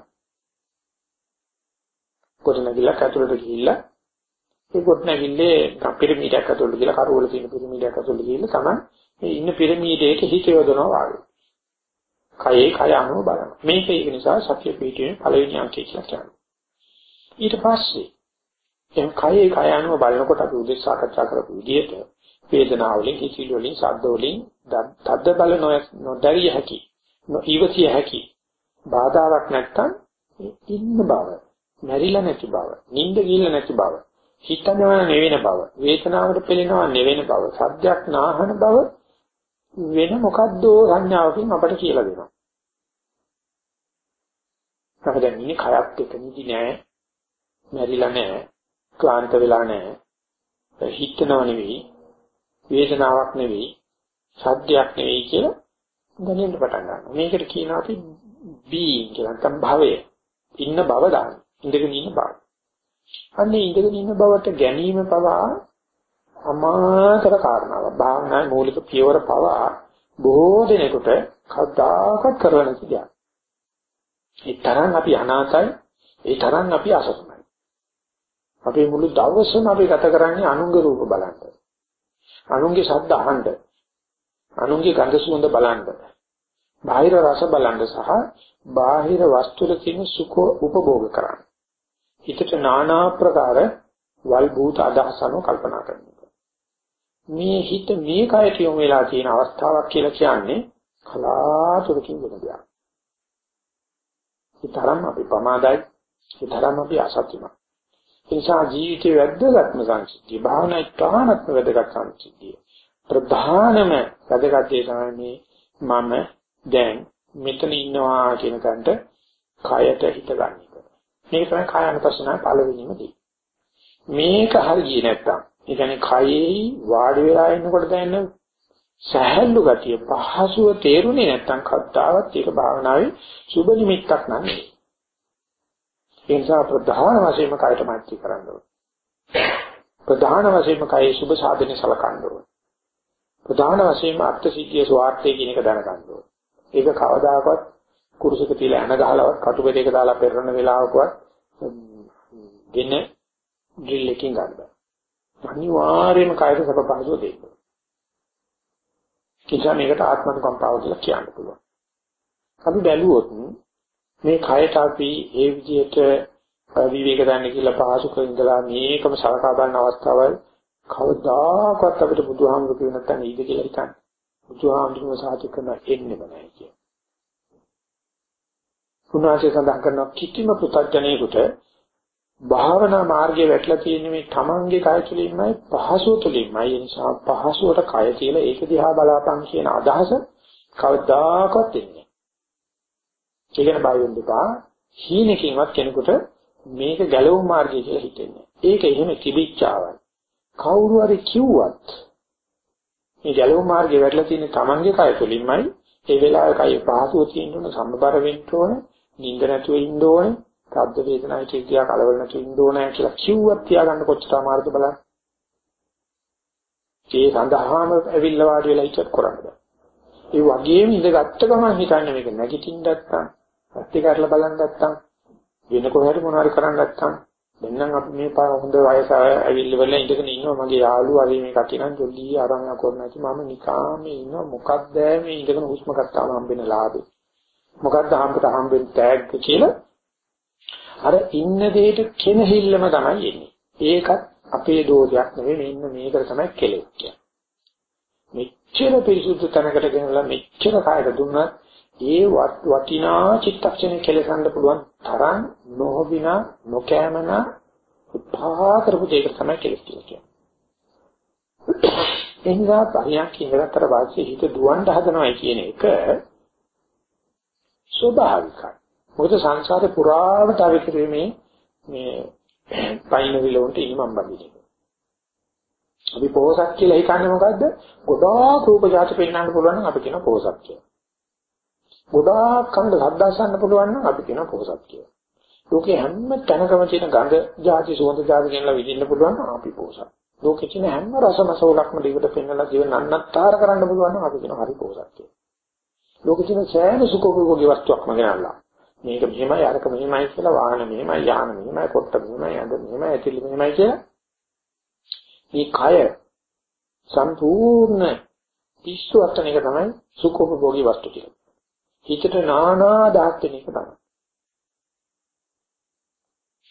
කොටනගිල්ලක් ඇතුළට ගිහිල්ලා ඒ කොටනගිල්ලේ පිරමීඩයක් ඇතුළට ගිහිල්ලා කරවල තියෙන පිරමීඩයක් ඇතුළට ගිහිල්ලා තමයි මේ ඉන්න පිරමීඩේට හිත යොදනවා වගේ. කයේ කය අනුව බලනවා. මේක ඒක නිසා සත්‍ය පිටුවේ පළවෙනි අංකය කියලා කියනවා. ඊට පස්සේ එහෙනම් කයේ කය අනුව බලනකොට අපි උදේ සාකච්ඡා කරපු විදිහට වේදනාවලින් හිතිලි වලින් ශබ්ද වලින් තද්ද බල නොදැරිය හැකි නොඊවතිය හැකි බාධාවක් නැත්තම් ඉන්න බව මැරිලා නැති බව නිින්ද ගිල්ල නැති බව හිතනවා නෙවෙන බව වේදනාවට පෙළෙනවා නෙවෙන බව සද්දයක් නාහන බව වෙන මොකද්ද සංඥාවකින් අපට කියලා දෙනවා. අපිට දැන් ඉන්නේ කයත් එක්ක නිදි නෑ මැරිලා නෑ. ක්ලාන්ත වෙලා නැහැ. හිතනව නෙවෙයි, වේදනාවක් නෙවෙයි, සද්දයක් නෙවෙයි කියලා දැනෙන්න පටන් ගන්නවා. මේකට කියනවා අපි being කියලා නැත්නම් භවය. ඉන්න බව දාන්න. ඉඳගෙන ඉන්න බව. අන්නේ ඉඳගෙන ඉන්න බවට ගැනීම පවා අමාතර කාරණාවක්. භාවනාවේ මූලික පියවර පවා බොහෝ දෙනෙකුට කවදාකවත් කරලා නැති දෙයක්. ඒ තරම් අපි අනාතයි, ඒ තරම් අපි අසතුටුයි. අපේ මුළු දවසම අපි ගත කරන්නේ අනුංග රූප බලන්න. අනුංගේ ශබ්ද අහන්න. අනුංගේ ගන්ධ සුවඳ බලන්න. බාහිර රස බලන්න සහ බාහිර වස්තුල තියෙන සුඛ උපභෝග කරන්න. හිතට নানা ප්‍රකාර වල් භූත අදහසන කල්පනා කරනවා. මේ හිත මේ කයට යොමු වෙලා තියෙන අවස්ථාවක් කියලා කියන්නේ කලාතුරකින් වෙන දෙයක්. ඒ තරම් අපි ප්‍රමාදයි, ඒ තරම් අපි අසත්‍යමත්. ඒ නිසා ජීවිතයේ වැදගත්ම සංසිද්ධිය භාවනා ඉතාමත්ම වැදගත් සංසිද්ධිය. ප්‍රධානම වැදගත් දේ තමයි මම දැන් මෙතන ඉන්නවා කියන කන්ට කයට හිත ගන්න එක. මේක තමයි කාය අනුපස්සනාව පළවෙනිම දේ. මේක හරියි නැත්තම් ඒ කියන්නේ කයෙහි වාඩි වෙලා ඉන්නකොට දැනෙන සහැල්ලු ගතිය පහසුව තේරුනේ නැත්තම් කද්දාවත් ඒක භාවනාවේ සුබ නිමිත්තක් නන්නේ. ඒ නිසා ප්‍රධාන වශයෙන්ම කායට මෛත්‍රී කරන්න ඕනේ. ප්‍රධාන වශයෙන්ම කායේ සුභ සාධනේ සලකන්න ඕනේ. ප්‍රධාන වශයෙන්ම අර්ථ සිද්ධිය ස්වార్థය කියන එක දැනගන්න ඕනේ. ඒක කවදාකවත් කුරුසක තියලා එන ගහලවත් කටුබෙදයක දාලා පෙරන වෙලාවකවත් දෙන ඩ්‍රිල් එකකින් ගන්න බෑ. අනිවාර්යයෙන්ම කායට සබ පහසුව දෙන්න. කිසිම මේකට ආත්මනුකම්පාව කියලා කියන්න පුළුවන්. අපි බැලුවොත් මේ කයට අපි ඒ විදිහට විවේක ගන්න කියලා පහසුක ඉඳලා මේකම සලකා ගන්න අවස්ථාවල් කවදාකවත් අපිට බුදුහාමුදුරු කියන නැත්නම් ඊද කියලා හිතන්නේ. බුදුහාමුදුරුවෝ සාහිත්‍ය කරන එන්නේ නැහැ කිය. උන්වහන්සේ සඳහන් කරන කිසිම පුතඥයෙකුට භාවනා මාර්ගයේ වැටලා තියෙන මේ තමන්ගේ කය තුළින්මයි පහසුව තුළින්මයි ඒ නිසා පහසුවට කය තියලා ඒක දිහා බලාපන් කියන අදහස කවදාකවත් එන්නේ. ඒ කියන බය වෙන්න එපා. හීනකින්වත් කෙනෙකුට මේක ගැලවුම් මාර්ගය කියලා හිතෙන්නේ. ඒක එහෙම තිබිච්චාවයි. කවුරු හරි කිව්වත් මේ ගැලවුම් මාර්ගයේ වැටලා තියෙන තමන්ගේ කය තුළින්මයි ඒ වෙලාවේ කය පහසුව තියෙන්න ඕන සම්බර වෙන්න ඕන නිින්ද නැතුව ඉන්න ඕන ශබ්ද වේදනායි චේතියා කලවල නැතුව ඉන්න ඕන කියලා කිව්වත් තියාගන්න කොච්චර අමාරුද බලන්න. ඒ සඳහාම ඇවිල්ලා වාඩි වෙලා ඉච්චත් කරන්න බෑ. ඒ වගේම ඉඳගත්ත ගමන් හිතන්නේ මේක නැගිටින්න නැත්තම් ඇත්ත කරලා බලන්න නැත්තම් වෙන කොහේට මොනවාරි කරන්න නැත්තම් දැන් නම් අපි මේ පා හොඳ වයස ඇවිල්ලා වෙලා ඉඳගෙන ඉන්නවා. මගේ යාළුවා හරි මේ කට්ටිය නම් ජොලි අරන් අකරන නැති මම නිකාම ඉන්නවා. මොකක්ද මේ ඉඳගෙන හුස්ම ගත්තාම හම්බෙන ලාභේ මොකක්ද හම්බට හම්බෙන ටැග් කියලා? අර ඉන්න දෙයට කෙනහිල්ලම තමයි එන්නේ. ඒකත් අපේ දෝෂයක් නෙවෙයි. මෙන්න මේකට තමයි කෙලෙස් කියන්නේ. මෙච්චර පිරිසුදු තැනකට ගෙනලා මෙච්චර කායක දුන්නත් ඒ වටිනා චිත්තක්ෂණය කෙලසන්න පුළුවන් තරම් නොහොබිනා නොකෑමනා උපහා කරපු දෙයක තමයි කෙලස් කියන්නේ. එනිසා පරියක් ඉඳගත්තර වාසිය හිත දුවන්න හදනවා කියන එක ස්වභාවිකයි. මොකද සංසාරේ පුරාවට අවික්‍රීමේ මේ පයින් විලොන්ට ඉනිමම් බඳින. අපි පොහසත් කියලා හිතන්නේ මොකද්ද? ගොඩාක් රූප જાති පෙන්වන්න පුළුවන් නම් අපි කියන පොහසත් කියලා. ගොඩාක් කන්ද සද්දාසන්න පුළුවන් නම් අපි කියන පොහසත් කියලා. ලෝකේ හැම තැනකම තියෙන ගඳ જાති සුවඳ જાති කියනවා විඳින්න පුළුවන් නම් අපි පොහසත්. ලෝකේ තියෙන හැම රසමසවලක්ම දිවට පෙන්වලා ජීවන නන්නත්තර කරන්න පුළුවන් නම් අපි කියන හරි පොහසත් කියලා. ලෝකේ තියෙන සෑම සුඛෝපභෝගී වස්තුවක්ම ගෙනල්ලා මේක මෙහෙමයි අරක මෙහෙමයි කියලා වාහන මෙහෙමයි යාන මෙහෙමයි කොට්ට මෙහෙමයි අඳ මෙහෙමයි ඇතිලි මෙහෙමයි කියලා මේ කය සම්පූර්ණ පිස්සු අටන එක තමයි සුඛෝපභෝගී වස්තු කියන්නේ. හිතට නානා දාත් වෙන එක තමයි.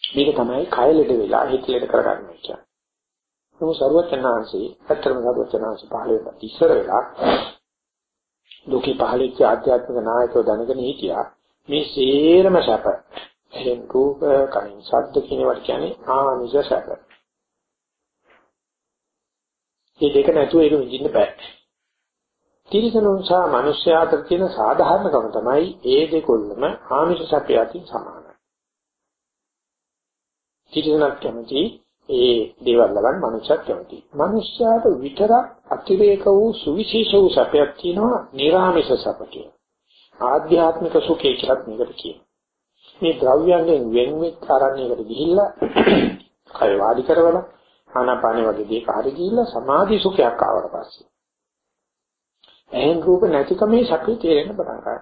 මේක තමයි කය ලෙඩ වෙලා හිත ලෙඩ කරගන්න කියන්නේ. මොකද සරුවචනාංශී ඇත්තම සරුවචනාංශී පහළ වෙලා ඉස්සර වෙලා ලෝකේ පහළච්ච ආධ්‍යාත්මික නායකව දැනගෙන හිටියා මේ සේරම සැප එහෙන් රූප කයින් ශබ්ද කියන වට කියන්නේ ආනිස සැප. මේ දෙක නැතුව ඒක විඳින්න බෑ. තිරිසනුන් සහ මිනිස්යා අතර තියෙන සාධාරණකම තමයි ඒ දෙකොල්ලම ආමිෂ සැපය අතින් සමානයි. තිරිසනක් කැමති ඒ දේවල් ලබන්න මනුෂ්‍යත් කැමති. මනුෂ්‍යයාට විතරක් අතිරේක වූ සුවිශේෂ වූ සැපයක් තියෙනවා නිර්ආමිෂ සැප කියලා. ආධ්‍යාත්මික සුඛය කියලා මේකට කියනවා. මේ ද්‍රව්‍යයන්ගෙන් වෙන් වෙච්ච ආරණ්‍යයකට ගිහිල්ලා කය වාඩි කරවලා ආනාපානෙ වගේ දෙයක හරි ගිහිල්ලා සමාධි සුඛයක් ආවට පස්සේ ඇහෙන් රූප නැතිකමේ සැපේ තේරෙන්න පටන් ගන්නවා.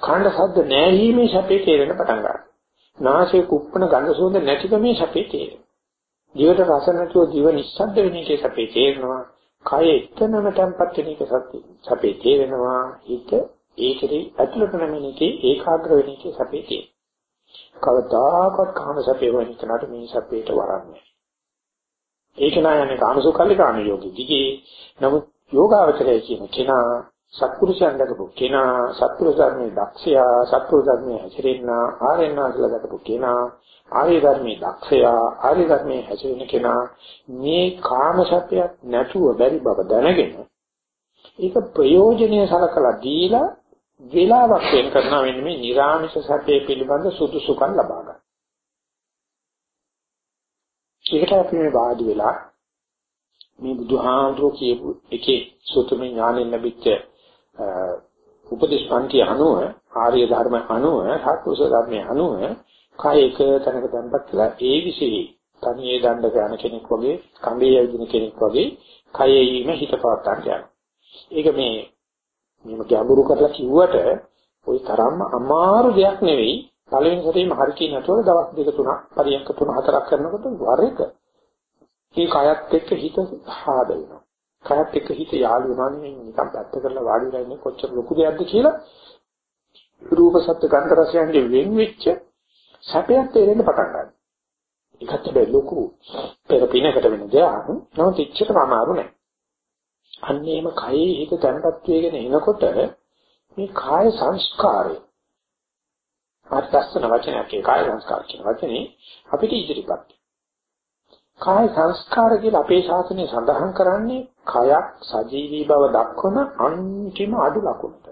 කණ්ඩ ශබ්ද නැහිීමේ සැපේ තේරෙන්න පටන් ගන්නවා. නාසයේ කුප්පන ගඳ සුවඳ නැතිකමේ සැපේ තේරෙනවා. දිවට රස නැතුව දිව නිස්සද්ද වෙන එකේ සැපේ තේරෙනවා. කය එතනම තැම්පත් වෙන එක සත්‍ය. සැපේ තේරෙනවා. හිත ඒකේ ඇතුළත නැමෙන එකේ ඒකාග්‍ර වෙන එකේ සැපේ තේරෙනවා. කවදාකවත් කාම සැපේ වෙන කෙනාට මේ සැපේට වරන්නේ ඒක නෑනේ කාමසුඛල්ලි කාම යෝගී. දිගේ නමුත් යෝගාවචරය කියන කෙනා සත්පුරුෂයන් දකපු කෙනා සත්පුරුෂ ධර්මයේ දක්ෂයා සත්පුරුෂ ධර්මයේ හැසිරෙන්න ආරෙන්නා කියලා දකපු කෙනා ආර්ය ධර්මයේ දක්ෂයා ආර්ය ධර්මයේ හැසිරෙන කෙනා මේ කාම සත්‍යයක් නැතුව බැරි බව දැනගෙන ඒක ප්‍රයෝජනීය සලකලා දීලා වේලාවක් වෙන් කරනවා වෙන්නේ මේ නිර්ආමිෂ සත්‍යය පිළිබඳ සුදුසුකම් ලබා ගන්න. ඒකට අපි මේ වාඩි වෙලා මේ බුදුහාමුදුරුවෝ කියපු එකේ සුතමේ ඥානෙ ලැබිච්ච උපදේශ පන්ති අනුව ආර්ය ධර්ම අනුව සත්පුරුෂ ධර්මයේ අනුව කය එක තැනක තැන්පත් කළා ඒ විශේෂයි තනියේ දණ්ඩ යන කෙනෙක් වගේ කඹේ යදින කෙනෙක් වගේ කයෙහිම හිත පවත්වා ගන්න. ඒක මේ මේක ගැඹුරු කරලා කිව්වට ওই තරම්ම අමාරු දෙයක් නෙවෙයි. පළවෙනි සැරේම හරි කියන නතර දවස් දෙක තුනක් පරියන්ක තුන හතරක් කරනකොට වර එක මේ කයත් එක්ක හිත හාද වෙනවා. කයත් එක්ක හිත යාළු වෙනවා නෙමෙයි නිකන් පැත්ත කරලා වාඩි වෙලා ඉන්නේ කොච්චර ලොකු දෙයක්ද කියලා රූප සත්‍ය ගන්ධ රසයන්ගේ වෙන් වෙච්ච සැපයක් තේරෙන්න පටන් ගන්නවා. ඒකත් බෑ ලොකු පෙර පිනකට වෙන දෙයක්. නමුත් එච්චරම අමාරු නෑ. අන්නේම කයේ හිත තැන්පත් වෙගෙන එනකොට මේ කාය සංස්කාරය ආත්‍යස්තන වචනයක් ඒ කාය සංස්කාර කියන වචනේ අපිට ඉදිරිපත්. කාය සංස්කාර කියලා අපේ ශාසනය සඳහන් කරන්නේ කයක් සජීවී බව දක්වන අන්තිම අඩු ලකුණට.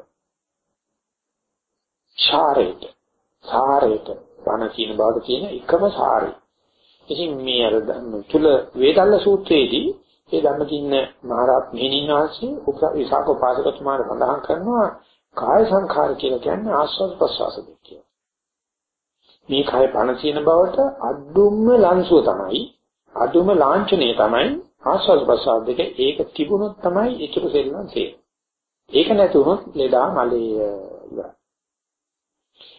ශාරේත, සාරේත, වන කියන බවට තියෙන එකම සාරේ. ඉතින් මේ අර තුල වේදල්ල සූත්‍රයේදී ඒ ධම්මකින්න මහරහත් මෙහිණින් වාසී උපවිසාක පාදකතුමාට සඳහන් කරනවා කාය සංඛාර කියලා කියන්නේ ආස්වාද ප්‍රසවාස දෙක. මේ කය පණ තියෙන බවට අඩුම ලංසුව තමයි අඩුම ලාංඡනය තමයි ආස්වාද ප්‍රසවාස දෙක ඒක තිබුණොත් තමයි ඊටු සෙල්ලම් තියෙන්නේ. ඒක නැතුනොත් ලෙඩා මලේ ඉවරයි.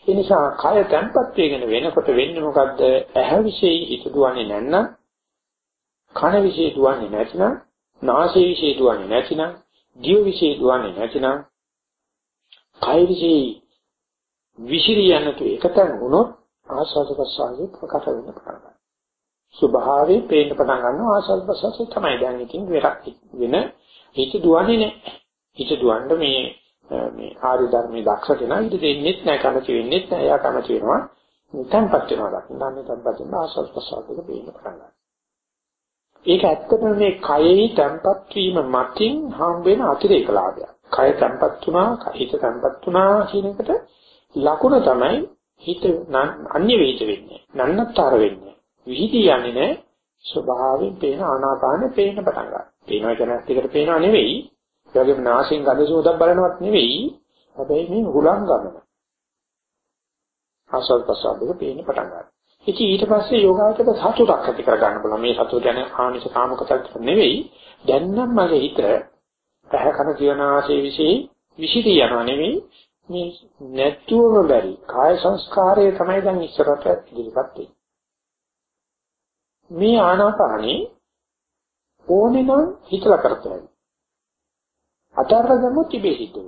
ඒ නිසා කය තැම්පත් වෙගෙන වෙනකොට වෙන්නේ මොකද්ද? ඇහැ විශේෂ හිත දුවන්නේ නැත්නම් කන විශේෂ දුවන්නේ නැත්නම් නාසය විශේෂ දුවන්නේ නැත්නම් දිව විශේෂ දුවන්නේ නැත්නම් කය විශේෂ විසිරියන්නතු එකතන වුණොත් ආස්වාද ප්‍රසආසය ප්‍රකට වෙන්න පටන් ගන්නවා. ස්වභාවයෙන් පේන්න පටන් ගන්නවා ආස්වාද ප්‍රසආසය තමයි දැන් ඉතින් වෙරක් වෙන හිත දුවන්නේ නැහැ. හිත දුවන්න මේ මේ ආර්ය ධර්මයේ දක්ෂ කෙනා ඊට දෙන්නෙත් නැහැ කැමති වෙන්නෙත් නැහැ එයා කැමති වෙනවා නිකන්පත් වෙනවා දකින්න නිකන්පත් වෙන ආස්වාද ප්‍රසආසයක පේන්න පටන් ගන්නවා. ඒක ඇත්තටම මේ කයෙහි තැම්පත් වීම මතින් හම් වෙන අතිරේක ලාභයක්. කය තැම්පත් වුණා, හිත තැම්පත් වුණා කියන එකට ලකුණ තමයි හිත අන්‍ය වේිත වෙන්නේ. නන්නතර වෙන්නේ. විහිදී යන්නේ නැහැ. ස්වභාවයෙන් පේන ආනාපානෙ පේන්න පටන් ගන්නවා. පේනවා කියන එකට පේනව නෙවෙයි. ඒ වගේම නාසයෙන් ගඳ සුවඳක් බලනවත් නෙවෙයි. හැබැයි මේ හුලං ගමන. ආසල් ප්‍රසාදක පේන්න පටන් ගන්නවා. ඉතින් ඊට පස්සේ යෝගාවචක සතුටක් ඇති කර ගන්න පුළුවන්. මේ සතුට ගැන ආනිස කාමකතක් නෙවෙයි. දැන් නම් මගේ හිත පැහැ කන ජීවනාශේ વિશે විසිරී යනවා නෙවෙයි. මේ නැත්තුවම බැරි කාය සංස්කාරය තමයි දැන් ඉස්සරට ඉදිරිපත් වෙන්නේ. මේ ආනාපානේ ඕනේ නම් හිතලා කරතයි. අතරගම තිබෙ හිතුව.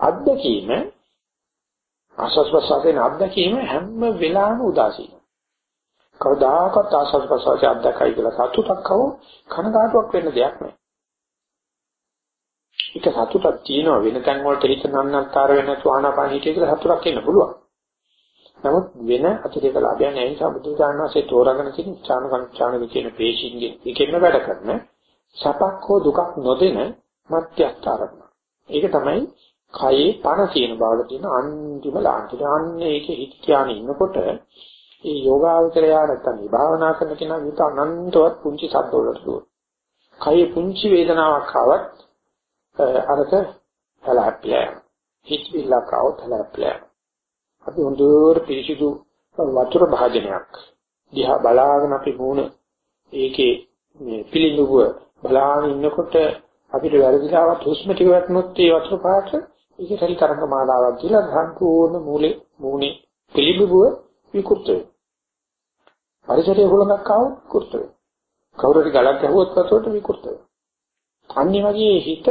අද්දකීම ආස්වාස් ප්‍රසාරයෙන් අත්දැකීම හැම වෙලාවෙම උදාසීන. කවදාකවත් ආස්වාස් ප්‍රසාරයේ අත්දැකයි කියලා සතුටක් හව කනගාටුවක් වෙන්න දෙයක් නෑ. ඒක සතුටක් තියෙනවා වෙන තැන් වලට හිත නන්නත්තර වෙන සුවහනාපාන හිතේ කියලා සතුටක් එන්න පුළුවන්. නමුත් වෙන අතිරේක ලාභයක් නැහැ නිසා බුදුචානන් වහන්සේ තෝරාගෙන තියෙන චාන සංචානක කියන පේශින්ගේ එකෙන්ම වැඩ කරන සපක් හෝ දුකක් නොදෙන මධ්‍යස්ථාරණ. ඒක තමයි කයේ පණ තියෙන බවට තියෙන අන්තිම ලාංකික. අන්න ඒකේ හිත කියන ඉන්නකොට ඒ යෝගාවචරය නැත්තම් භාවනා කරන කෙනා විත අනන්තවත් පුංචි සද්ද වලට දුවන. කයේ පුංචි වේදනාවක් ආවත් අරක හැලහැප්පිලා යනවා. හිත විලක් આવත් හැලහැප්පිලා යනවා. අපි හොඳට පිරිසිදු වතුර භාජනයක් දිහා බලාගෙන අපි වුණ ඒකේ මේ පිළිඳුව බලාගෙන ඉන්නකොට අපිට වැරදිලාවත් හුස්ම ටික වටනොත් ඒ වතුර පාට ඒක සරි තරංග මාලාවක් කියලා සම්පූර්ණ මූලේ මූණේ පිළිබිබුව විකෘත වෙනවා. පරිසරයේ හුලඟක් ආවොත් විකෘත වෙනවා. කවුරුරි ගලක් ගැහුවොත් වතුරට විකෘත වෙනවා. අනිත් වගේ හිත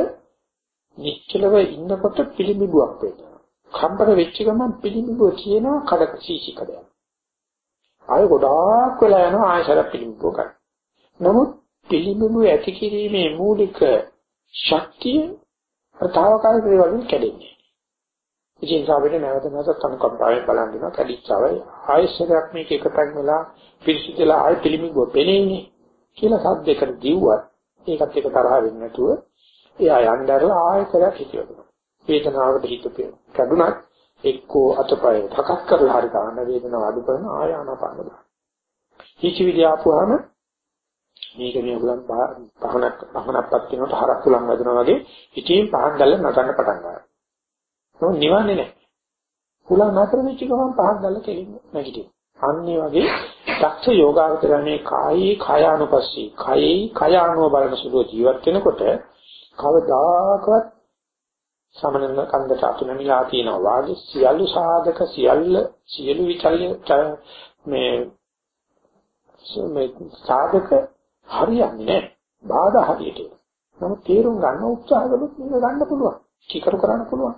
නිශ්චලව ඉන්නකොට පිළිබිබුවක් වෙනවා. කම්පන වෙච්ච ගමන් පිළිබිබුව තියෙනවා කඩක සීසිකදයක්. ආය ගොඩාක් වෙලා යනවා ආයසර පිළිබිබුව ගන්න. නමුත් පිළිබිබුව ඇති කිරීමේ මූලික ශක්තිය තාවකාලික දේවල් කැඩෙන්නේ. ඉතින් සාපේට නැවත නැවත අනුකම්පාවෙන් බලන් දෙනවා කැඩිච්චවයි ආයෙත් මේක එකතෙන් වෙලා පිරිසිදුලා ආයෙ පිළිමිගුව පෙනෙන්නේ කියලා සද්දයකට දිව්වත් ඒකත් එක තරහ වෙන්නේ නැතුව එයා යnderලා ආයෙත් හිතියොදනවා. වේදනාවකට හිත කැඩුනත් එක්කෝ අතපය තකක් කරලා හරි ගන්න වේදනාව අඩු කරන ආය ආනපාන දාන. හිචිවිලි ආපුවාම මේක මේ උලන් පහනක් පහනක්පත් වෙනකොට හරක් උලන් වැදෙනවා වගේ ඉතින් පහන් දැල්ල නටන්න පටන් ගන්නවා. ඒක නිවන්නේ නැහැ. උලන් නතර වෙච්ච ගමන් පහන් දැල්ල කෙලින්ම නැගිටිනවා. අන්නේ වගේ දක්ෂ යෝගාවචරණේ කායේ කායානුපස්සී කායේ කායානුව බලන සුළු ජීවත් වෙනකොට කවදාකවත් සමනන කන්දට අතුනමිලා තියෙනවා වාගේ සියලු සාධක සියල්ල සියලු විචල්‍ය මේ මේ සාධක හරියන්නේ නැහැ. බාධා හරියට. නමුත් තේරුම් ගන්න උත්සාහ කළොත් මේක ගන්න පුළුවන්. කීකරු කරන්න පුළුවන්.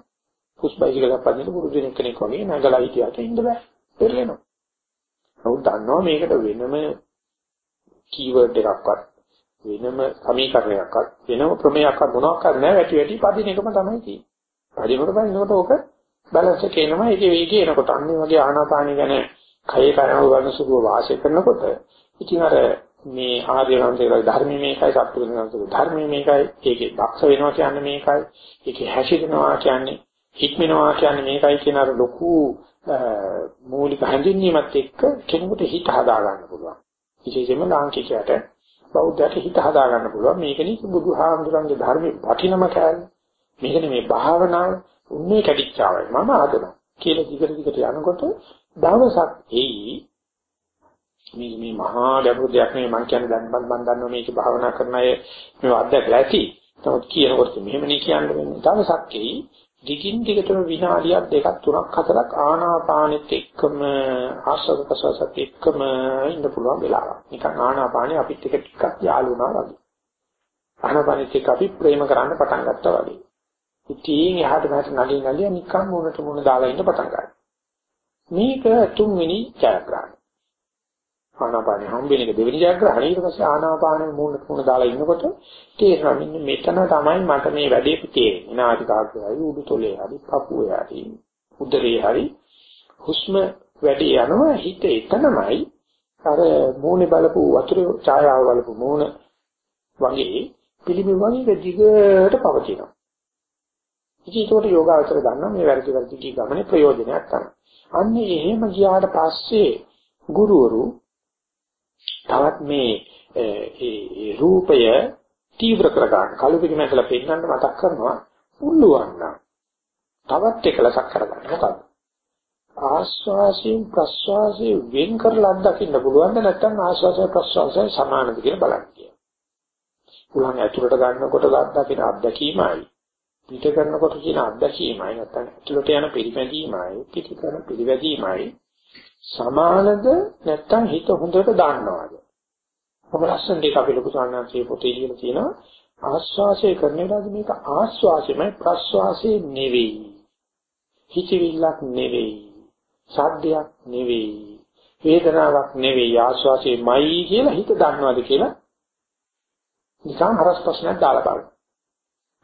පුස්බයිසිකලක් පදින පුරුදු කෙනෙක් වගේ නැගලා හිටියට ඉන්න බෑ. පෙරලෙනවා. නමුත් දන්නවා මේකට වෙනම කීවර්ඩ් එකක්වත් වෙනම සමීකරණයක්වත් වෙනම ප්‍රමේයක්වත් මොනවාක්වත් නැහැ. වැටි වැටි පදින එකම තමයි තියෙන්නේ. පදිනකොට පදිනකොට ඕක බැලන්ස් එක එනවා. ඒකේ වේගය එනකොට අන්න වගේ ආනාපානිය ගැන කයේ කයව ගන්න සුළුව වාසය කරනකොට ඉතින් අර මේ ආර්යවන්තයේ ධර්මයේ මේකයි සත්පුරුෂයන්ගේ ධර්මයේ මේකයි. ඒකේ දක්ෂ වෙනවා කියන්නේ මේකයි. ඒකේ හැසිරෙනවා කියන්නේ හික්මනවා කියන්නේ මේකයි කියන අර ලොකු මූලික හැඳින්වීමත් එක්ක කෙනෙකුට හිත හදා ගන්න පුළුවන්. විශේෂයෙන්ම ලාංකිකයට බෞද්ධයට හිත හදා ගන්න පුළුවන්. මේකනේ බුදුහාමුදුරන්ගේ ධර්මයේ වටිනම කෑල්ල. මේකනේ මේ භාවනාව. උන්නේ කැඩිච්චාවයි. මම හදනවා කියලා දිගට දිගට යනකොට දවසක් එයි. මේ මේ මහා ගැඹුරු දෙයක් නෙවෙයි මම කියන්නේ දැන් මම දන්නවා මේක භාවනා කරන අය මේව අත්දැකලා ඇති. නමුත් කියනකොට මෙහෙමනේ කියන්න. වෙන්නේ. දවසක් එයි. දිගින් දිගටම විනාඩියක් දෙකක් තුනක් හතරක් ආනාපානෙත් එක්කම ආශ්‍රද ප්‍රසවාසත් එක්කම ඉන්න පුළුවන් වෙලාවක්. නිකන් ආනාපානෙ අපිත් එක ටිකක් යාළු වුණා වගේ. ආනාපානෙත් එක්ක අපි ප්‍රේම කරන්න පටන් ගත්තා වගේ. ඉතින් එහාට මෙහාට නලින් නලිය නිකන් මොනට මොන දාලා ඉන්න පටන් ගන්නවා. මේක තුන්වෙනි ජයග්‍රහණය. ආනාපානෙ හම්බෙන එක දෙවෙනි ජයග්‍රහණය. ඊට පස්සේ ආනාපානෙ මූණ තුන දාලා ඉන්නකොට තේරෙනවා මෙන්න මෙතන තමයි මට මේ වැඩේ තේරෙන්නේ. නාසිකාග්‍රයයි උඩුතොලේ හරි පපුවේ හරි උදරේ හරි හුස්ම වැඩි යනවා හිත එතනමයි අර මූණේ බලපු වතුර ඡායාව බලපු මූණ වගේ පිළිමි වගේ දිගට පවතිනවා. ඉතින් ඒකට යෝගාවචර ගන්න මේ වැරදි වැරදි කී ගමනේ ප්‍රයෝජනයක් තමයි. අන්නේ එහෙම ගියාට පස්සේ ගුරුවරු තවත් මේ ඒ රූපය තීව්‍ර කර ගන්න කළු පිටිමැදලා පෙන්වන්න මතක් කරනවා. පුළුවන් නම් තවත් එකලසක් කරගන්න. මොකද්ද ආස්වාසයෙන් ප්‍රස්වාසයෙන් වෙන් කරලා අත්දකින්න පුළුවන්ද නැත්නම් ආස්වාසය ප්‍රස්වාසය සමානද කියලා බලන්න කියනවා. උලන් ඇතුළට ගන්නකොට අත්දකින අත්දැකීමයි. පිට කරනකොට කියන අත්දැකීමයි. නැත්නම් ඇතුළට යන පිළිපැදීමයි පිට කරන පිළිවැදීමයි සමානද නැත්නම් හිත හොඳට දාන්නවාද? ඔබ ලස්සන දෙයක් අපි ලොකු සාන්නාංශයේ පොතේ කියලා තියෙනවා ආස්වාසය කරන වෙලාවදී මේක ආස්වාසයමයි ප්‍රස්වාසයේ නෙවෙයි. හිතවිල්ලක් නෙවෙයි. සාධ්‍යයක් නෙවෙයි. වේදනාවක් නෙවෙයි ආස්වාසයමයි කියලා හිත දන්නවාද කියලා නිකන් හරස් ප්‍රශ්නයක් දාලා බලන්න.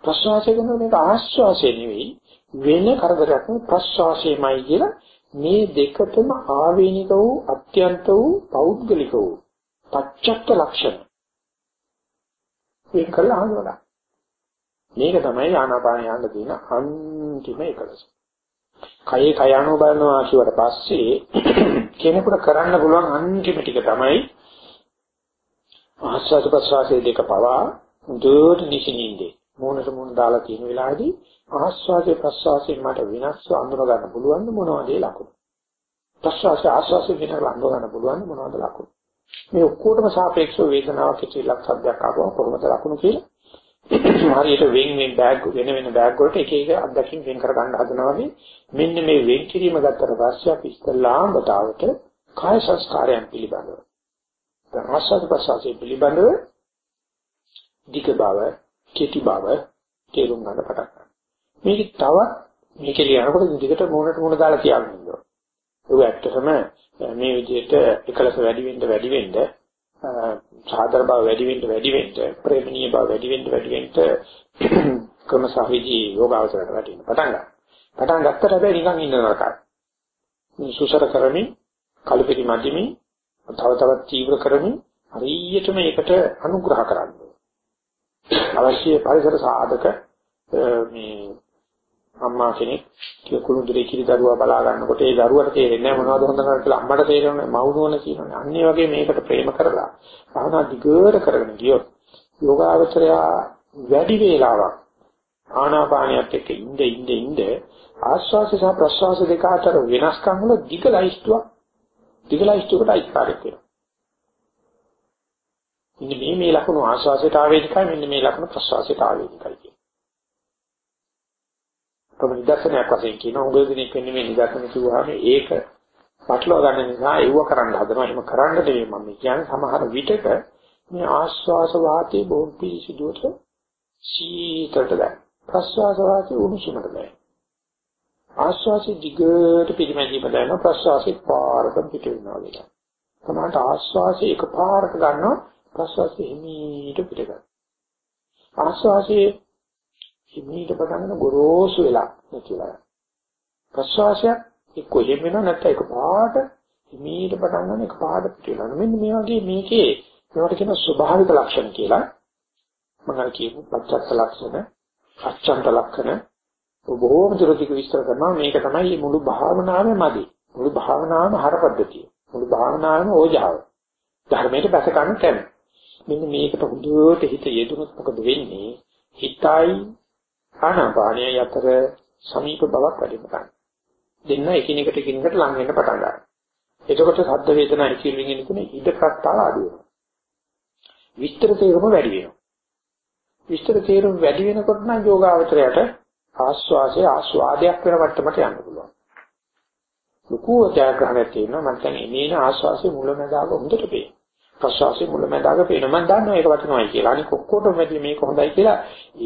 ප්‍රස්වාසය කරන මේක ආස්වාසය නෙවෙයි වෙන කරදරයක් ප්‍රස්වාසයමයි කියලා මේ දෙකතම ආවේනික වූ අත්‍යන්ත වූ පෞද්ගලික වූ පච්චත්ත ලක්ෂණ. මේ කළා හඳුනගන්න මේක තමයි ආනාපාන යන්න තියෙන අන්තිම එකලස. කයේ කය අනුව බලනවා කියවට පස්සේ [clears throat] කෙනෙකුට කරන්න පුළුවන් අන්තිම ටික තමයි ආස්වාද ප්‍රසවාසයේ දෙක පවා දුරට නිසින්ින්දේ. මූණට මූණ දාලා තියෙන වෙලාවේදී ආස්වාදයේ ප්‍රස්වාසයෙන් මට වෙනස්ව අඳුර ගන්න පුළුවන් මොනවද ඒ ලකුණු? ප්‍රස්වාසය ආස්වාසයෙන් වෙනස්ව අඳුර ගන්න පුළුවන් මොනවද ලකුණු? මේ ඔක්කොටම සාපේක්ෂව වේදනාවක් කියලා සද්දයක් ආවම කොහොමද ලකුණු කියලා? හරියට වෙන් වෙන් බෑග් වෙන වෙන බෑග් වලට එක එක අත්දැකීම් වෙන් කර ගන්න හදනවා වගේ මෙන්න මේ වෙන් කිරීම ගත්තට පස්සේ අපි ඉස්ලාම් වතාවට කාය සංස්කාරයන් පිළිබඳව දැන් ආස්වාද ප්‍රසවාසයේ පිළිබඳව ධික බව කෙටි බව තේරුම් ගන්න පටන් ගන්නවා. මේක තවත් මේකේ ලියනකොට දිගට මොනට මොන දාලා කියන්න ඕනේ. ඒක ඇත්තටම මේ විදිහට එකලස වැඩි වෙන්න වැඩි වෙන්න සාදර බව වැඩි වෙන්න වැඩි වෙන්න ප්‍රේමණීය බව වැඩි වෙන්න වැඩි වෙන්න [clears throat] ක්‍රමසහවිදි යෝගාවචරයට වැටෙන්න පටන් ගන්නවා. පටන් ගත්තට හැබැයි නිකන් ඉන්න නරකයි. සුසර කරමින් කලපිරි මැදිමින් තව තවත් තීව්‍ර කරමින් හරියටම ඒකට අනුග්‍රහ කරන්න අවශ්‍ය පරිසර සාධක මේ අම්මා කෙනෙක් කුළුඳුරේ කිරි දරුවා බලා ගන්නකොට ඒ දරුවට තේරෙන්නේ නැහැ මොනවද හොඳ නරක කියලා අම්මට තේරෙන්නේ මවුනෝන කියනනේ. අන්න ඒ වගේ මේකට ප්‍රේම කරලා භාවනා දිගට කරගෙන ගියොත් යෝගාවචරය වැඩි වේලාවක් ආනාපානියත් එක්ක ඉඳ ඉඳ ඉඳ ආශ්වාස සහ ප්‍රශ්වාස දෙක අතර වෙනස්කම් වල දිග ලයිස්තුවක් දිග ලයිස්තුවකට අයිතිකාරයක් වෙනවා. මෙන්න මේ මේ ලකුණු ආශ්වාසයට ආවේනිකයි මෙන්න මේ ලකුණු ප්‍රශ්වාසයට ආවේනිකයි කියන්නේ. තමයි නිදර්ශනයක් වශයෙන් කියන උගල දිනෙක වෙන්නේ මේ නිදර්ශන කිව්වහම ඒක පටලවා ගන්න නිසා ඒව කරන්න හදනවා. එහෙම කරන්න දෙන්නේ මම කියන්නේ සමහර විටක මේ ආශ්වාස වාතයේ බොහොම පිළිසිදුවට සීතලට දැන්. ප්‍රශ්වාස වාතයේ උණුසුමට දැන්. ආශ්වාසයේ දිගට පිළිමැදීම දැනෙනවා ප්‍රශ්වාසයේ පාරට පිට වෙනවා වගේ. තමයි ආශ්වාසයේ එකපාරට ගන්නවා ප්‍රශ්වාසයේ හිමීට පිට ගන්න. ආශ්වාසයේ හිමීට පටන් ගන්න ගොරෝසු වෙලා නැතිලා. ප්‍රශ්වාසයක් එක්ක එහෙම වෙනවා නැත්නම් ඒක පාට මීට පටන් ගන්න එක පාට පිට වෙනවා. මෙන්න මේ වගේ මේකේ මේවට කියන ස්වභාවික ලක්ෂණ කියලා මම අර කියපු පච්චත්ත ලක්ෂණ, අච්ඡන්ත ලක්ෂණ බොහෝම දුරදිග විස්තර කරනවා මේක තමයි මුළු භාවනාවේ මදි. මුළු භාවනාවම හරපද්ධතිය. මුළු භාවනාවම ඕජාව. ධර්මයට බැස ගන්න තැන. මෙන්න මේකට හොඳට හිත යෙදුනොත් මොකද වෙන්නේ? හිතයි ආනාපානය අතර සමීප බවක් වැඩි වෙනවා. දෙන්න එකිනෙකට එකිනෙකට ලං වෙන්න පටන් ගන්නවා. එතකොට සද්ද වේදනා හිතින් ඉන්නේ ඉද ප්‍රත්‍යාව අඩු වෙනවා. විස්තර තේරුම වැඩි වෙනවා. විස්තර තේරුම වැඩි වෙනකොට නම් යෝගාවචරයට ආස්වාසය ආස්වාදයක් වෙන මට්ටමට යන්න පුළුවන්. ලකෝ ජයග්‍රහණයක් තියෙනවා මම දැන් එනේන ආස්වාසයේ මුලමඳාක හොඳට පේනවා. ප්‍රසවාසයේ මුලමඳාක පේනවා මම දන්නවා ඒක වටිනවයි කියලා. අනික ඔක්කොටම වැඩි මේක හොඳයි කියලා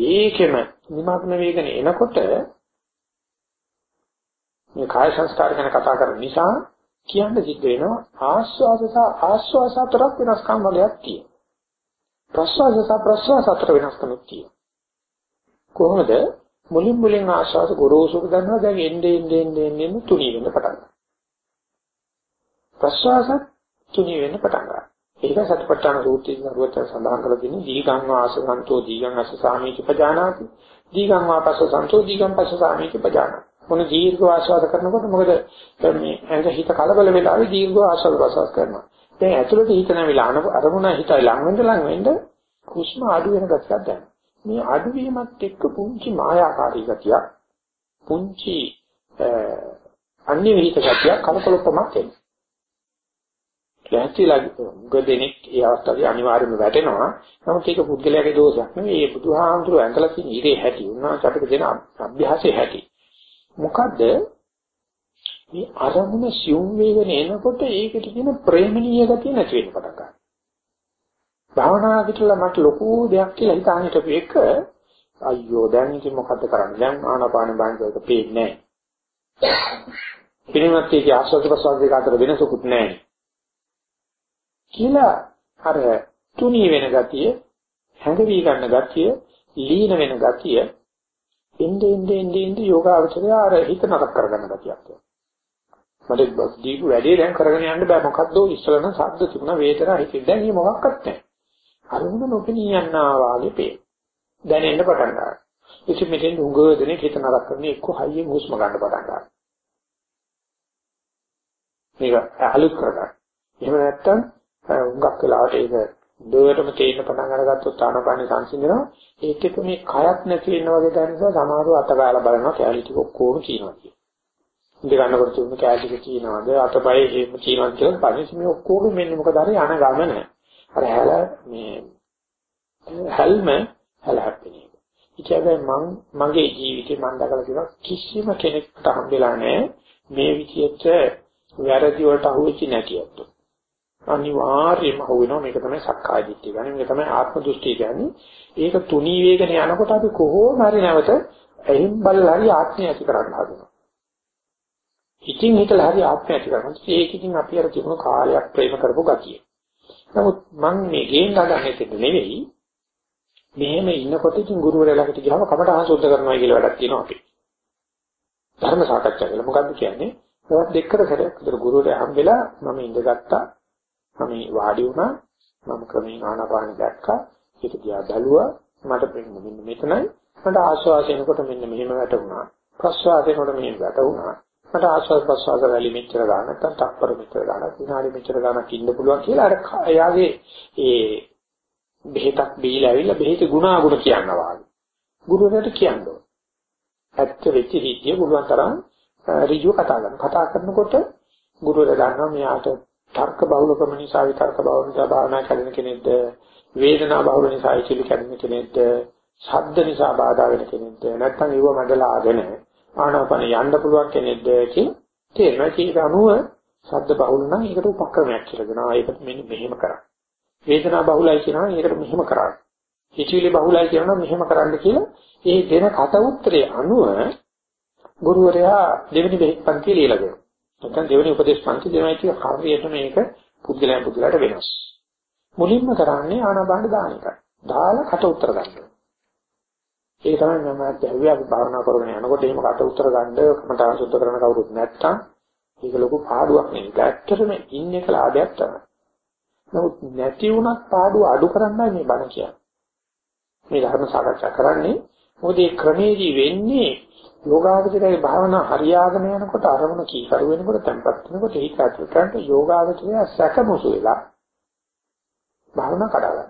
ඒකෙම නිමග්න වේගන එනකොට මේ කාය සංස්කාර ගැන කතා කරන නිසා කියන්න සිද්ධ වෙනවා ආස්වාද සහ ආස්වාස අතරක් වෙනස්කම් වලයක් තියෙනවා. ප්‍රස්වාස සහ ප්‍රස්වාස අතර වෙනස්කමක් තියෙනවා. කොහොමද මුලින් මුලින් ආස්වාද ගොරෝසුක ගන්නවා දැන් එන්නේ එන්නේ එන්නේ එන්නේ තුනී වෙන්න පටන් ගන්නවා. ප්‍රස්වාස තුනී වෙන්න පටන් ගන්නවා. ඒක සතිපට්ඨාන සූත්‍රයේ නරුවත් සඳහන් කරලා තියෙන දීගං වාසසන්තෝ දීගං අස්ස සාමීති පජානාති දීගං වාපස්ස සන්තෝ දීගං පස්ස සාමීති පජානාති මොන දීර්ඝ ආස්වාද කරනකොට මොකද මේ ඇඟ හිත කලබල වෙලාවේ දීර්ඝ ආස්වාද ප්‍රසවාස කරනවා. දැන් ඇතුළට හිත නැවිලා අරමුණ හිතයි ලඟ වෙන්න ලඟ වෙන්න හුස්ම අඩු වෙන ගතියක් දැනෙනවා. මේ අඩු වීමත් එක්ක පුංචි මායාකාරී ගතියක් පුංචි අන්‍ය විහිිත ගතියක් කලකොලොප්පමක් එනවා. ලැහැත්තිලා ගොඩෙනෙක් ඒ අවස්ථාවේ අනිවාර්යයෙන්ම වැටෙනවා. නමුත් ඒක පුද්ගලයාගේ දෝෂයක් නෙවෙයි. ඒ බුදුහාමුදුරුවෝ ඇඟලා තියෙන ඉරේ හැටි. උන්වහන්සේ අපිට දෙන අභ්‍යාසයේ හැටි. මොකද මේ අරමුණ සියුම් වේගන එනකොට ඒකට කියන ප්‍රේමණීය ගතිය නැති වෙන්න පටන් ගන්නවා. භාවනා පිටලා මට ලොකු දෙයක් කියලා හිතාන හිටපු එක අයියෝ දැන් ඉතින් මොකද්ද කරන්නේ? දැන් ආනාපාන බාහිරක පේන්නේ නැහැ. පිළිමත් ඒකේ ආස්වාද ප්‍රසවාස දෙක අතර වෙනසකුත් නැහැ. කියලා අර තුනී වෙන ගතිය, හැඟවි ගන්න ගතිය, ලීන වෙන ගතිය එnde ende ende ende යෝගාවචරය අර හිත නරක කරගන්න ගතියක් තියෙනවා. මට දීපු වැඩේ දැන් කරගෙන යන්න බෑ මොකද්ද ඉස්සලන ශබ්ද තිබුණා වේදනා හිතේ දැන් මේ මොකක්වත් නැහැ. අරමුණ නොපෙනී යනවා වාගේ පේ. දැනෙන්න පටන් ගන්නවා. ඉතින් මෙතෙන් උඟ දෙනේ හිත නරක කරන්නේ එක්ක හයියෙන් හුස්ම ගන්න පටන් ගන්නවා. මේක අලුත් කරගන්න. එහෙම නැත්නම් උඟක් වෙලාවට ඒක දෙයටම තේින්න පටන් අරගත්තොත් ආනපාන සංසිඳනවා ඒත් එක්ක මේ කයක් නැති වෙන වගේ දැන නිසා සමහරව අතගාලා බලනවා කැලී ටික ඔක්කොම කියනවා කියන. ඉඳ ගන්නකොට තුන කැලී ටික කියනවාද අතපය හේම කියනවා කියලා පරිසි මේ ඔක්කොම මෙන්න මොකද අර යන ගමන. අර හැල මේ හැල්ම හැල හැප්පෙන්නේ. ඉතින් මම මගේ ජීවිතේ මම දැකලා තියෙනවා කිසිම කෙනෙක්ට හම්බෙලා නැහැ මේ විදියට වැරදි වලට අහුවෙච්ච නැතිවත්. අනිවාර්යයෙන්ම හුවෙනවා මේක තමයි සක්කාය දිට්ඨිය කියන්නේ. මේක තමයි ආත්ම දෘෂ්ටිය කියන්නේ. ඒක තුනී වේගන යනකොට අපි කොහොම හරි නැවත එහිම් බලලා හරි ආත්මය ඇති කරගන්න හදනවා. ඉතින් හිතලා හරි ආත්මය ඇති කරගන්න ඒකකින් අපි අර තිබුණු කාලයක් ප්‍රේම කරපු ගතිය. නමුත් මම මේ ගේම් ගන්න හිතෙන්නේ නෙවෙයි. මෙහෙම ඉන්නකොට ඉතින් ගුරුවරයා ළඟට ගියාම කමට අහසොද්ද කරනවා කියලා වැඩක් තියෙනවා අපි. ධර්ම සාකච්ඡා කළා මොකද්ද කියන්නේ? ඒවත් දෙකට සැරයක් විතර ගුරුවරයා හම්බෙලා මම ඉඳගත්තා. මම වාඩි වුණා. මම ක්‍රමයෙන් ආනාපාන දැක්කා. ඒක දිහා බැලුවා. මට මෙන්න මෙතනයි. මට ආශ්වාසයෙන්කොට මෙන්න මෙහෙම වැටුණා. ප්‍රශ්වාසයෙන්කොට මෙහෙම වැටුණා. මට ආශ්වාස ප්‍රශ්වාස වලින් මෙච්චර ගන්න නැත්නම් තප්පර මෙච්චර ගන්න විනාඩි මෙච්චර ගන්නක් ඉන්න පුළුවන් කියලා අර එයාගේ ඒ බෙහෙතක් බීලා ඇවිල්ලා බෙහෙතේ ගුණාගුණ කියනවා වගේ. ගුරුවරයාට කියනවා ඇත්ත වෙච්ච හිතිය පුළුවන් තරම් ඍජුව කතා කරනවා කතා කරනකොට ගුරුවරයා දන්නවා මෙයාට තර්ක බහුලකම නිසා විතර්ක බහුල නිසා භාවනා කරන කෙනෙක්ද? වේදනා බහුල නිසා ඉතිලි කරන කෙනෙක්ද? ශබ්ද නිසා බාධා වෙන කෙනෙක්ද? නැත්නම් ඒව මඩලාගෙන ආනාපාන යන්න පුළුවන් කෙනෙක්ද කියලා තේරෙනවා. ඒක අනුව ශබ්ද බහුල නම් ඒකට උපක්‍රමයක් කියලා දෙනවා. ඒකට මෙන්න මෙහෙම කරා වේදනා බහුලයි කියනවා ඒකට මෙහෙම කරා හිතවිලි බහුලයි කියනවා මෙහෙම කරන්න කියලා ඒ දෙන කට උත්තරේ අනුව ගුරුවරයා දෙවෙනි බෙහෙත් පන්තිය ලියලා දෙනවා. නැත්නම් දෙවෙනි උපදේශ පන්ති දෙනවා කියන කාර්යයට මේක පුද්ගලයන් පුද්ගලයාට වෙනස්. මුලින්ම කරන්නේ ආනාපාන දාන එකයි. දාලා කට උතර ගන්නවා. ඒක තමයි මම ඇහුවේ අපි භාවනා කරගෙන යනකොට එහෙම කට උතර ගන්න මට අසුද්ධ කරන කවුරුත් නැත්තම් ඒක ලොකු පාඩුවක් නෙවෙයි. ඇත්තටම ඉන්නේ කල ආදයක් තමයි. නමුත් නැති වුණත් පාඩුව අඩු කරන්නයි මේ බණ කියන්නේ. මේ ධර්ම සාකච්ඡා කරන්නේ මොකද මේ ක්‍රමේදී වෙන්නේ යෝගාවචරයේ භාවනා හරියාගෙන යනකොට අරමුණ කීකරු වෙනකොට tempat වෙනකොට ඒක අතුරට යෝගාවචරය සැකමසු වෙලා භාවනා කඩාගන්න.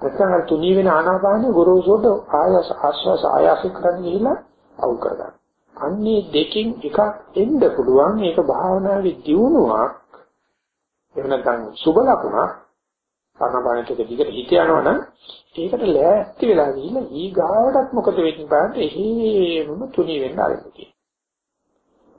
නැත්නම් අර තුනී වෙන ආනාපාන ගුරුසෝට ආයස ආශ්වාස ආයාස කරන්න ගිහිලා අවුල් කරගන්න. අන්නේ දෙකෙන් එකක් එන්න පුළුවන් ඒක භාවනාවේ දියුණුවක් එහෙම නැත්නම් සුබ ලකුණක් ආනාපානෙට දිගට හිත යනවනම් ඒකට ලෑස්ති වෙලා ගිහින් ඊ ගාවටත් මොකද වෙන්නේ බලන්න එහෙමම තුනී වෙන්න ආරම්භ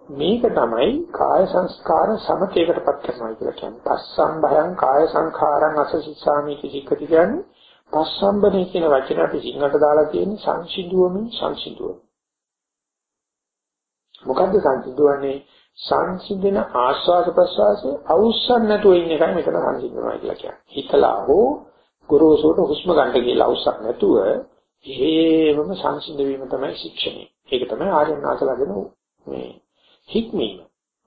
මේක තමයි කාය සංස්කාර සමතේකටපත් කරනවා කියලා කියන්නේ. පස්සම් භයං කාය සංඛාරං අසසිස්සාමි කිසිකති කියන්නේ පස්සම්බනේ කියන වචන අපි සිංහලට දාලා තියෙන්නේ සංසිඳුවමින් සංසිඳුවමින්. මොකද්ද සංසිඳුවන්නේ? සංසිඳන ආස්වාද ප්‍රසවාසයේ අවුස්සන් නැතුව ඉන්න එකයි මෙතන සංසිඳනවා කියලා කියන්නේ. හිතලා හෝ ගුරුසෝට හුස්ම ගන්න කියලා අවුස්සක් නැතුව එහෙමම සංසිඳ වීම තමයි ශික්ෂණය. ඒක තමයි ආර්යයන් වහන්සේලාගෙන මේ හික්මීම.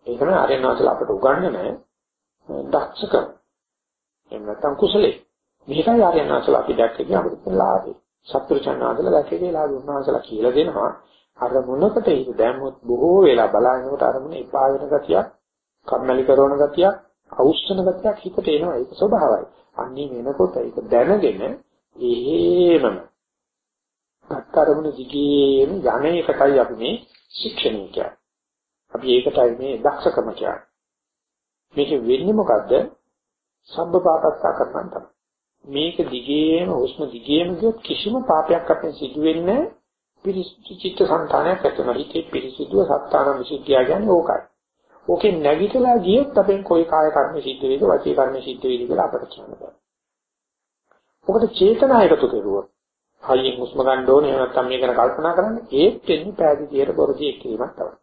ඒ තමයි ආර්යයන් වහන්සේලා අපට උගන්වන දක්ෂකම. එහෙම නැත්නම් කුසලයේ. මේකයි ආර්යයන් වහන්සේලා අපි දැක්කේ අපිට ලාභේ. සත්‍වචන්නාදලා දැක්කේ ලාභ උන්වහන්සේලා කියලා දෙනවා. අරමුණකට හිත දැම්මොත් බොහෝ වෙලා බලනකොට අරමුණ එපා වෙන ගතියක්, කම්මැලි කරන ගතියක්, අවුස්සන ගතියක් හිතට එනවා. ඒක ස්වභාවයි. අන්නේ වෙනකොට ඒක දැනගෙන එහෙමම අත්තරමුණ දිගේම යන්නේ එකයි අපි මේ ශික්ෂණය කියන්නේ. අපි ඒකටයි මේ දක්ෂකම කියන්නේ. මේක වෙන්නේ මොකද්ද? සබ්බපාපස්සා කරනවා තමයි. මේක දිගේම හුස්ම දිගේම ගියොත් කිසිම පාපයක් අපෙන් සිදු වෙන්නේ පිරිසිදු චිත්ත සංතානයක් ඇති වෙනවා. හිතේ පිරිසිදුව සත්‍තාන විසුද්ධිය කියන්නේ ඕකයි. ඕකෙන් නැගිටලා ගියොත් අපෙන් કોઈ කාය කර්ම සිද්ධ වේද වාචික කර්ම සිද්ධ වේද කියලා අපට කියන්න බෑ. ඔකට චේතනා එකතු කරුවොත් හයියෙන් හුස්ම ගන්න ඕනේ එහෙම නැත්නම් මේක ගැන කල්පනා කරන්න ඒත් වෙන්නේ පෑදීතියට බොරදී එක්කීමක් තමයි.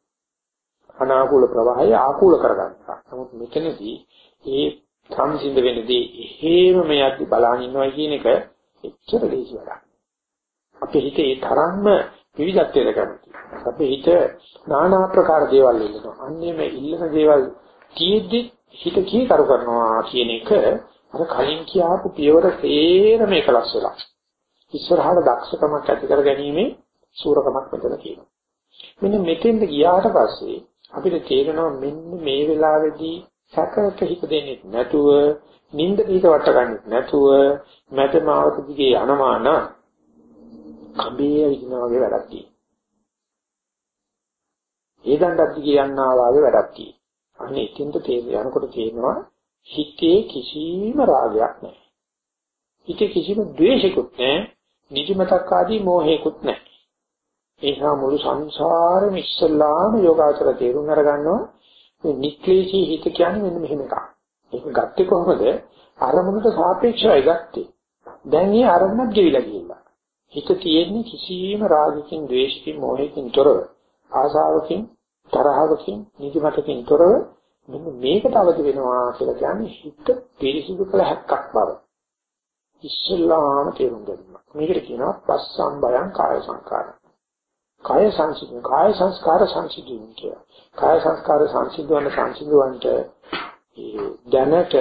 අනාකූල ප්‍රවාහය ආකූල කරගන්නවා. නමුත් මෙතනදී ඒ සංසිඳ වෙනදී එහෙම මේ යද්දි බලන් ඉන්නවා කියන එක එච්චර ලේසි වැඩක්. අපේ හිතේ ඒ තරම්ම විවිධත්වයට කැමති. අපේ හිත নানা ආකාර දේවල් ඉල්ලනවා. අන්නේ මේ ඉල්ලන දේවල් කීයේදී හිත කී කරු කරනවා කියන එක අර කලින් කියාපු පියවර තේරම එකලස් වෙලා. ඉස්සරහට දක්ෂකමක් ඇති කර ගැනීමේ සූරකමක් මෙතන තියෙනවා. මෙන්න මෙතෙන්ද ගියාට පස්සේ අපිට තේරෙනවා මෙන්න මේ වෙලාවේදී සැකයට හිත දෙන්නේ නැතුව, නිින්ද පිට වට ගන්නෙත් නැතුව, මැද මාවත දිගේ යනවා නම් කඹේ විදිනා වගේ වැඩක් තියෙනවා. ඒ දණ්ඩක් දිගේ යන්නා වගේ වැඩක් තියෙනවා. අනේ එතෙන්ට තේරෙන යනකොට තේරෙනවා හිතේ කිසිම රාගයක් නැහැ. හිතේ කිසිම ද්වේෂිකුත් නැහැ. නිදිමතක් ආදී මෝහයකුත් නැහැ. ඒසා මුළු සංසාරෙම ඉස්සල්ලාම යෝගාචර තේරුම් අරගන්නවා මේ නික්ලේශී හිත කියන්නේ මෙන්න මෙහෙම එකක්. ඒක ගත්තේ කොහොමද? අරමුණට සාපේක්ෂවයි ගත්තේ. දැන් මේ අරමුණක් ගෙවිලා ගිහිල්ලා. හිත තියෙන්නේ කිසියම් රාගකින්, ද්වේෂකින්, මෝහයකින් තොරව, ආසාවකින්, තරහවකින්, නිදිමතකින් තොරව මෙන්න මේකට අවදි වෙනවා කියලා කියන්නේ හිත පිරිසිදු කළ හැක්කක් බව. ඉස්සල්ලාම තේරුම් ගැනීම. මේකට කියනවා පස්සම් බයං කාය සංකාර. කාය සංසිද්ධි, කාය සංස්කාර සංසිද්ධි කියලා. කාය සංස්කාර සංසිද්ධවන්න සංසිද්ධවන්ට දැනට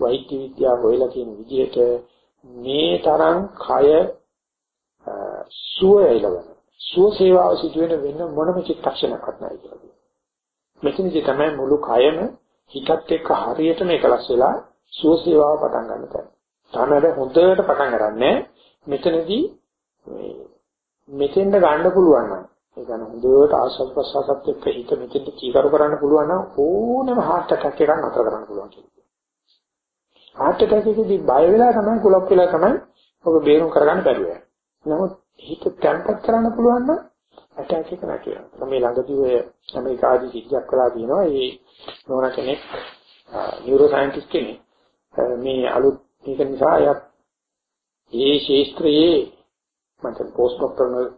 වෛද්‍ය විද්‍යාව හොයලා තියෙන විදිහට මේ තරම් කය සුව එළවන සුව සේවාව සිදු වෙන වෙන මොනම චිත්තක්ෂණයක්වත් නැහැ කියලා. මෙතනදී තමයි මුළු කයම හිතත් එක්ක හරියටම එකලස් වෙලා සුව සේවාව පටන් ගන්න තැන. තමයි හොඳට පටන් ගන්නෑ මෙතනදී මේ මෙතෙන්ද ගන්න පුළුවන් නම් ඒ කියන්නේ හොඳට ආශ්වාස ප්‍රශ්වාසත් එක්ක හිත මෙතෙන්ද කීකරු කරන්න පුළුවන් නම් ඕනම heart attack එකක් නතර කරන්න පුළුවන් කියන්නේ. heart attack එකේදී බය වෙලා තමයි කුලප් වෙලා තමයි ඔබ බේරුම් කරගන්න බැරුව යන්නේ. නමුත් හිත තැම්පත් කරන්න පුළුවන් නම් ඇටැක් එක නැති වෙනවා. මේ ළඟදී ඔය ඇමරිකාදී සිද්ධියක් වෙලා තියෙනවා. ඒ නෝන කෙනෙක් නියුරෝ සයන්ටිස්ට් කෙනෙක් මේ අලුත් මේක නිසා එයා ඒ ශාස්ත්‍රයේ මට පෝස්ට් ડોක්ටර්නල්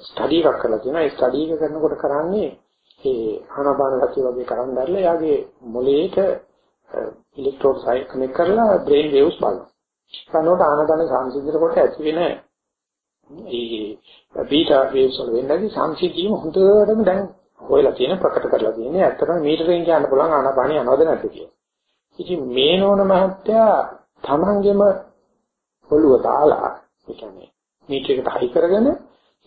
ස්ටඩි එකක් කරලා තියෙනවා. ඒ ස්ටඩි එක කරනකොට කරන්නේ ඒ ආනාපාන සතිය වගේ කරන් දැරලා එයාගේ මොළේට ඉලෙක්ට්‍රෝඩ් සයිකල් කනෙක්ට් කරලා බ්‍රේන් වේව්ස් බලනවා. කනෝට ආනාපාන සංසිඳනකොට ඇති වෙන ඒ බීටා වේව්ස් වල වෙන්නේ සංසිද්ධියම හොඳටම දැන් හොයලා තියෙන ප්‍රකට කරලා තියෙන්නේ ඇත්තටම මීටරෙන් කියන්න පුළුවන් ආනාපානිය යනවද නැද්ද කියලා. ඉතින් මේ නෝන මහත්තයා තමන්ගෙම ඔළුව දාලා ඒ කියන්නේ මීටරයකට හයි කරගෙන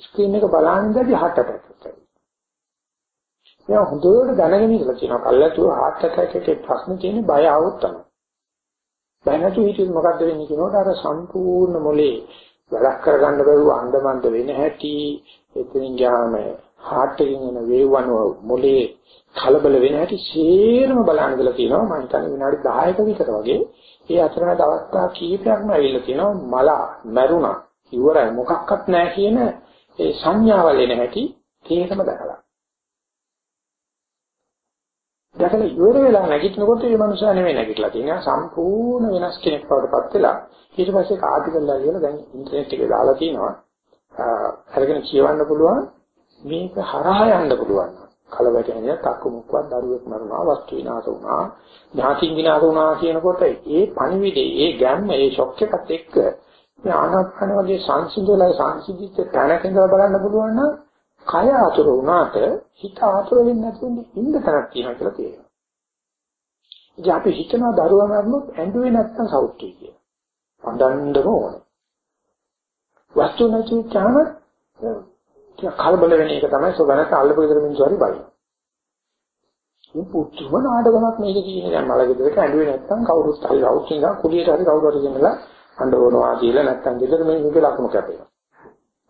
ස්ක්‍රීන් එක බලන ඉඳදී heart attack එකක්. එයා හොඳට දැනගෙන ඉඳලා කියනවා කල්ලාතුව heart attack එකේ ප්‍රශ්න තියෙන්නේ බය આવොත් තමයි. බය නැතු හිටියොත් මොකද්ද වෙන්නේ කියනකොට අර සම්පූර්ණ මොලේ වැඩක් කරගන්න බැරුව අන්දමන්ද වෙන හැටි. එතනින් ගියාම heart එකෙන් එන වේව් අනුව මොලේ කලබල වෙන හැටි සේරම බලන්න ඉඳලා තියෙනවා මම හිතන්නේ විනාඩි 10ක විතර වගේ. ඒ අතරමැද අවස්ථා කීපයක්ම ඇවිල්ලා තියෙනවා මලා මැරුණා. ඉවරයි. මොකක්වත් නැහැ කියන ඒ සංඥාවල් එන හැටි තේරම දැකලා. දැකලා ඉවර වෙලා නැගිටිනකොට මේ මනුස්සයා නෙමෙයි නැගිටලා තියෙනවා සම්පූර්ණ වෙනස් කෙනෙක් වඩපත් වෙලා ඊට පස්සේ කාටි කරලා කියලා දැන් ඉන්ටර්නෙට් එකේ දාලා තිනවා. අරගෙන කියවන්න පුළුවන් මේක හරහා යන්න පුළුවන්. කලබැටෙනිය තක්කමුක්වත් දරුවෙක් මරනවා වස්තු විනාශ වුණා ඥාතින් විනාශ වුණා කියනකොට ඒ පණිවිඩේ ඒ ගැම්ම ඒ ෂොක් එකත් එක්ක මේ ආනාපාන වගේ සංසිඳුලයි සංසිඳිච්ච තැනක ඉඳලා බලන්න පුළුවන් නම් කය ආතුර වුණාට හිත ආතුර වෙන්නේ නැතුව ඉන්න තරක් තියෙනවා කියලා තේරෙනවා. ඉතින් අපි හිතනවා දරුවා මරනොත් ඇඬුවේ නැත්තම් සෞඛ්‍යයි කියලා. අඬන්නම ඕනේ. වස්තු නැති චාම කලබල වෙන එක තමයි සෝබනක අල්ලපු විතර මිනිස්සු හරි බලන. මේ පුතුම නාටකමක් මේක කියන්නේ දැන් මලගෙදරට ඇඬුවේ නැත්තම් කවුරුත් හරි රවුචින් ගා කුලියට හරි කවුරු හරි ගෙනලා අඬවනවා කියලා නැත්තම් ගෙදර මිනිස්සුගේ ලකුණු කැපෙනවා.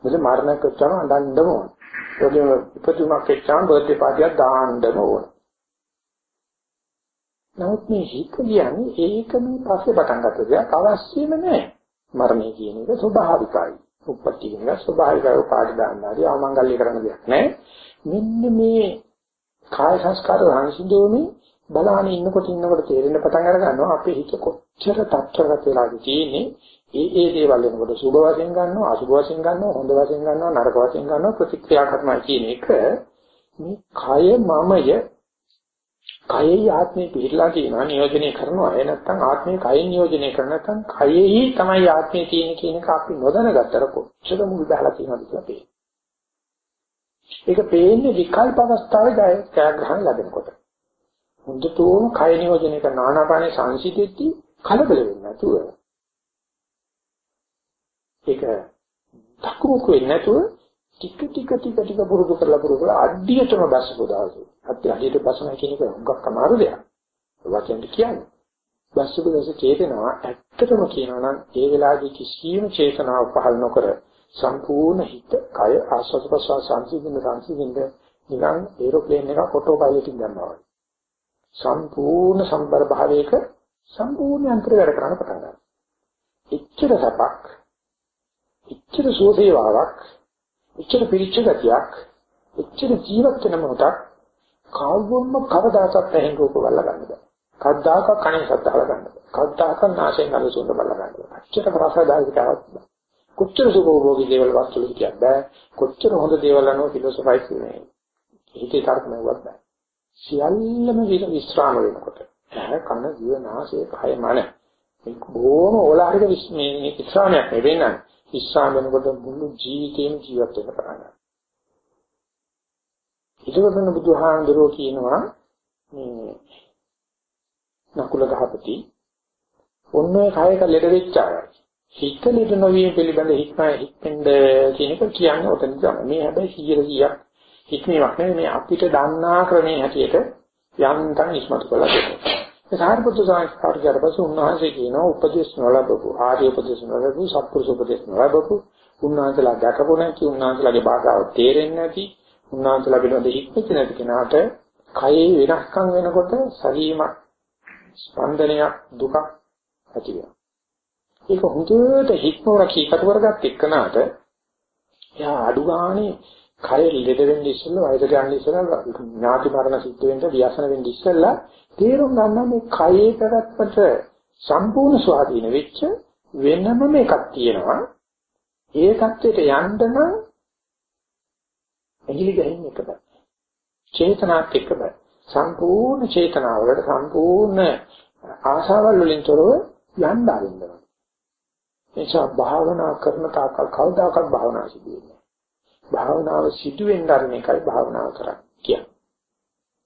මොකද මරණයක් වෙච්චාම අඬන්නම ඕන. ඒකෙම ඉපදුමක් වෙච්චාම බර්ත්ඩේ පාටියක් දාන්නම ඕන. නමුත් මේ හිත කියන්නේ ඒක මේ පස්සේ පටන් ගත්ත දෙයක් අවශ්‍යම නැහැ. මරණය කියන එක ස්වභාවිකයි. උප්පත්ති කියන එක ස්වභාවිකව පාඩි දාන්න හරි අවමංගල්‍ය කරන දෙයක් නැහැ. මෙන්න මේ කාය සංස්කාර රංශිදෝමේ බලාගෙන ඉන්නකොට ඉන්නකොට තේරෙන්න පටන් අර ගන්නවා අපේ හිත කොච්චර තත්ත්වගත වෙලාද තියෙන්නේ ඒ ඒ දේවල් වෙනකොට සුභ වශයෙන් ගන්නවා අසුභ වශයෙන් ගන්නවා හොඳ වශයෙන් ගන්නවා නරක වශයෙන් ගන්නවා ප්‍රතික්‍රියා කරනවා කියන එක මේ කය මමය. කයෙහි ආත්මේ පිළිලා තියෙනවා නියෝජනය කරනවා. ඒ නැත්තම් ආත්මේ කයෙන් නියෝජනය කරන නැත්තම් කයෙහි තමයි ආත්මේ තියෙන්නේ කියන එක අපි නොදැනගත්තර කොච්චර මුල් බහලා තියෙනවද කියලා පේනවා. ඒක පේන්නේ විකල්ප අවස්ථාවේ ජයග්‍රහණ ලැබෙනකොට. හොඳටම කය නියෝජනය කරන ආනාපානේ සංසිතෙද්දී කලබල වෙන්නේ නැතුව ඒක දකුණුක වෙන්නේ නැතුව ටික ටික ටික ටික පුරුදු කරලා පුරුදු කරලා අඩියටම බස්සපු දවසේ අත්‍ය අඩියට බස්සන කියන එක හුඟක් අමාරු දෙයක්. වචෙන්ද කියන්නේ. බස්සපු දවසේ චේතනාව ඇත්තටම කියනවා නම් ඒ වෙලාවේදී කිසියම් චේතනාවක් පහළ නොකර සම්පූර්ණ හිත කය ආස්වාද ප්‍රසවාස සංසිඳන සංසිඳන නිකන් ඒරෝප්ලේන් එක ෆොටෝ පයිලටින් ගන්නවා වගේ. සම්පූර්ණ සම්බර භාවයක සම්පූර්ණ අන්තර වැඩ කරන්න පටන් ගන්නවා. එච්චර සපක්, එච්චර සෝසේවාවක්, එච්චර පිරිච්ච ගතියක්, එච්චර ජීවත් වෙන මොහොතක් කවවොම්ම කවදාකවත් ඇහෙන් රූප බලලා ගන්න බෑ. කවදාක කණේ සද්දාල ගන්න බෑ. කවදාක නාසයෙන් ගඳ සුවඳ බලලා ගන්න බෑ. එච්චර රසදායකතාවක් බෑ. කොච්චර සුභෝගී දේවල් වස්තු විදියක් බෑ. කොච්චර හොඳ දේවල් අනුව ෆිලොසොෆයිස් වෙන්නේ. හිතේ තර්ක නෙවුවත් බෑ. සියල්ලම විස්්‍රාම වෙනකොට ඇහ කන දිව නාසය කය මන මේ බොහොම ඕලාරික මේ විස්්‍රාමයක් නෙවෙයි විස්්‍රාම වෙනකොට මුළු ජීවිතේම ජීවත් වෙන්න පටන් ගන්නවා. ඊටවසන බුදුහාඳුරෝ කියනවා මේ නකුල ගහපති ඔන්නේ කයක ලෙඩ වෙච්ච අය. හිත ලෙඩ නොවීම පිළිබඳ හික්ම හික්ෙන්ද කියන එක කියන්නේ ඔතන තමයි. මේ හැබැයි 100 හික්මීමක් නෙවෙයි මේ අපිට දන්නා ක්‍රමයේ හැටියට යන්තම් ඉස්මතු කරලා දෙනවා. ඒ සාරිපුත්‍ර සංස්කාර කරපස උන්වහන්සේ කියනවා උපදේශ නොලබපු ආර්ය උපදේශ නොලබපු සත්පුරුෂ උපදේශ නොලබපු උන්වහන්සේලා දැකපු නැති උන්වහන්සේලාගේ භාෂාව තේරෙන්නේ නැති උන්වහන්සේලා පිළිබඳ හික්මෙච්ච නැති කෙනාට කයේ වෙනස්කම් වෙනකොට සරීමක් ස්පන්දනයක් දුකක් ඇති වෙනවා. ඒක හොඳට හික්මවර කීකට කරගත්ත එක්කනට එයා අඩු ගානේ කය ලෙඩ වෙන්නේ ඉස්සෙල්ලා වයසට යන්නේ ඉස්සෙල්ලා ඥාති මරණ සිද්ධ වෙන්න ව්‍යසන වෙන්නේ ඉස්සෙල්ලා තේරුම් ගන්න මේ කයේ පැවැත්මට සම්පූර්ණ ස්වාධීන වෙච්ච වෙනම එකක් තියෙනවා. ඒ தත්වෙට යන්න නම් එහිලි ගහින් එක බෑ. චේතනාත් එක්ක බෑ. සම්පූර්ණ චේතනාවලට සම්පූර්ණ ආශාවල් වලින් තොරව යන්න ආරින්නවා නිසා භාවනා කරන තාකල් කවදාකවත් භාවනා සිදු වෙන්නේ භාවනාව සිදු වෙන්න අරන එකයි භාවනාව කරන්නේ කියන්නේ.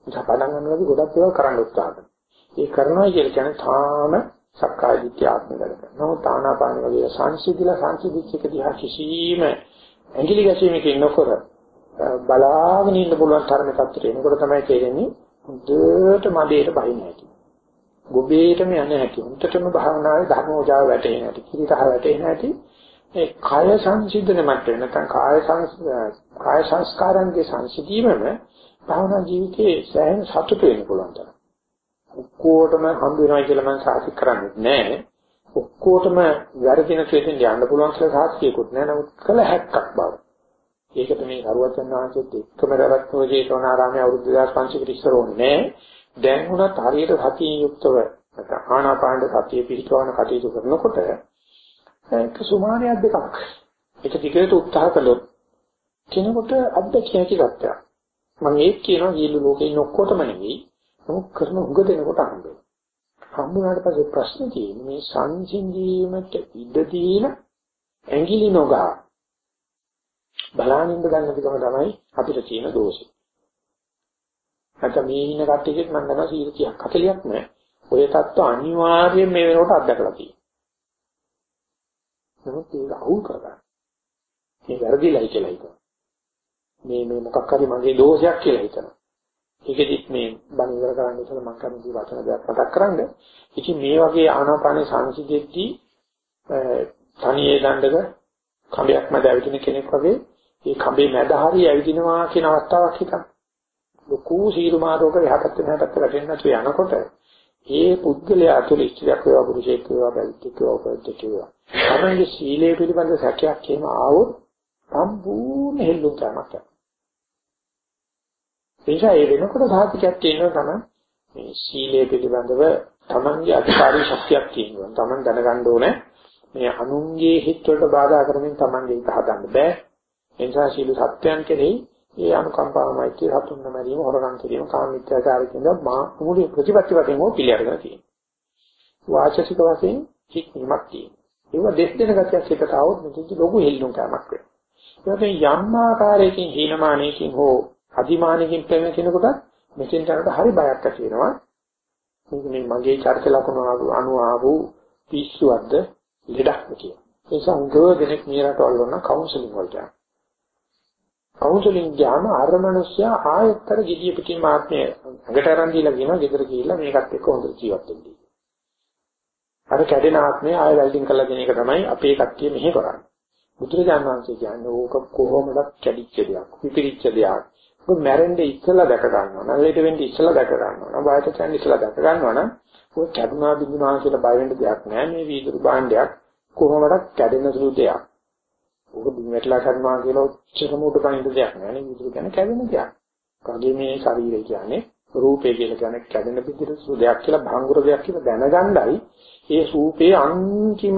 ඒක පටන් ගන්නකොට ගොඩක් ඒවා කරන්න උත්සාහ කරනවා. ඒ කරනවා කියලා කියන්නේ තාම සක්කාය දිට්ඨිය ආත්ම කරගන්න. නමුත් ආනාපාන වගේ සංසිඳිලා සංසිඳිච්ච එක දිහා කිසිම ඇඟිලි ගැසීමකින් නොකර බලාගෙන ඉන්න පුළුවන් තරමේ තත්ත්වයට එනකොට තමයි තේරෙන්නේ හොඳට මදේට බහින්න ඇති. ගොබේටම යන්නේ නැති. උන්ටටම භාවනාවේ ධර්මෝජාව වැටෙන්නේ නැති. කිරිතහ වැටෙන්නේ නැති. ඒ කාය සංසිද්ධන මට්ටම නැත්නම් කාය සංස් කාය සංස්කාරන්ගේ සංසිධීමම භාවනා ජීවිතයේ සෑහෙන සතුට වෙන්න පුළුවන් තරම්. ඔක්කොටම හම්බ වෙනවා කියලා මම සාතික කරන්නේ නැහැ. ඔක්කොටම වැරදින තේරෙන්න යන්න පුළුවන් කියලා සාතිකයකුත් නැහැ. නමුත් කළ හැක්කක් බව. ඒකට මේ සරුවචන් වහන්සේත් එක්කම රැවට්ටුව ජේතවනාරාමයේ අවුරුදු 2500 ඉස්සර ඕනේ දැන් උනත් හරියට සතියෙන් යුක්තව ආනාපාන සතිය පිළිකවන කටයුතු කරනකොට ඒක සුමානයක් දෙකක්. ඒක දිගට උත්සාහ කළොත් කෙනෙකුට අත්දැකිය හැකි සත්‍යයක්. මම ඒක කියනවා ගියලු ලෝකේ ඉන්න ඔක්කොටම නෙවෙයි. නමුත් කරන උග දෙනකොට හම්බ වෙනවා. හම්බුනාට පස්සේ ප්‍රශ්නේ තියෙන්නේ මේ සංසිඳීමට ඉඩ දීලා ඇඟිලි නොගා බලානින්ද ගන්න තිකම තමයි අපිට තියෙන දෝෂේ. නැත්නම් මේ ඉන්න කට්ටියකෙත් මම දන්නවා 100ක් 40ක්ම ඔය தত্ত্ব අනිවාර්යයෙන් මේ වෙනකොට අත්දකලා තියෙනවා. නමුත් ඒක අහුල් කරගන්න. මේ වැරදිලයි කියලා හිතනවා. මේ මේ මොකක් හරි මගේ දෝෂයක් කියලා හිතනවා. ඒකෙදිත් මේ බණ ඉවර කරන්න ඉතල මම කැමති වචන දෙයක් මතක් කරන්න. ඉතින් මේ වගේ ආනාපාන සංසිද්ධියේදී තනියේ දණ්ඩක කඹයක් මැද ඇවිදින කෙනෙක් වගේ ඒ කඹේ මැද හරිය ඇවිදිනවා කියන අවස්ථාවක් හිතන්න. ලොකු සීරු මාරෝග යහපත් නැහැපත් වැටෙන්න නැතුව යනකොට ඒ පුද්ගලයා තුළ ඉස්තියක් වේවා පුරුෂයෙක් වේවා බැලුක් වේවා උපදෙක් වේවා. තමන්ගේ සීලය පිළිබඳ සැකයක් එහෙම ආවොත් සම්පූර්ණ හෙල්ලුම් කරනවා. එනිසා ඒ වෙනකොට සාහිත්‍යයක් තියෙනවා තමයි මේ සීලය පිළිබඳව තමන්ගේ අධිකාරී ශක්තියක් තියෙනවා. තමන් දැනගන්න ඕනේ මේ අනුන්ගේ හිත වලට බාධා කරමින් තමන්ගේ හිත හදන්න බෑ. ඒ නිසා සීල සත්‍යයන් කෙරෙහි ඒ අනුකම්පාවමයි කිය හතුන් නැමැරීම හොරගම් කිරීම කාම මිත්‍යාචාර කියන මා මුළු ප්‍රතිපත්ති වශයෙන් හෝ පිළිඅරගෙන තියෙනවා. වාචසික වශයෙන් කික්මක් තියෙනවා. ඒව දෙස් දෙන ගතියක් හිතට આવොත් මෙතනදි ලොකු හෙල්ලුම් කමක් වෙනවා. ඒකෙන් යම් ආකාරයකින් හීනමානයකින් හෝ අදිමානයකින් පෙනෙන කෙනෙකුට මෙතෙන් තරට හරි බයක් ඇති වෙනවා. මේක මේ මගේ චරිත ලක්ෂණ අනුව ආවු පිස්සුවක්ද ලෙඩක්ද කියලා. ඒ නිසා උගව දෙනෙක් මේ රටවල් වල කවුන්සලින් වලට යනවා. කවුන්සලින් ඥාන අර මනුස්සයා ආයත්තර gediya පිටින් ආත්මය අඟට අරන් දීලා කියනවා ගෙදර ගිහිල්ලා මේකත් එක්ක හොඳට ජීවත් වෙන්න. අර කැඩෙන ආත්මය ආය වෙල්ඩින් කරලා දෙන එක තමයි අපේ කට්ටිය මෙහෙ කරන්නේ. බුදුරජාණන් වහන්සේ කියන්නේ ඕක කොහොමද කැඩිච්ච දෙයක්, පිපිරිච්ච දෙයක්. ඔක මැරෙන්නේ ඉස්සලා දැක ගන්නවා. නල්ලෙට වෙන්නේ ඉස්සලා දැක ගන්නවා. බයට යන්නේ ඉස්සලා දැක ගන්නවා නම් ඔය කැඩුනා බිඳුනා කියලා බය වෙන්න දෙයක් නෑ. මේ වීදුරු භාණ්ඩයක් කොහොමද කැඩෙන සුළු දෙයක්. ඕක බිම් වැටලා කරනවා කියලා ඔච්චරම උඩ පනින්න දෙයක් නෑ නේ විදුලි කියන්නේ කැඩෙන දෙයක්. කගේ මේ ශරීරය කියන්නේ රූපේ කියලා කියන්නේ කැඩෙන පිටිට සුදයක් කියලා භංගුර දෙයක් කියලා දැනගන්නයි ඒ රූපේ අන්තිම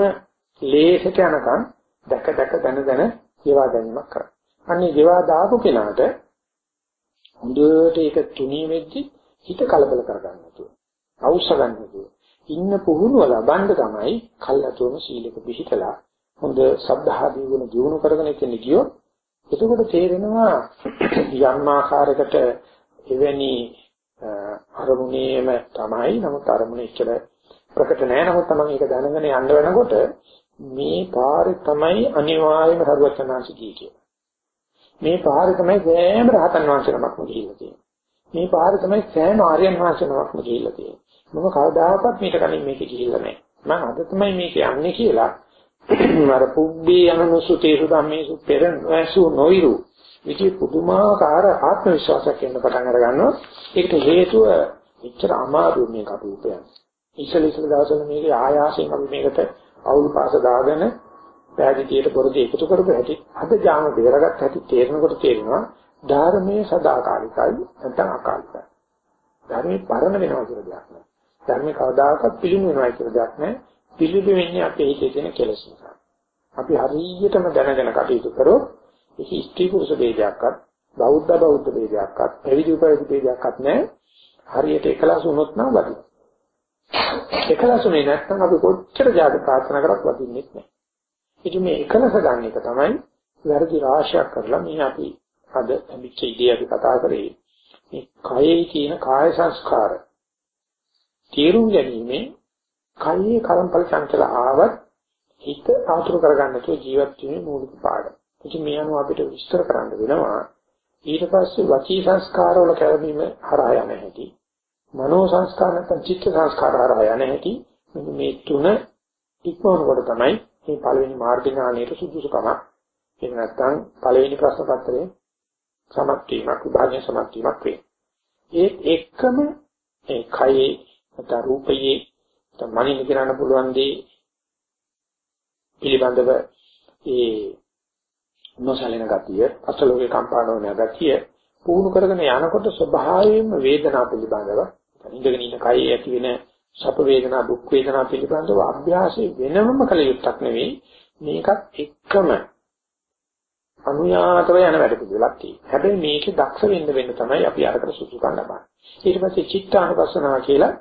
ලේසට යනකම් දැක දැක දැන දැන ඒවා ගැනීමක් කරා. අන්නේ ඒවා දාපු කෙනාට හොඳට ඒක තුනී වෙද්දි හිත කලබල කරගන්න නැතුව. අවශ්‍ය ගන්න නැතුව. ඉන්න පුහුණුව ලබන්න තමයි කල්ලාතුම සීලක පිළිතලා හොඳ සද්ධාදී ගුණ දිනු කරගෙන ඉන්න ගියොත් එතකොට තේරෙනවා යම් ආකාරයකට එවැනි අරමුණේම තමයි නමුත් අරමුණ ඉච්චර ප්‍රකට නැහැ නමුත් තමයි ඒක දැනගෙන යන්න වෙනකොට මේ පාරේ තමයි අනිවාර්යයෙන්ම සර්වචනාංශිකී කියන්නේ. මේ පාරේ තමයි සෑම රහතන් වහන්සේනමක්ම ගිහිල්ලා තියෙන්නේ. මේ පාරේ තමයි සෑම ආර්යයන් වහන්සේනමක්ම ගිහිල්ලා තියෙන්නේ. මම කවදාකවත් මේක කලින් මේක ගිහිල්ලා නැහැ. මම අද තමයි මේක යන්නේ කියලා [coughs] අර පුබ්බේ අනුසුතේසු ධම්මේසු පෙර ඇසු නොයිරු. විචි පුදුමාකාර ආත්ම විශ්වාසයක් එන්න පටන් අර ගන්නවා ඒකට හේතුව එච්චර අමාරු මේ කටයුතු ඉස්සෙල් ඉස්සෙල් දවසල මේක ආයාසයෙන් අපි මේකට අවුල් පාස දාගෙන පැහැදිලියට පොරදී එකතු කරපු හැටි අද ජාම බේරගත් හැටි තේරෙනකොට තේරෙනවා ධර්මයේ සදාකාලිකයි නැත්නම් අකාලිකයි. ධර්මයේ පරණ වෙනවා කියලා දෙයක් නෑ. ධර්මයේ කවදාකවත් පිළිම වෙනවා කියලා දෙයක් නෑ. පිළිදු වෙන්නේ අපේ හිතේ තියෙන කෙලෙස් නිසා. අපි හරියටම දැනගෙන කටයුතු කරොත් ඒක ස්ත්‍රී පුරුෂ ભેදයක්වත් බෞද්ධ බෞද්ධ ભેදයක්වත් පැවිදි උපවිදි ભેදයක්වත් නැහැ. හරියට එකලස් වුණොත් නම් වදින. එකලසුනේ නැත්නම් අපි කොච්චර ජාති ප්‍රාර්ථනා කරත් වදින්නේ නැහැ. ඉතින් මේ එකලස ගන්න එක තමයි වැරදි රාශියක් කරලා මේ අපි අද ලැබිච්ච ඉදී අපි කතා කරේ මේ කයේ තියෙන කාය සංස්කාර තේරුම් ගැනීමෙන් කයේ කර්මඵල චංචල ආවත් හිත ආතුර කරගන්න නැතුව ජීවත් වීමේ මූලික පාඩම. ඉතින් මේ අනුව අපිට විස්තර කරන්න වෙනවා ඊට පස්සේ වචී සංස්කාර වල කැළඹීම හරහා යන හැටි මනෝ සංස්කාර නැත්නම් චිත්ත සංස්කාර හරහා යන හැටි මෙන්න මේ තුන ඉක්මවනකොට තමයි මේ පළවෙනි මාර්ග ඥානයේ සුදුසුකම එහෙම නැත්නම් පළවෙනි ප්‍රශ්න පත්‍රයේ සමත් වීමක් විභාගයේ සමත් වීමක් වේ. ඒ එක්කම ඒ කයේ නැත්නම් රූපයේ තමනින් කරන්න පුළුවන් දේ පිළිබඳව ඒ නොසලෙන ගතිය අසලෝකේ කම්පාණෝන ගතිය පුහුණු කරගෙන යනකොට ස්වභාවයෙන්ම වේදනාව පිළිබඳව ඉඳගෙන ඉන්න කයේ ඇති වෙන සැප වේදනා දුක් වේදනා පිළිබඳව අභ්‍යාසයේ වෙනමම කල යුත්තක් නෙවෙයි මේකත් එක්කම අනුයාතව යන වැඩ පිළිවෙලක් තියෙනවා. හැබැයි මේකේ දක්ෂ වෙන්න වෙන්න තමයි අපි අරකට සුසුකම් ලබන්නේ. ඊට පස්සේ චිත්තානුපස්සනාව කියලා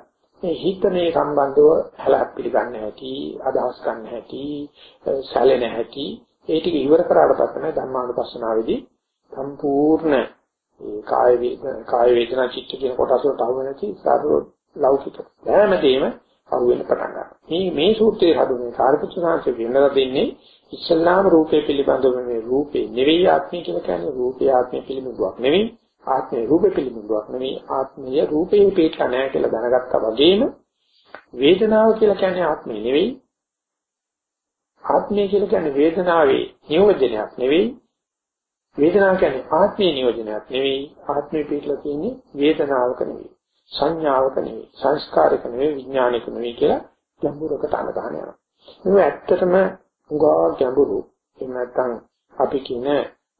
මේ හිත මේ සම්බන්ධව හැලක් පිළිගන්න හැටි, අදහස් ගන්න හැටි, සැලෙන හැටි, ඒ ටික ඉවර කරාට පස්සේ ධර්මානුපස්සනාවේදී සම්පූර්ණ ඒ කාය වේදනා කාය වේදනා චිත්ත කියන කොටස් වලට අහු වෙනති සාරව ලෞකික හැමදේම අහු වෙන පටන් ගන්නවා. මේ මේ සූත්‍රයේ හදුනේ සාරිපුත්‍ර සාංශේ වෙන්නලා දෙන්නේ ඉස්ලාම රූපේ පිළිබඳව මේ රූපේ නෙවෙයි ආත්මය කියලා කියන්නේ රූපේ ආත්මය පිළිබඳවක් නෙවෙයි ආත්මය රූපේ පිළිබඳවක් නෙවෙයි ආත්මය රූපේ පිට නැහැ කියලා දැනගත්තා වගේම වේදනාව කියලා කියන්නේ ආත්මය නෙවෙයි. ආත්මය කියලා කියන්නේ වේදනාවේ නියෝජනයක් නෙවෙයි. වේදනාව කියන්නේ ආත්මීය නියෝජනයක් නෙවෙයි. ආත්මය පිටලා තියෙන්නේ වේදනාවක නෙවෙයි සංඥාවක නෙවෙයි සංස්කාරයක නෙවෙයි විඥානයක නෙවෙයි කියලා ගැඹුරකට අනගහන යනවා. මේ ඇත්තටම උගා ගැඹුරු. එහෙම නැත්නම් අපි කියන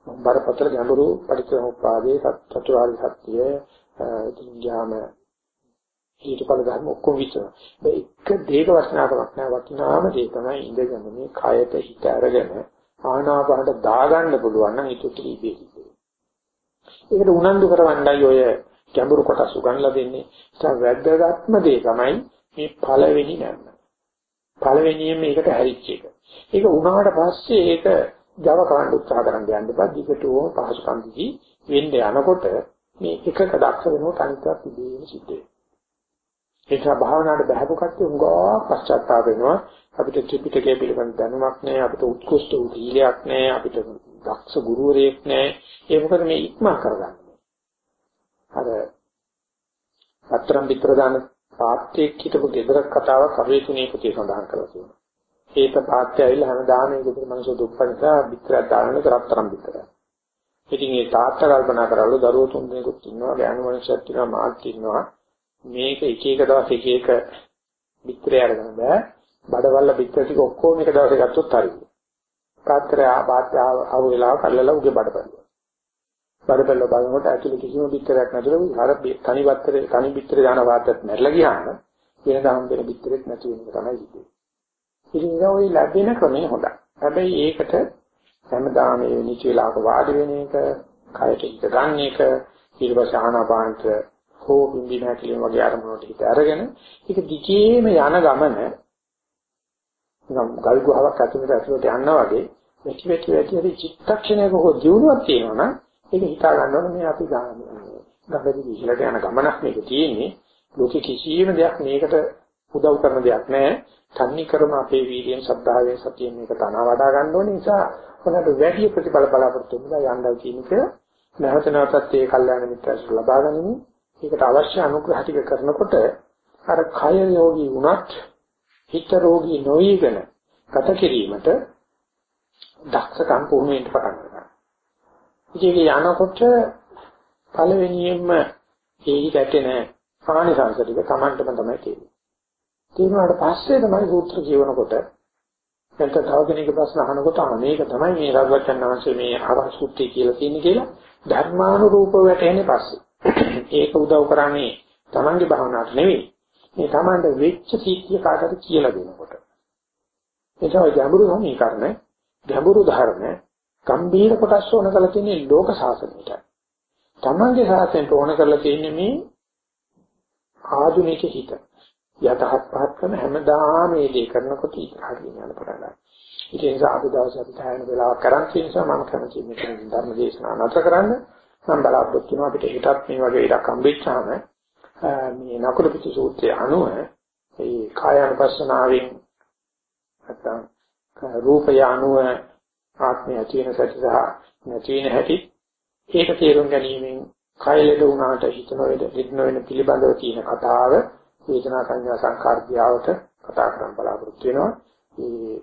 බරපතල ගැඹුරු පරිච්ඡේදෝපාදේ සත්‍යචාරි සත්‍ය ඉතින්ගාම ඊටපල ධර්ම ඔක්කොම විතර. මේ එක දෙයක වටිනාකමක් නෑ වටිනාම දේ තමයි ඉඳගෙන මේ කයට හිත අරගෙන ආනාපානට දාගන්න පුළුවන් නම් ඒක ඉතිරිදී. ඒකට උනන්දු කරවන්නයි ඔය ගැඹුරු කොටස් උගන්ලා දෙන්නේ. ඒක වැදගත්ම දේ තමයි මේ පළවෙනි නැන්න. පළවෙනියෙන් මේකට හැරිච්ච එක. ඒක උනාට පස්සේ ඒක Java කරන්න උත්සාහ කරන්න යන්න එපා. දිගටම පහසුකම් දිදී වෙන්න යනකොට මේ එකක දක්ෂ වෙනකොට අනිත්‍යත් ඉදීම සිද්ධ වෙනවා. ඒක භාවනාවට බහැපු කට්ටිය උංගා පශ්චාත්තාප වෙනවා. අපිට ත්‍රිපිටකය පිළිබඳ දැනුමක් නැහැ. අපිට උත්කෘෂ්ඨ උදීලයක් නැහැ. අපිට දක්ෂ ගුරුවරයෙක් නැහැ. ඒ මොකද මේ ඉක්මා කරගන්න. අර අතරම් පිටර දාන පාත්‍යයක් හිටපු ගෙදරක් කතාවක් කවේ තුනේ පුතේ සඳහන් කරලා තියෙනවා. ඒක පාත්‍ය ඇවිල්ලා හැමදාම මේ ගෙදර මිනිස්සු දුප්පනිසා පිටරක් දාන කරතරම් පිටර. ඉතින් ඒ තාත්තා කල්පනා කරවලු දරුවෝ තුන් දෙනෙකුත් ඉන්නවා, ගෑනු මිනිස්සුත් ඉන්නවා, මාත් ඉන්නවා. මේක එක එක දවස් එක එක පිටරය අරගෙන බෑ. බඩවල්ල පිටර ටික ඔක්කොම එක දවසේ ගත්තොත් හරියි. පාත්‍රය ආපාත්‍ය ආව වෙලාව කල්ලලා උගේ බඩ බැලුවා. බඩපැල බලනකොට ඇතුලේ කිසිම පිටරයක් නැතුව අර තනි වත්තරේ තනි පිටරේ දාන වාතයත් මැරලා ගියාම වෙනදාම් වෙන පිටරෙත් නැති වෙන එක තමයි ඉන්නේ. ඉතින් ඒක ওই ලැබෙන ක්‍රමය හොඳයි. හැබැයි ඒකට හැමදාම මේ නිච වෙලාවක වාඩි වෙන එක, කයට හිත ගන්න එක, ඊට පස්සේ ආනාපානට හෝ බින්දි නැතිලම වගේ අරමුණට හිත අරගෙන ඒක දිගේම යන ගමන නිකම් ගල් ගුහාවක් ඇතුළට ඇතුළට යනවා වගේ වැටි වැටි වැටි හරි චිත්තක්ෂණයක හෝ ජීවුවක් තියෙනවා නම් ඒක හිතා ගන්න ඕනේ මේ අපි ගඟදී ඉහළට යන ගමනක් මේක තියෙන්නේ. ලෝකෙ කිසියම් දෙයක් මේකට උදව් කරන දෙයක් නැහැ. තන්නේ කරම අපේ වීර්යයෙන් ශ්‍රද්ධාවෙන් සතියෙන් මේක තනවා වඩා ගන්න ඕනේ නිසා මොනවාද වැඩි ප්‍රතිඵල බලාපොරොත්තු වෙනවා යන්නයි කියන්නේ නැවත නැවතත් ඒ කල්යාණ මිත්‍රස් ලබා ගැනීම ඒකට අවශ්‍ය අනුග්‍රහ ටික කරනකොට අර කය යෝගී වුණත් හිත රෝගී නොවීගෙන ගත කිරීමට දක්ෂකම් පුහුණු වෙන්න පටන් ගන්නවා. ඉතින් යනකොට පළවෙනියෙන්ම ඒ ගැටෙන ආනිසංස ටික Tamanටම තමයි තියෙන්නේ. තේරුණාට පස්සේ තමයි සූත්‍ර කියවනකොට එතන තව කෙනෙක් ප්‍රශ්න අහනකොට මේක තමයි මේ රාජවචන් වහන්සේ මේ ආරසුත්ති කියලා කියන්නේ කියලා ධර්මානුරූපව වැටෙන්නේ පස්සේ. [clears throat] ඒක උදව් කරන්නේ Tamanගේ භාවනාවට නෙවෙයි. මේ Tamanට වෙච්ච සීත්‍ය කාටද කියලා දෙනකොට. ඒ තමයි ගැඹුරු සමීකරණ, ගැඹුරු ධර්ම ගම්බීර කොටස් ඕන කරලා තියෙන්නේ ලෝක සාසනයට. තමන්ගේ සාසනයට ඕන කරලා තියෙන්නේ මේ ආධුනික හිත. යතහත් පහත් කරන හැමදාම මේ දේ කරනකොට ඉස්සරහට යන පටන් ගන්නවා. ඒ නිසා අද දවසේ අපි තහන වෙලාවක් කරන් තියෙන නිසා මම කැමති මෙතන ධර්ම දේශනාව නතර කරන්න. මම බලාපොරොත්තු වෙනවා අපිට හෙටත් මේ වගේ ඉඩක් හම්බෙච්චාම මේ නකුල පිටු සූත්‍රයේ අනුව ඒ කායानुපස්සනාවෙන් නැත්තම් රූපය අනුව ආත්මය ඇති වෙන සත්‍ය සහ නැති වෙන හැටි ඒක තේරුම් ගැනීමෙන් කය ලෙඩ වුණාට හිත නොවේද රිද්ද නොවන පිළිබඳව තියෙන කතාව වේදනා සංඥා සංකාර දියාවට කතා කරන්න බලාපොරොත්තු වෙනවා. ඒ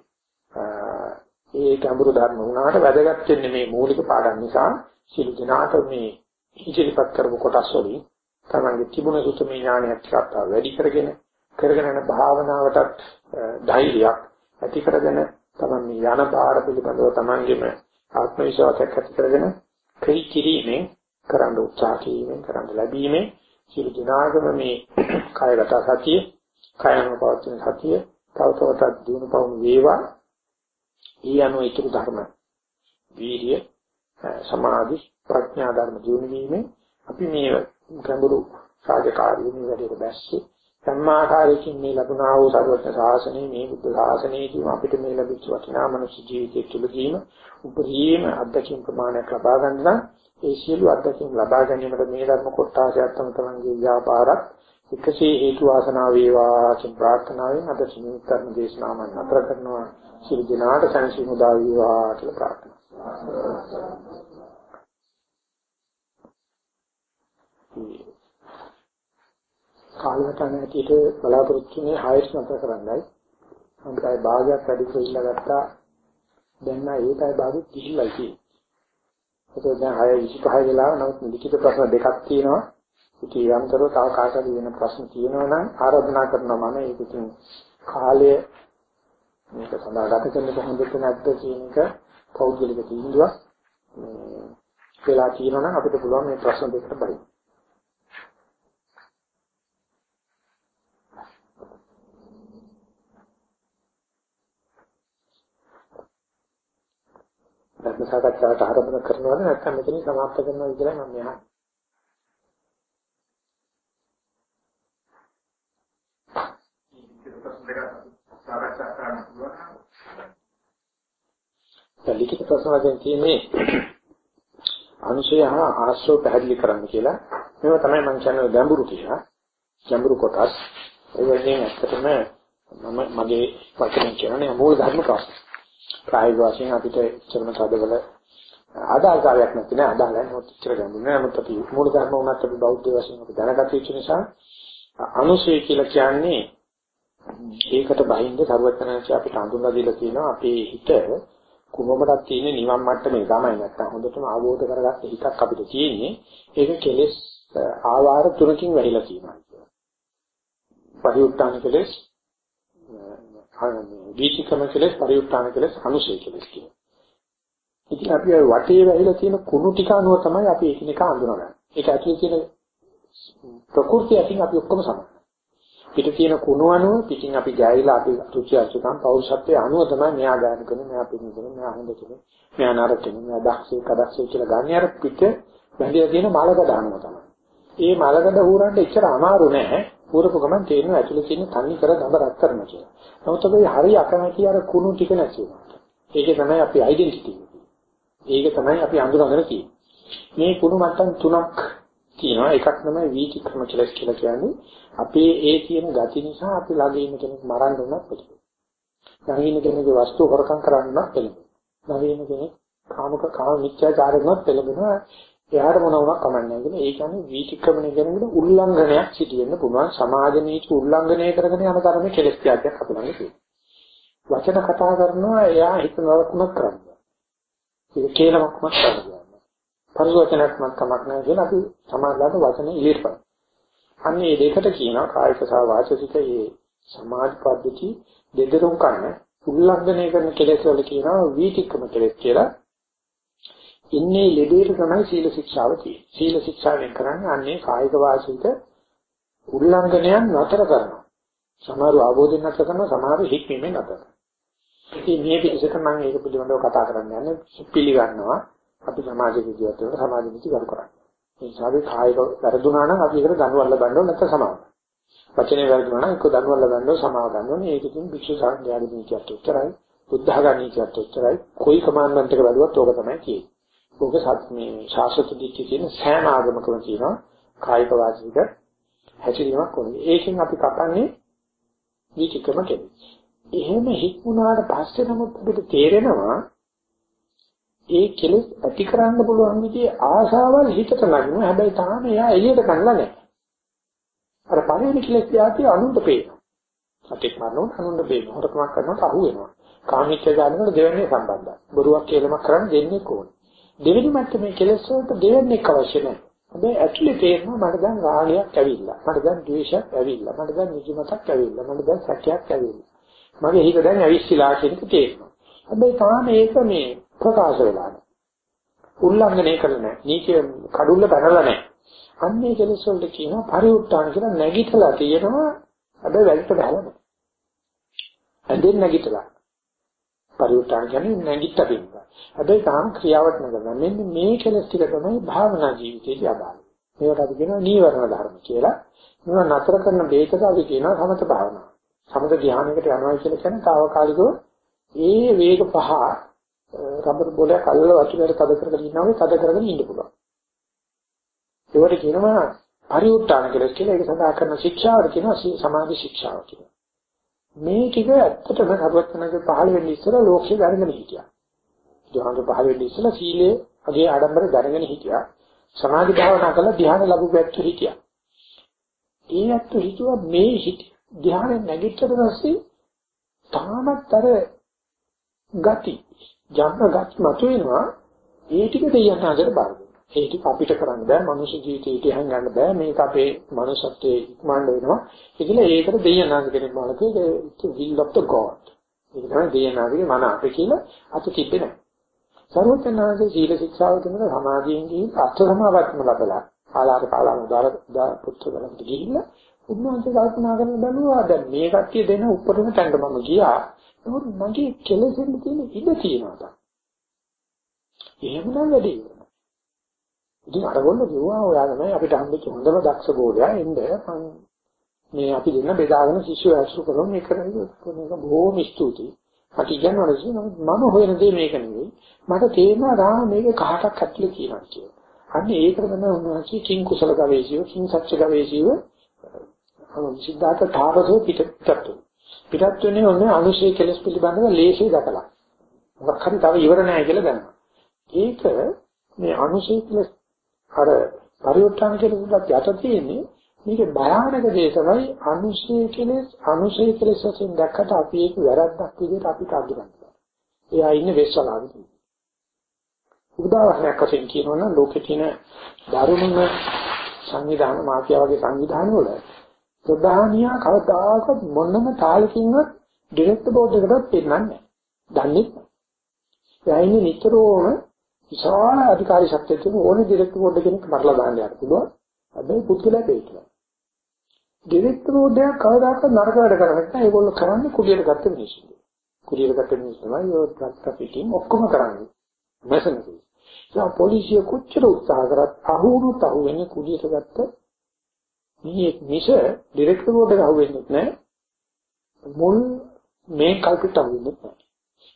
ඒ ගැඹුරු ධර්ම වුණාට වැදගත් වෙන්නේ මේ මූලික පාඩම් නිසා සිළු දිනාට මේ ඉදිරිපත් කරපු කොටස් වලින් තමන්ගේ තිබුණ සුතමේ ඥානයක් ටිකක් වැඩි කරගෙන කරගෙන යන භාවනාවටත් ධෛර්යයක් ඇති කරගෙන තමන් මේ යන පාර පිළිබඳව තමන්ගේම ආත්ම විශ්වාසයක් ඇති කරගෙන ක්‍රී කිරීමෙන් කරන්න උත්සාහ කිරීමෙන් කරන්න ලැබීමේ සියලු දිනාගම මේ කායගත සතිය කායන පවතින සතිය තව තවටත් දිනු පවුණු වේවා. ඊ අනුව ඊතුරු ධර්ම වීර්ය සමාධි ප්‍රඥා ධර්ම දිනු වීමෙන් අපි මේ ගැඹුරු සාධකාරී මේ වැඩේට බැස්සේ සම්මාකාරයෙන් මේ ලැබුණා වූ සර්වඥ ශාසනය මේ බුද්ධ ශාසනයේදී අපිට මේ ලැබිච්ච වටිනා මනුෂ්‍ය ජීවිතය තුළදීම උපරිම අත්දැකීම් ප්‍රමාණයක් ලබා ගන්න නම් ඒ සියලු අත්දැකීම් ලබා ගැනීමට මේ ධර්ම කොටාසයක් තම තමන්ගේ ව්‍යාපාරත් එකසේ හේතු වාසනා වේවා කියන ප්‍රාර්ථනාවෙන් අද සිනී කර්ම දේශනාව මම නතර කරනවා සියලු දෙනාට සංසිමුදා වේවා කියලා ප්‍රාර්ථනා කාලවටන ඇටියට බලාපොරොත්තු වෙන්නේ හයස් නතර කරන්නයි. අන්තයි භාගයක් වැඩි කියලා ගත්තා. දැන් නම් ඒකයි භාගෙ කිහිල්ලයි තියෙන්නේ. ඒක දැන් 6:25 වෙලාව නමුත් ලිඛිත ප්‍රශ්න දෙකක් තියෙනවා. ඉතින් යම්තරව තව කාටද වෙන ප්‍රශ්න තියෙනවා නම් ආරාධනා කරනවා මම ඒක ඉතින් කාලය මේක සඳහා ගත කරන්න කොහොමද නැද්ද කියන එක පෞද්ගලික තීන්දුවක්. මේ වෙලා තියෙනවා නම් අපිට පුළුවන් මේ ප්‍රශ්න දෙකට බලන්න. ධර්ම සාකච්ඡාවට ආරම්භ කරනවද නැත්නම් මෙතනින් සමාප්ත කරනවද කියලා මම අහන්නේ. ලිඛිත ප්‍රශ්න වලින් තියෙන්නේ අනුශය හා ආශ්‍රව පැහැදිලි කරන්න කියලා. මේවා තමයි මම කියන්නේ ගැඹුරු කියලා. ගැඹුරු කොටස්. ඒ වගේම ඇත්තටම මම මගේ වචනෙන් කියන්නේ මූල ධර්ම ප්‍රශ්න. ප්‍රායෝගික වශයෙන් අපිට චරණ සාධවල ආදායකාරයක් නැති නෑ. ආදායන මොකක්ද ගන්නේ නෑ. නමුත් අපි මූල ධර්ම උනත් අපි බෞද්ධ වශයෙන් අපි දැනගත යුතු නිසා අනුශය කියලා කියන්නේ ඒකට බහින්ද සරුවචනanse අපිට අඳුනලා දීලා තියෙනවා. අපේ හිත කොහොමදක් තියෙන නිවන් මට්ටමේ තමයි නැත්තම් හොඳටම අවබෝධ කරගත්ත හිතක් අපිට තියෙන්නේ. ඒක කෙලෙස් ආවාර තුනකින් වැහිලා තියෙනවා. පරිඋත්තාන කෙලෙස් වීතිකම කෙලෙස් පරිඋත්තාන කෙලෙස් අනුශය කෙලෙස් කියනවා. ඉතින් අපි ඔය වටේ වැහිලා තියෙන කුණු ටික අනුව තමයි අපි එකිනෙක අඳුනගන්නේ. ඒක ඇතුලේ තියෙන ප්‍රകൃතිය අතින් අපි ඔක්කොම සමානයි. පිට තියෙන කුණු අනුව පිටින් අපි ගෑවිලා අපි රුචි අරුචිකම් පෞරුෂත්වයේ අනුව තමයි මෙයා ගාන කරන මෙයා පිළිගන්න මෙයා හොඳ කෙනෙක් මෙයා නරක කෙනෙක් මෙයා දක්ෂේ කදක්ෂේ කියලා ගන්න අර පිට බැඳලා තියෙන මලකඩ අනුව තමයි. ඒ මලකඩ හුරන්න එච්චර අමාරු නෑ. පුරපු ගමන් තේරෙනවා ඇතුලේ තියෙන තන්නේ කර දබ රත් කරන කියලා. නමුත් අපි හරි අකමැති අර කුණු ටික නැති වෙනවා. ඒකේ තමයි අපි ඩෙන්ටිටි ඒක තමයි අපි අඳුරගෙන තියෙන්නේ. මේ කුණු මට්ටම් තුනක් තියෙනවා. එකක් තමයි වීතික්‍රම කියලා කියලා කියන්නේ. අපේ ඒ කියන ගති නිසා අපි ළඟ ඉන්න කෙනෙක් මරන්න උනත් පිළිගන්න. ළඟ ඉන්න කෙනෙකුගේ වස්තු හොරකම් කරන්නත් පිළිගන්න. ළඟ ඉන්න කෙනෙක් කාමක කාම මිත්‍යාචාරයකට පිළිගන්නවා. එයාට මොන වුණා කමන්නේ නැහැ. ඒ කියන්නේ වීතික්‍රමණය කරනකොට උල්ලංඝනයක් සිදු වෙන්න පුළුවන්. සමාජ නීති උල්ලංඝනය කරගෙන යන තරමේ කෙලෙස් ත්‍යාගයක් අපි ළඟ තියෙනවා. වචන කතා කරනවා එයා හිත නරකුණක් කරනවා. ඒක කේලමක්මත් කරනවා. පරිවචනක්මත් කමක් නැහැ කියලා අපි සමාජලාට වචන ඉලියට බලනවා. අන්න මේ දෙකට කියනවා කායික සහ වාචික මේ සමාජ පද්ධති දෙදරුම් කරන උල්ලංඝනය කරන කෙලෙස් වල කියනවා වීතික්‍රම කෙලෙස් කියලා. ඉන්නේ ලෙඩේට තමයි සීල ශික්ෂාව තියෙන්නේ. සීල ශික්ෂාවෙන් කරන්නේ අන්නේ කායික වාචික උල්ලංඝනයන් නතර කරනවා. සමහරව ආબોධයෙන් නතර කරනවා සමහරව හික්මීමෙන් නතර කරනවා. ඉතින් මේ පිළිසෙට මම ඒක පිළිබඳව කතා කරන්න යන්නේ පිළිගන්නවා. අපි සමාජ විද්‍යාවට වෙන සමාජ නීති ගරු කරන්නේ. ඒ නිසා අපි කායික වැරදුනා නම් අපි ඒකට දඬුවම් ලබන්න ඕන නැත්නම් සමාව. වචනේ වැරදුනා නම් එක්ක දඬුවම් ලබන්න සමාව ගන්න ඕනේ. ඒක ඉතින් භික්ෂු සංඝයාගේ නීතියක් එච්චරයි. බුද්ධඝානීකයත් උත්තරයි කොයි කමාන්ඩන්ට් එක වැළුවත් ඕක තමයි තියෙන්නේ. ඕක සත් මේ ශාස්ත්‍ර දික්කේ තියෙන සෑම ආගමකම තියෙනවා කායික වාචික හැසිරීමක් ඕනේ. ඒකෙන් අපි කපන්නේ විචිකම කෙරේ. එහෙම හික්මුණාට පස්සේ නමුත් අපිට තේරෙනවා ඒ කෙලෙස් ඇති කරන්න පුළුවන් විදිහේ ආශාවල් හිතට නැගිනවා. හැබැයි තාම එයා එළියට ගන්නලා නැහැ. අර පළවෙනි කෙලෙස් යාති අනුන්ට පේනවා. සතෙක් මරනකොට අනුන්ට පේනවා. හොරකමක් කරනකොට අහු වෙනවා. කාමීච්ඡ ගන්නකොට දෙවෙනි සම්බන්ධයි. බොරුවක් කියලාමක් කරන්න දෙන්නේ කොහොමද? දෙවෙනි මට්ටමේ කෙලෙස් වලට දෙවෙනික් අවශ්‍ය නැහැ. හැබැයි ඇතුලේ තේරෙනවා මට දැන් රාගයක් ඇවිල්ලා. මට දැන් ද්වේෂයක් ඇවිල්ලා. මට දැන් නිදිමතක් ඇවිල්ලා. මට දැන් සැකයක් ඇවිල්ලා. මගේ හිත දැන් ඇවිස්සලා කියන එක තේරෙනවා. හැබැයි තාම ඒක මේ ප්‍රකාශ වෙලා නැහැ. උල්ලංඝනය කරලා නැහැ. නීතිය කඩුල්ල බැනලා නැහැ. අන්නේ කෙලෙස් වලට කියනවා පරිඋත්තාන කියලා නැගිටලා තියෙනවා. හැබැයි වැලිට බහලා නැහැ. ඇඳෙන් නැගිටලා. පරිඋත්තාන කියන්නේ නැගිට පින්ක. හැබැයි තාම ක්‍රියාවක් නගනවා. මෙන්න මේ කෙලෙස් ටික තමයි භාවනා ජීවිතේදී අදාළ. මේකට අපි කියනවා නීවරණ ධර්ම කියලා. මේවා නතර කරන බේතක අපි කියනවා සමත භාවනාව. සමත ධානයකට යනවා කියලා කියන්නේ తాවකාලිකව ඒ වේග පහ රබර් බෝලයක් අල්ලලා වතුරට තද කරගෙන ඉන්නවා වගේ තද කරගෙන ඉන්න පුළුවන්. ඒවට කියනවා පරිඋත්තාන කියලා කියලා ඒක සඳහා කරන ශික්ෂාවට කියනවා සමාධි ශික්ෂාව කියලා. මේ ටික ඇත්තටම සර්වඥාගේ පහළ වෙන්නේ ඉස්සෙල්ලා ලෝකේ දැනගෙන හිටියා. ධ්‍යාන පහළ වෙන්නේ ඉස්සෙල්ලා සීලේ අගේ ආඩම්බර දැනගෙන හිටියා. සමාධි භාවනා කරලා ධ්‍යාන ලැබුපැත්ත හිටියා. ඒ ඇත්ත හිතුවා මේ හිට ධ්‍යාන නැගිටට පස්සේ තාමත් අර ගති ජම්ම ගති මතුවෙනවා. ඒ ටික දෙයයන් අතර බාර ඒ ටික අපිට කරන්න බෑ. මනුෂ්‍ය ජීවිතයට ඉහන් ගන්න බෑ. මේක අපේ මනුෂ්‍යත්වයේ ඉක්මනට වෙනවා. ඒකල ඒකට දෙයයන් අතර කෙනෙක් බලකේ the will of the god. ඒක තමයි දෙයයන් අතරේ මන අපේ කියලා අත තිබ්බේ නැහැ සර්වඥාන්සේ සීල ශික්ෂාව තුන සමාධියෙන් ගිහින් අර්ථ සමාවත්ම ලබලා ආලාර කාලාම දාර පුත්‍ර ගලන්ට ගිහිල්ලා උන්වහන්සේ කල්පනා කරන බැලුවා දැන් මේ කට්ටිය දෙන උපරිම තැනට මම ගියා නමුත් මගේ කෙලෙසෙන්න තියෙන ඉඩ තියෙනවා. එහෙමනම් වැඩි වෙනවා. ඉතින් අරගොල්ලෝ කිව්වා ඔයා තමයි අපිට හම්බෙච්ච හොඳම දක්ෂ ගෝලයා එන්න මම මේ අපි දෙන්න බෙදාගෙන ශිෂ්‍ය ඇසුරු කරමු මේක මේක බොහොම ස්තුතියි. මට ඉගෙනවල නමුත් මම හොයන දේ මේක නෙවෙයි. මට තේරෙනවා රාම මේක කහටක් ඇතුලේ කියනවා කියලා. අන්න ඒකට තමයි උන්වහන්සේ කිං කුසල ගවේෂියෝ කිං සත්‍ය ගවේෂියෝ සිද්ධාර්ථ තාපසෝ පිටත්තු. පිටත් වෙන්නේ ඔන්නේ අනුශේ කෙලස් පිළිබඳව ලේසි දකලා. මොකක් හරි තව ඉවර නැහැ කියලා දන්නවා. ඒක මේ අනුශේ කෙලස් අර පරිවර්තන කෙලස්ට යට තියෙන්නේ මේක භයානක දේ තමයි අනුශේ කෙලස් අනුශේ කෙලස් වශයෙන් දැක්කට අපි ඒක වැරද්දක් විදිහට අපිට අඳුරනවා. එයා ඉන්නේ වෙස්සලාවේ. උදාහරණයක් වශයෙන් කියනවනම් ලෝකේ තියෙන දරුණුම සංවිධාන මාෆියා වගේ සංවිධාන වල ප්‍රධානියා කවදාකවත් මොනම තාලකින්වත් ඩිරෙක්ට් බෝඩ් එකකට පෙන්නන්නේ නැහැ. දන්නේ නැහැ. එයායිනේ නිතරම විශාල අධිකාරී ශක්තිය තියෙන ඕනේ ඩිරෙක්ට් බෝඩ් කෙනෙක් මරලා දාන්න යන්න පුළුවන්. හැබැයි පුදුලයි දෙයක්. ඩිරෙක්ට් බෝඩ් එක කවදාකවත් නරක වැඩ කරන්නේ නැහැ. ඒගොල්ලෝ කරන්නේ කුලියට ගත්ත මිනිස්සු. කුලියට ගත්ත මිනිස්සු තමයි ඔය ට්‍රක් ට්‍රැෆිකින් ඔක්කොම කරන්නේ. මැසනරි. ඒ පොලිසිය කොච්චර උත්සාහ කරත් අහුණුත් අහුවෙන්නේ කුලියට ගත්ත මේ මිස ඩිරෙක්ට් බෝඩ් එක අහුවෙන්නේ නැහැ. මුල් මේ කල්පිට අහුවෙන්නේ නැහැ.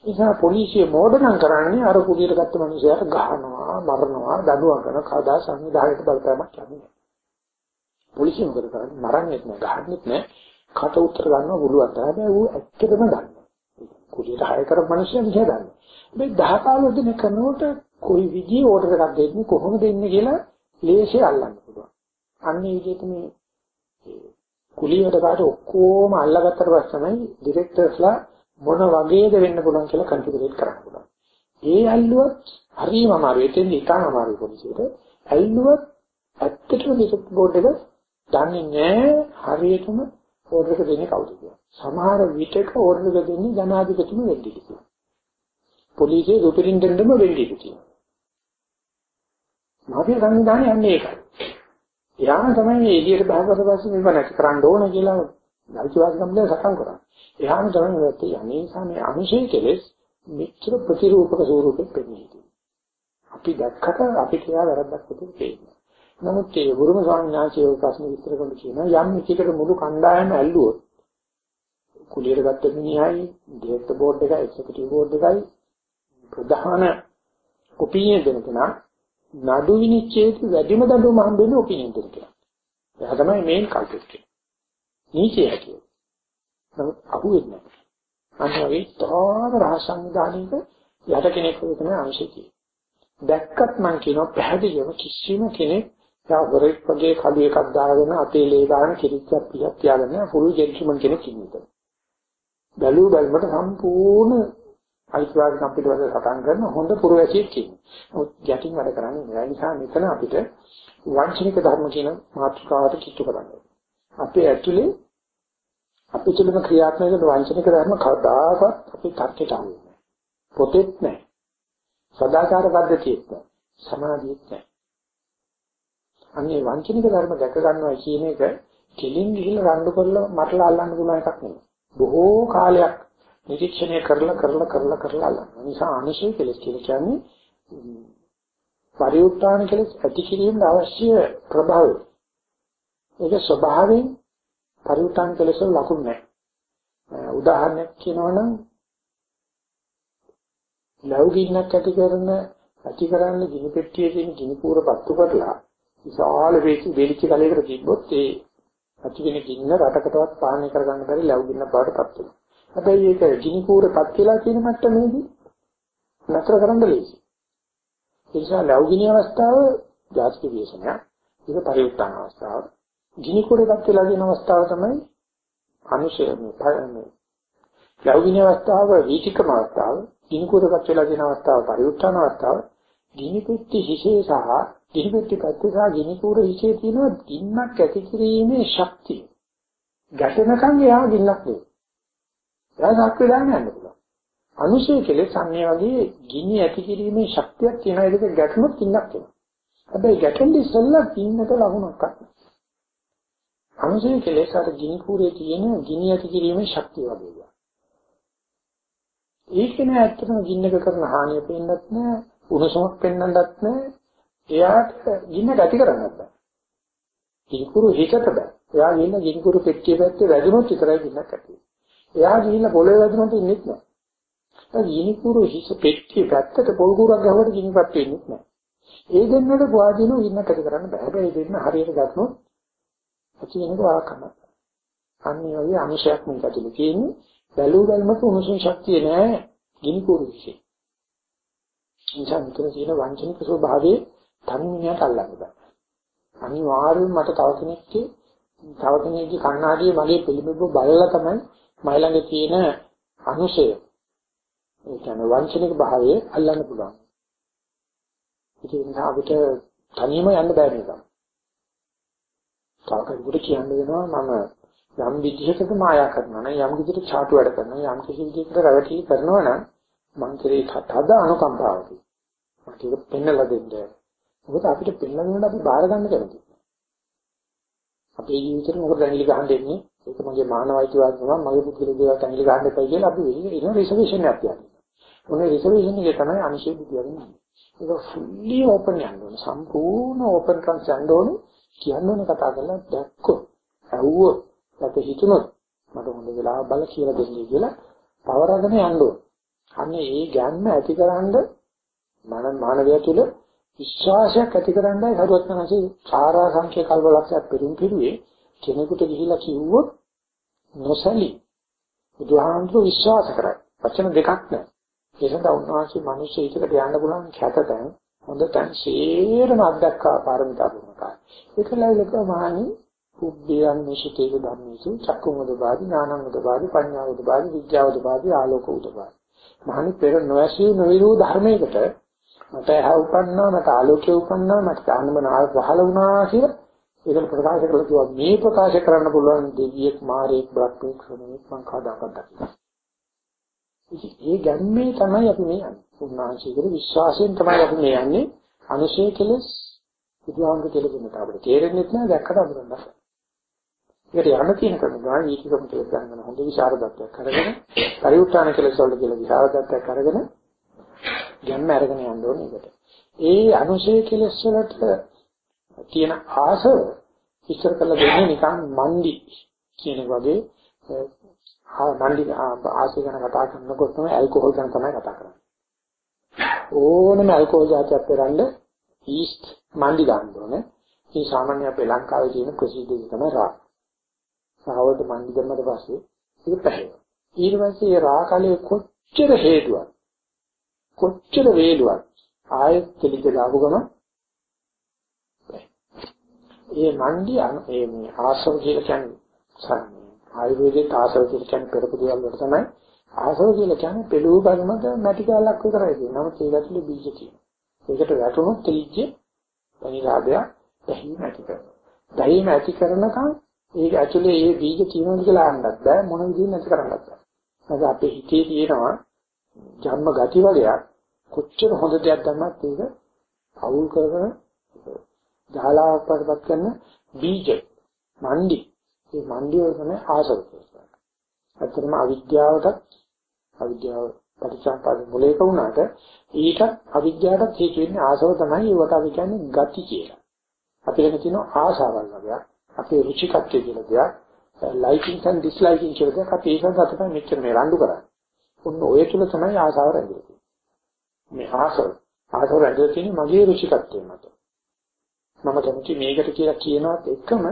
නිසා පොලිසිය මෝඩනම් කරන්නේ අර කුලියට ගත්ත මිනිසයාට ගහනවා, මරනවා, දඬුවම් කරන කදා සංවිධානයට බලපෑමක් යන්නේ. පොලිසිය මොකද කරන්නේ? මරන්නේත් නැහැ, ගහන්නෙත් නැහැ. කට උත්තර ගන්නවා පුළුවන්. හැබැයි ඌ ඇත්තටම දන්නවා. කුලියට හය කරපු මිනිස්සුන් දිහා දන්නවා. මේ 10 15 දින කරනකොට කොයි විදිහේ ඕඩර් එකක් දෙන්නේ කොහොමද දෙන්නේ කියලා ලේසිය අල්ලන්න පුළුවන්. අන්න ඒ විදිහට මේ කුලියට කාට ඔක්කොම අල්ලගත්තට පස්සේ තමයි ඩිරෙක්ටර්ස්ලා මොන වගේද වෙන්න පුළුවන් කියලා කන්ෆිගරේට් කරන්න පුළුවන්. ඒ ඇල්ලුවත් හරියම අමාරුයි. එතෙන් ඉතාම අමාරුයි පොලිසියට. ඇල්ලුවත් ඇත්තටම ඩිරෙක්ට් බෝඩ් එක දන්නේ නැහැ හරියටම ඕඩර් එක දෙන්නේ කවුද කියලා. සමහර විටක ඕඩර් එක දෙන්නේ ජනාධිපතිම වෙන්නේ කියලා. පොලිසිය සුපරින්ටෙන්ඩන්ට්ම වෙන්නේ කියලා. මාධ්‍ය සංවිධානය යන්නේ ඒකයි. එයාම තමයි එළියට බහකට පස්සේ මේව නැති කරන්න ඕන කියලා අයිතිවාසිකම් වල සටන් කරන්නේ. එයාම තමයි මේවත් යන්නේ සමේ අනුශේ කෙලෙස් මිත්‍ර ප්‍රතිරූපක ස්වරූපෙත් පෙන්නේ. අපි දැක්කට අපිට එයා වැරද්දක් විදිහට පේනවා. නමුත් ඒ ගුරුම ස්වාමීන් වහන්සේ ඔය ප්‍රශ්න විස්තර කරලා කියනවා යම් විචිකට මුළු කණ්ඩායම ඇල්ලුවොත් කුලියට ගත්ත මිනිහයි ඩිරෙක්ටර් බෝඩ් එකයි එක්සිකියුටිව් බෝඩ් එකයි ප්‍රධාන ඔපිනියන් දෙන කෙනා නඩු විනිශ්චයේදී වැඩිම දඬුවම හම්බෙන්නේ ඔපිනියන් දෙන කෙනා. එයා තමයි මේන් කල්පිට කෙනා. නීතිය හැකියි. නමුත් අහුවෙන්නේ නැහැ. අන්න වගේ තාම රහස් සංවිධානයක යට කෙනෙක් වගේ තමයි අවශ්‍ය තියෙන්නේ. දැක්කත් මම කියනවා පැහැදිලිවම කිසිම කෙනෙක් යා වරෙක් වගේ කඩු එකක් දාගෙන අතේ ලේ දාන කිරිච්චක් පියක් තියාගෙන ෆුල් ජෙන්ටල්මන් කෙනෙක් ඉන්නේ. බැලු බැලමට සම්පූර්ණ අයිතිවාසිකම් පිටවද සටන් කරන හොඳ පුරවැසියෙක් කියන්නේ. නමුත් යටින් වැඩ කරන්නේ නෑ. නිසා මෙතන අපිට වංචනික ධර්ම කියන මාතෘකාවට කිට්ටු කරන්න. අපේ ඇතුලේ අපේ තුළම ක්‍රියාත්මක වෙන වංචනික ධර්ම කවදාකවත් අපේ තර්කයට අහු වෙන්නේ නෑ. පොතෙත් නෑ. සදාචාර පද්ධතියෙත් නෑ. සමාධියෙත් නෑ. අන්නේ වංචනික ධර්ම දැක ගන්නවා කියන එක කෙලින් ගිහිල්ලා රණ්ඩු කරලා මටලා අල්ලන්න පුළුවන් එකක් නෙමෙයි. බොහෝ කාලයක් නිරීක්ෂණය කරලා කරලා කරලා කරලා අල්ලන්න. නිසා අනිශ්චය කෙලස් කියලා කියන්නේ පරිඋත්තාන කෙලස් ඇති කිරීමට අවශ්‍ය ප්‍රභාවය. ඒක ස්වභාවයෙන් පරිඋත්තාන කෙලස් වල ලකුණු නැහැ. උදාහරණයක් කියනවනම් ලෞකිකයක් ඇති කරන ඇති කරන්න ගිනි පෙට්ටියේ තියෙන ගිනි කූර පත්තු කරලා විශාල වේචි වෙලිච්ච කලයකට තිබ්බොත් ඒ ඇති වෙන ගින්න රටකටවත් පාලනය කරගන්න බැරි ලැබු ගින්න බවට පත් වෙනවා. හැබැයි ඒක ගිනි කූරපත් වෙලා තියෙන මට්ටමේදී නතර කරන්න ලේසි. ඒ නිසා ලැබු ගිනි අවස්ථාව ජාතික විශේෂණය. ඒක පරිඋත්තරන අවස්ථාව. ගිනි කූරපත් වෙලා තියෙන අවස්ථාව තමයි අනුශය මේ ලැබු ගිනි අවස්ථාව වීතිකම අවස්ථාව. ගිනි කූරපත් වෙලා තියෙන අවස්ථාව පරිඋත්තරන අවස්ථාව. ගිනි පෙට්ටි හිසේ සහ ගිනි පෙට්ටි පැත්තේ සහ ගිනි කූර හිසේ තියෙන ගින්නක් ඇති කිරීමේ ශක්තිය. ගැටෙනකන් එයා ගින්නක් නෙවෙයි. එයා සක් වෙලා යන්න පුළුවන්. අනුශය කෙලෙස් අන්නේ වගේ ගිනි ඇති කිරීමේ ශක්තියක් තියෙන එක ගැටුණොත් ගින්නක් වෙනවා. හැබැයි ගැටෙන්නේ ඉස්සෙල්ලා ගින්නක ලකුණක් නැහැ. අනුශය කෙලෙස් අර ගිනි කූරේ තියෙන ගිනි ඇති කිරීමේ ශක්තිය වගේ. ඒක නෑ ඇත්තටම ගින්නක කරන හානිය පේන්නත් නෑ උණුසුමක් පෙන්වන්නත් නෑ එයාට ගින්න ගැටි කරන්නත් බෑ. ගිනිකුරු හිතට බෑ. එයා ගින්න ගිනිකුරු පෙට්ටිය පැත්තේ වැදුනොත් විතරයි ගින්නක් ඇති වෙන්නේ. එයා ගිහිල්ලා පොළවේ වැදුනොත් ඉන්නෙත් නෑ. ඒ ගිනිකුරු හිස පෙට්ටිය පැත්තට පොල් කුරක් ගහුවට ගිනිපත් වෙන්නේ නෑ. ඒ දෙන්නට පුවාදීනෝ ඉන්න කැටි කරන්න බෑ. හැබැයි ඒ දෙන්න හරියට ගන්නොත් ඇති වෙනක වාකම. අන්නේ වගේ අංශයක් මේක ඇතුලේ තියෙන්නේ. බැලු බැලමක උණුසුම් ශක්තිය නෑ ගිනිකුරු විශ්ේ. නිසා මෙතන තියෙන වංචනික ස්වභාවයේ තනියමට අල්ලන්න බෑ. අනිවාර්යයෙන් මට තව කෙනෙක්ගේ තව කෙනෙක්ගේ කණ්ණාඩියේ මගේ පිළිඹු බලලා තමයි මයි ළඟ තියෙන අනුශය ඒ කියන්නේ වංචනික භාවයේ අල්ලන්න පුළුවන්. ඒක නිසා අපිට තනියම යන්න බෑ නේද? තව කෙනෙකුට කියන්න වෙනවා මම යම් විදිහකට මායා කරනවා නම් යම් විදිහකට චාටු වැඩ කරනවා යම් කිසි විදිහකට රැවටි කරනවා නම් මං කෙරේ තද අනුකම්පාවකි. මට ඒක පෙන්නලා දෙන්න. මොකද අපිට පෙන්ලා දෙන්න අපි බාර ගන්න කැමති. අපේ ජීවිතේ මොකද දැනිලි ගහන්න දෙන්නේ? ඒක මගේ මානවයික වාදනම මගේ පුදුල දේවල් දැනිලි ගහන්න එපා කියලා අපි වෙන රිසර්වේෂන් එකක් තියන්නේ. ඔනේ රිසර්වේෂන් එකේ තමයි අනිශ්චය බුදියන්නේ. ඒක ෆුල්ලි ඕපන් යන්න සම්පූර්ණ ඕපන් ට්‍රාන්ස් යන්න ඕනේ. කියන්න ඕනේ කතා කරලා දැක්කොත්, ඇහුවොත්, නැත්නම් හිතුනොත් මට හොඳ වෙලාව බල කියලා දෙන්නේ කියලා පවරගෙන යන්න ඕනේ. අන්නේ ඒ ගැම්ම ඇතිකරනද මන මානවය තුළ විශ්වාසයක් ඇති කරන්නයි හරුවත් නැසී සාරා සංඛ්‍ය කල්පලක්ෂයක් පෙරම් පිරුවේ කෙනෙකුට ගිහිලා කිව්වොත් නොසලී බුදුහාමුදුරු විශ්වාස කරයි. වචන දෙකක් නැහැ. ඒ සඳහා උන්වහන්සේ මිනිස්සු හිතකට යන්න පුළුවන් කැතතෙන් හොඳ තැන් සේරම අත්දක්කා පාරමිතා පුරනකයි. ඒකලයිලක මහණි පුබ්බයන් නිශිතේ ධම්මේසු චක්කුමුදපාදි ඥානමුදපාදි පඤ්ඤාවුදපාදි විද්‍යාවුදපාදි ආලෝකෝදපාදි. මහණි පෙර නොඇසී නොවිරු ධර්මයකට මට ඇහ උපන්නා මට ආලෝකය උපන්නා මට ඥානම නාල පහළ වුණා කියලා ඒක ප්‍රකාශ කළා කිව්වා මේ ප්‍රකාශ කරන්න පුළුවන් දෙවියෙක් මාරේක් බ්‍රහ්මෙක් සමෙක් මං කවදාකවත් දකින්න. ඒ ගැම්මේ තමයි අපි මේ යන්නේ. උන්වහන්සේගේ විශ්වාසයෙන් තමයි අපි මේ යන්නේ. අනුශේ කෙලස් බුදුහාමුදුරු කියලා දුන්නට අපිට තේරෙන්නේ නැහැ දැක්කට අඳුරන්න. ඒකට යන්න තියෙන ක්‍රම ගාන ඊටිකම කියලා ගන්න හොඳ විශාරදත්වයක් කරගෙන පරිඋත්තාන කෙලස් වල කියලා විශාරදත්වයක් කරගෙන ගැම්ම අරගෙන යන්න ඕනේ ඒකට. ඒ අනුශය කෙලස් වලට තියෙන ආසව ඉස්සර කළ දෙන්නේ නිකන් මන්දි කියන වගේ මණ්ඩි ආසය ගැන කතා කරනකොට තමයි ඇල්කොහොල් ගැන තමයි කතා කරන්නේ. ඕනම ඇල්කොහොල් જાතියක් පෙරන්න ඊස්ට් මණ්ඩි ගන්න ඕනේ. මේ සාමාන්‍ය අපේ ලංකාවේ තියෙන ප්‍රසිද්ධ දේ තමයි රා. සාවලට මණ්ඩි දැම්මට පස්සේ ඒක පැහැෙනවා. ඊට පස්සේ ඒ රා කලේ කොච්චර හේතුවක් කොච්චර වේලුවක් ආයෙත් දෙලිද දාපු ගම ඒ මණ්ඩි ඒ මේ ආසව කියලා කියන්නේ ආයුර්වේදයේ ආසව කියලා කියන්නේ පෙරපු දේවල් වලට තමයි ආසව කියලා කියන්නේ පෙළූ බරමක මැටි කාලක් විතරයි තියෙන්නේ. නමුත් ඒක ඇතුලේ බීජ තියෙනවා. ඒකට වැටුණොත් ත්‍රිජ්‍ය පරිලාභය දහීම ඇති කරනවා. දහීම ඇති කරනකම් ඒක ඇතුලේ ඒ බීජ තියෙනවද කියලා අහන්නත් බෑ මොන විදිහින් නැති කරන්නත් බෑ. ඒක අපේ හිතේ තියෙනවා ජන්ම ගති වලයක් කොච්චර හොඳ දෙයක් දැම්මත් ඒක අවුල් කරගෙන ජාලාවක් වඩපත් කරන බීජ මණ්ඩි ඒ මණ්ඩි වල තමයි ආසව කියන්නේ. ඇත්තටම අවිද්‍යාවට අවිද්‍යාව පරිචාපාද මුලේක වුණාට ඊට අවිද්‍යාවට හේතු වෙන්නේ ආසව තමයි ඒවට අපි කියන්නේ ගති කියලා. අපිට තියෙන ආසාවල් වගේ අපේ රුචිකත්වය කියලා දෙයක් ලයිකින් and disliking කියලා දෙයක් අපි ඒක ගත තමයි මෙච්චර මේ රණ්ඩු කරන්නේ. ඔන්න ඔය තුල තමයි ආසාව රැඳෙන්නේ. මේ ආසව ආසව රැඳෙන්නේ තියෙන්නේ මගේ රුචිකත්වය මත. මම කැමති මේකට කියලා කියනවත් එකම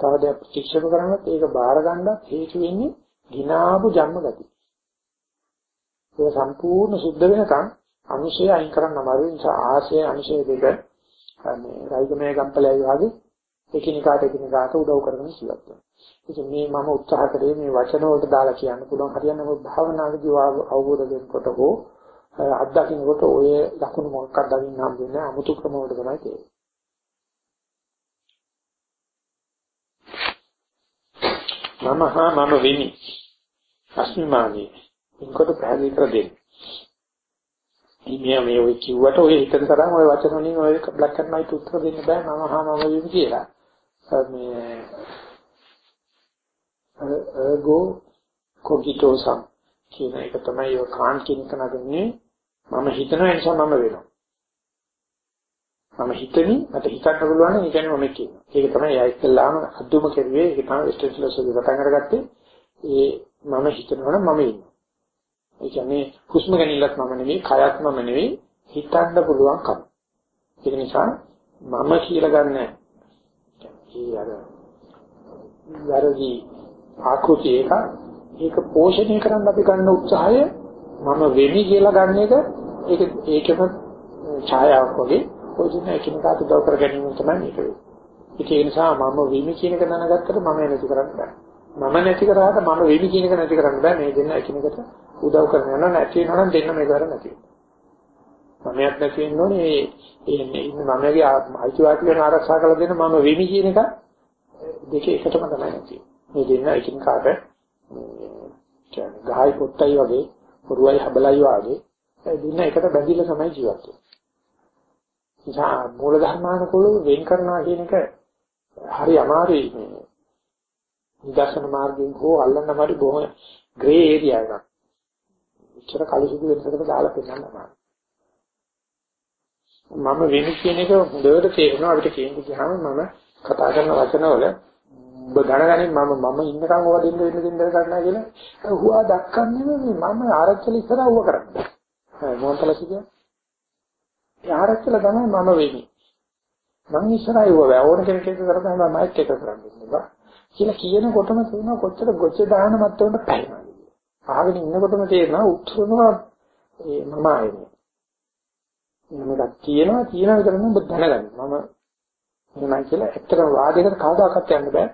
තව දෙයක් ප්‍රතික්ෂේප කරනවත් ඒක බාර ගන්නත් හේතු වෙන්නේ ගිනාපු ජන්ම ගති. ඒක සම්පූර්ණ සුද්ධ වෙනකන් අනුශය අයින් කරන්න අමාරු නිසා ආශය අනුශය දෙක මේ රයිකමේ ගම්පලයි වගේ එකිනෙකාට එකිනෙකාට උදව් කරගෙන ජීවත් වෙනවා. ඉතින් මේ මම උත්සාහ කරේ මේ වචන වලට දාලා කියන්න පුළුවන් හරියන්නේ මොකද භාවනාවේදී අවබෝධ වෙනකොට හෝ අත්දකින්නකොට ඔය ලකුණු මොකක්ද දකින්න හම්බ වෙන්නේ 아무තු ක්‍රම වලට තමයි තේරෙන්නේ. මම හා මම වෙමි. අස්මිමානි. එතකොට පැහැදිලි කර දෙන්න. මේ මේ ඔය කිව්වට ඔය හිතන තරම් ඔය වචන වලින් ඔය බ්ලැක් ඇන්ඩ් වයිට් උත්තර දෙන්න බෑ මම හා මම වෙමි කියලා. මේ ergo cogito sum කියන එක තමයි ඔය කාන් කියන එක නගන්නේ මම හිතන නිසා මම වෙනවා. මම හිතමි මට හිතන්න පුළුවන් ඒ කියන්නේ මම කියනවා. ඒක තමයි එයා ඉස්සෙල්ලාම අදුම කෙරුවේ ඒක තමයි වෙස්ටර්න් ෆිලොසොෆි පටන් අරගත්තේ. ඒ මම හිතනවා නම් මම ඉන්නවා. ඒ කියන්නේ හුස්ම ගැනීමක් මම නෙවෙයි, කයත් මම නෙවෙයි, හිතන්න පුළුවන් කම. ඒක නිසා මම කියලා ගන්න ඒ අර වැරදි ආකෘති එක ඒක පෝෂණය කරන්න අපි ගන්න උත්සාහය මම වෙමි කියලා ගන්න එක ඒක ඒකම ඡායාවක් වගේ පොදුන එකිනෙකාට උදව් කර ගැනීම තමයි මේක වෙන්නේ. ඒ නිසා මම වෙමි කියන එක දැනගත්තට මම නැති කරන්න බෑ. මම නැති කරාට මම වෙමි කියන එක නැති කරන්න බෑ. මේ දෙන්න එකිනෙකට උදව් කරගෙන යනවා නැති වෙනවා නම් දෙන්න මේක කරන්නේ නැති වෙනවා. මමයක් නැති වෙන්න ඕනේ ඒ ඉන්න මමගේ අයිතිවාසිකම් ආරක්ෂා කරලා දෙන්න මම වෙමි කියන එක දෙක එකටම තමයි නැති. මේ දෙන්න එකිනෙකාට කියන්නේ ගහයි පොත්තයි වගේ පොරුවයි හබලයි වගේ දෙන්න එකට බැඳිලා තමයි ජීවත් වෙන්නේ. නිසා මූල ධර්මානුකූලව වෙන් කරනවා කියන එක හරි අමාරුයි මේ නිදර්ශන මාර්ගයෙන් හෝ අල්ලන්න බැරි බොහොම ග්‍රේ ඒරියා එකක්. ඉච්චර කලසුදු වෙනසකට දාලා පෙන්නන්න අමාරුයි. මම වෙන කියන එක හොඳට තේරෙනවා අපිට කියන්නේ ගියාම මම කතා කරන වචනවල ඔබ දැනගනින් මම මම ඉන්නකම් ඔය දෙන්න වෙන්න දෙන්න ගන්නවා කියලා හුවා දක්කන්නේ මම ආරච්චල ඉස්සරහ ඌව කරන්නේ. මොන්තල කියන්නේ ඒ ආරක්ෂල තමයි මම වෙන්නේ. මං ඉස්සරහයි ඔය ඕන කෙනෙක් එක කරපහම මයික් එක කරන්නේ. කියලා කියනකොටම තේරෙනවා කොච්චර ගොච්ච දාන මත්තවලට පැහැිනවා. අහගෙන ඉන්නකොටම තේරෙනවා උත්තරනවා ඒ මම ආයේ. මේක කියනවා කියන විතරම ඔබ දැනගන්න. මම එහෙමයි කියලා ඇත්තටම වාදයකට කවදාකවත් යන්න බෑ.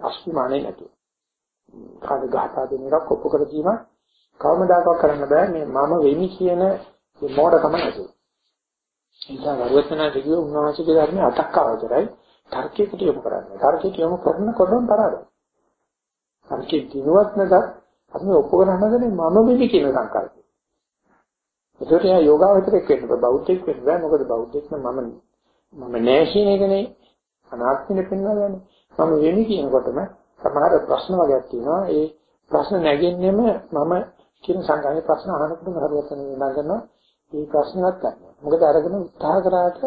අස්මිමානේ නැතුව. කාද ගහපා දෙන එකක් ඔප්පු කර දීම කවමදාකවත් කරන්න බෑ. මේ මම වෙමි කියන මේ මොඩකම නැතුව. නිසා වරුවචනා දෙවියෝ උන්වහන්සේගේ ධර්මයේ අටක් අවතරයි තර්කයකට යොමු කරන්නේ. තර්කයට යොමු කරනකොටම පරාදයි. තර්කයේ දිනුවත් නැතත් අපි ඔප්පු කරනදනේ මම මෙලි කියන සංකල්පය. ඒකට යා යෝගාවචරයක් වෙන්න බෑ බෞද්ධෙක් වෙන්න බෑ මොකද බෞද්ධෙක් නම් මම මම නෑ කියන එකනේ අනාත්මෙ පෙන්වන්නේ. මම වෙමි කියනකොටම සමහර ප්‍රශ්න වගේක් තියෙනවා. ඒ ප්‍රශ්න නැගෙන්නෙම මම කියන සංගාමයේ ප්‍රශ්න අහනකොටම හරියට නගනවා. මේ ප්‍රශ්නවත් ගන්නවා. මොකද අරගෙන උත්සාහ කරාට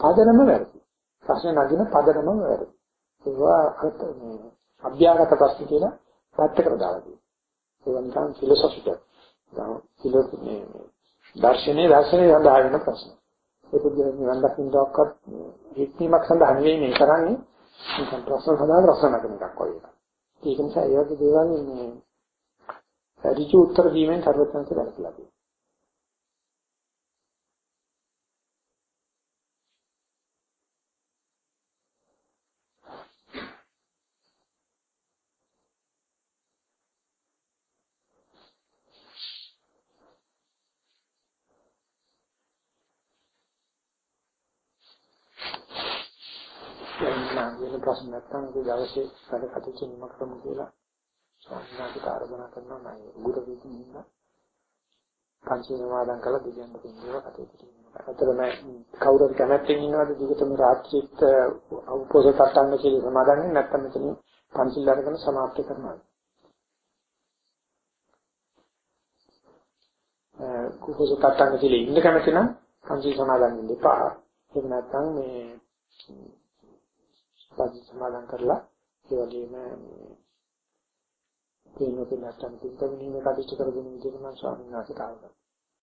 පදනම වැරදි. ප්‍රශ්න නගින පදනම වැරදි. ඒවා අර්ථ මේ අභ්‍යාගත ප්‍රශ්න කියලා පැත්තකට දාලා තියෙනවා. ඒක නිකන් ෆිලොසොෆිකල්. ෆිලොසොෆි දර්ශනේ දර්ශනේ සඳහා වෙන ප්‍රශ්න. ඒක නිවන් දකින්නවක්වත් හික්මීමක් සඳහා නෙවෙයි මේ කරන්නේ. නිකන් ප්‍රශ්න සඳහා ප්‍රශ්න නගන එකක් වගේ. ඒක නිසා ඒ වගේ දේවල් මේ ඍජු උත්තර දීමෙන් සර්වඥාන්සේ වැළකීලා තියෙනවා. වෙන ප්‍රශ්න නැත්නම් අපි දවසේ වැඩ කටයුතු නිම කරමු කියලා ස්වාමීන් වහන්සේට ආරාධනා කරනවා මම ගුරු විදිහින් ඉන්න පංචේ සමාදන් කළා දෙවියන් දෙන්නවා කටයුතු කරනවා. අතරම කවුරුත් කැමැත්තෙන් ඉන්නවද දිගටම රාත්‍රියේත් උපෝසත අටංග කියලා සමාදන් වෙන්නේ නැත්නම් මෙතන පංචිල් අරගෙන සමාප්ත කරනවා. කුපෝසත අටංග කියලා ඉන්න කැමති නම් පංචිල් සමාදන් වෙන්න එපා. ඒක නැත්නම් මේ පස්සේ සමාදන් කරලා ඒ වගේම තේනොත් නැත්තම් තින්තමිනේ කටයුතු කරගෙන ඉඳගෙන මම ස්වාමීන් වහන්සේට ආවා.